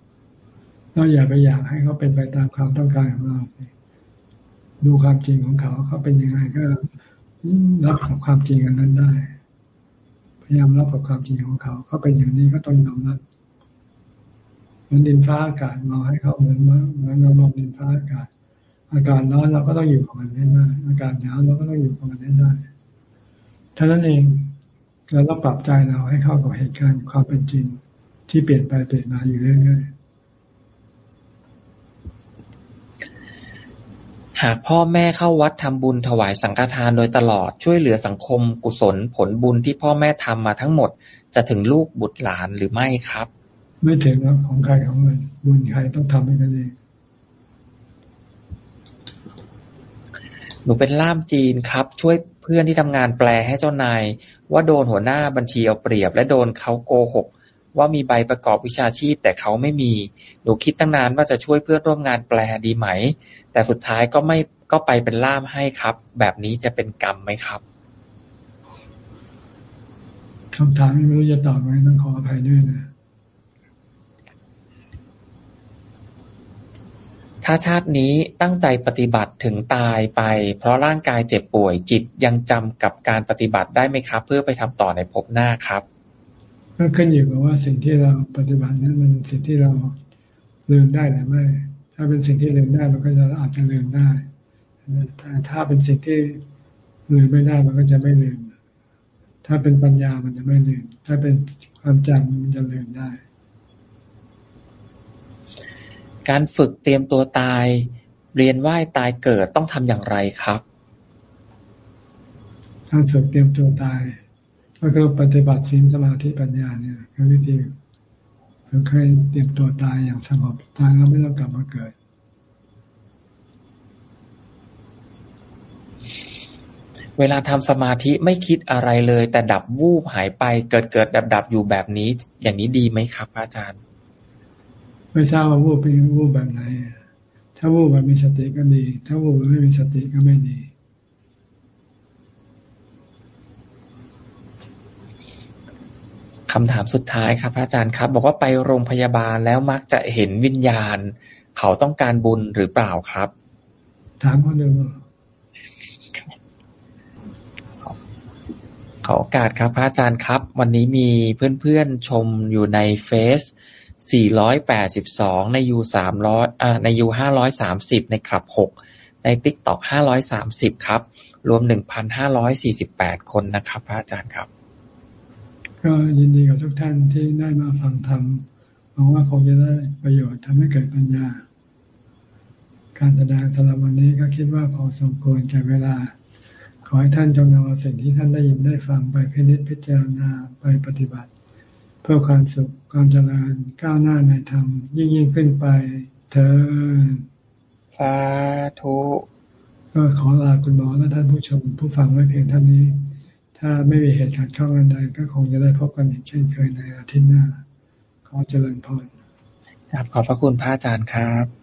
Speaker 2: เราอย่าไปอยากให้เขาเป็นไปตามความต้องการของเราดูความจริงของเขาเขาเป็นยังไงก็รับกับความจริงอันนั้นได้ พยายามรับกับความจริงของเขาเขาเป็นอย่างนี้ก็ต้องยอมรับ เหมือนดินฟ้าอากาศมองให้เขาเหมือนเหมือนเรามองดินฟ้าอากาศ อากาศร้อนเราก็ต้องอยู่กับมันให้ได้ อากาศหนาวเราก็ต้องอยู่กับมันให้ได้ท่านั้นเองเราต้องปรับใจเราให้เข้ากับเหตุการณ์ความเป็นจริง ที่เปลี่ยนไปเปลี่ยนมาอยู่เรื่อย
Speaker 1: ๆหากพ่อแม่เข้าวัดทำบุญถวายสังฆทานโดยตลอดช่วยเหลือสังคมกุศลผลบุญที่พ่อแม่ทำมาทั้งหมด จะถึงลูกบุตรหลานหรือไม่ครับ
Speaker 2: ไม่ถึงของใครของมันบุญใครต้องทำให้กันเอง
Speaker 1: หนูเป็นล่ามจีนครับ ช่วยพื่อนที่ทำงานแปลให้เจ้านาย ว่าโดนหัวหน้าบัญชีเอาเปรียบ และโดนเขาโกหก ว่ามีใบประกอบวิชาชีพ แต่เขาไม่มี หนูคิดตั้งนานว่าจะช่วยเพื่อนร่วมงานแปลดีไหม แต่สุดท้ายก็ไม่ก็ไปเป็นล่ามให้ครับ แบบนี้จะเป็นกรรมไหมครับ
Speaker 2: คำถามไม่รู้จะตอบไงต้องขออภัยด้วยนะ
Speaker 1: ถ้าชาตินี้ตั้งใจปฏิบัติถึงตายไป เพราะร่างกายเจ็บป่วยจิตยังจำกับการปฏิบัติได้ไหมครับ เพื่อไปทำต่อในภพหน้าครับ
Speaker 2: ก็ขึ้นอยู่กับว่าสิ่งที่เราปฏิบัตินั้นมันสิ่งที่เราลืมได้หรือไม่ ถ้าเป็นสิ่งที่ลืมได้มันก็จะอาจจะลืมได้แต่ถ้าเป็นสิ่งที่ลืมไม่ได้มันก็จะไม่ลืม ถ้าเป็นปัญญามันจะไม่ลืม ถ้าเป็นความจำมันจะลืมได้
Speaker 1: การฝึกเตรียมตัวตาย เรียนว่ายตายเกิดต้องทำอย่างไรครับ
Speaker 2: การฝึกเตรียมตัวตาย ก็คือปฏิบัติศีลสมาธิปัญญาเนี่ยคือวิธีคือเคยเตรียมตัวตายอย่างสงบตายแล้วไม่ต้องกลับมาเกิด
Speaker 1: เวลาทำสมาธิไม่คิดอะไรเลย แต่ดับวูบหายไปเกิดเกิดดับดับอยู่แบบนี้ อย่างนี้ดีไหมครับ อาจารย์
Speaker 2: ก็ ไม่ทราบว่าวูบเป็นวูบแบบไหน ถ้าวูบแบบมีสติก็ดี ถ้าวูบแบบไม่มีสติก็ไม่ดี
Speaker 1: คำถามสุดท้ายครับอาจารย์ครับ บอกว่าไปโรงพยาบาลแล้วมักจะเห็นวิญญาณ เขาต้องการบุญหรือเปล่าครับ
Speaker 2: ถามเขาดู
Speaker 1: ขอโอกาสครับพระอาจารย์ครับ วันนี้มีเพื่อนๆชมอยู่ในเฟซ 482 ในยู300อ่าในยู530 ในคลับ 6 ในติ๊กต็อก530 ครับ รวม 1,548 คนนะครับ พระอาจารย์ครับ
Speaker 2: ก็ยินดีกับทุกท่านที่ได้มาฟังธรรมหวังว่าคงจะได้ประโยชน์ทำให้เกิดปัญญา การแสดงสำหรับวันนี้ก็คิดว่าพอสมควรแก่เวลา ขอให้ท่านจงนำเอาสิ่งที่ท่านได้ยินได้ฟังไปพินิจพิจารณาไปปฏิบัติ พื่อความสุขความเจริญก้าวหน้าในธรรมยิ่งยิ่งขึ้นไป เธอ
Speaker 1: สาธุ
Speaker 2: ก็ขอลาคุณหมอและท่านผู้ชม ผู้ฟังไว้เพียงเท่านี้ ถ้าไม่มีเหตุการณ์ข้องอันใดก็คงจะได้พบกันอีกเช่นเคยในอาทิตย์หน้า ขอเจริญพร
Speaker 1: ครับขอบพระคุณพระอาจารย์ครับ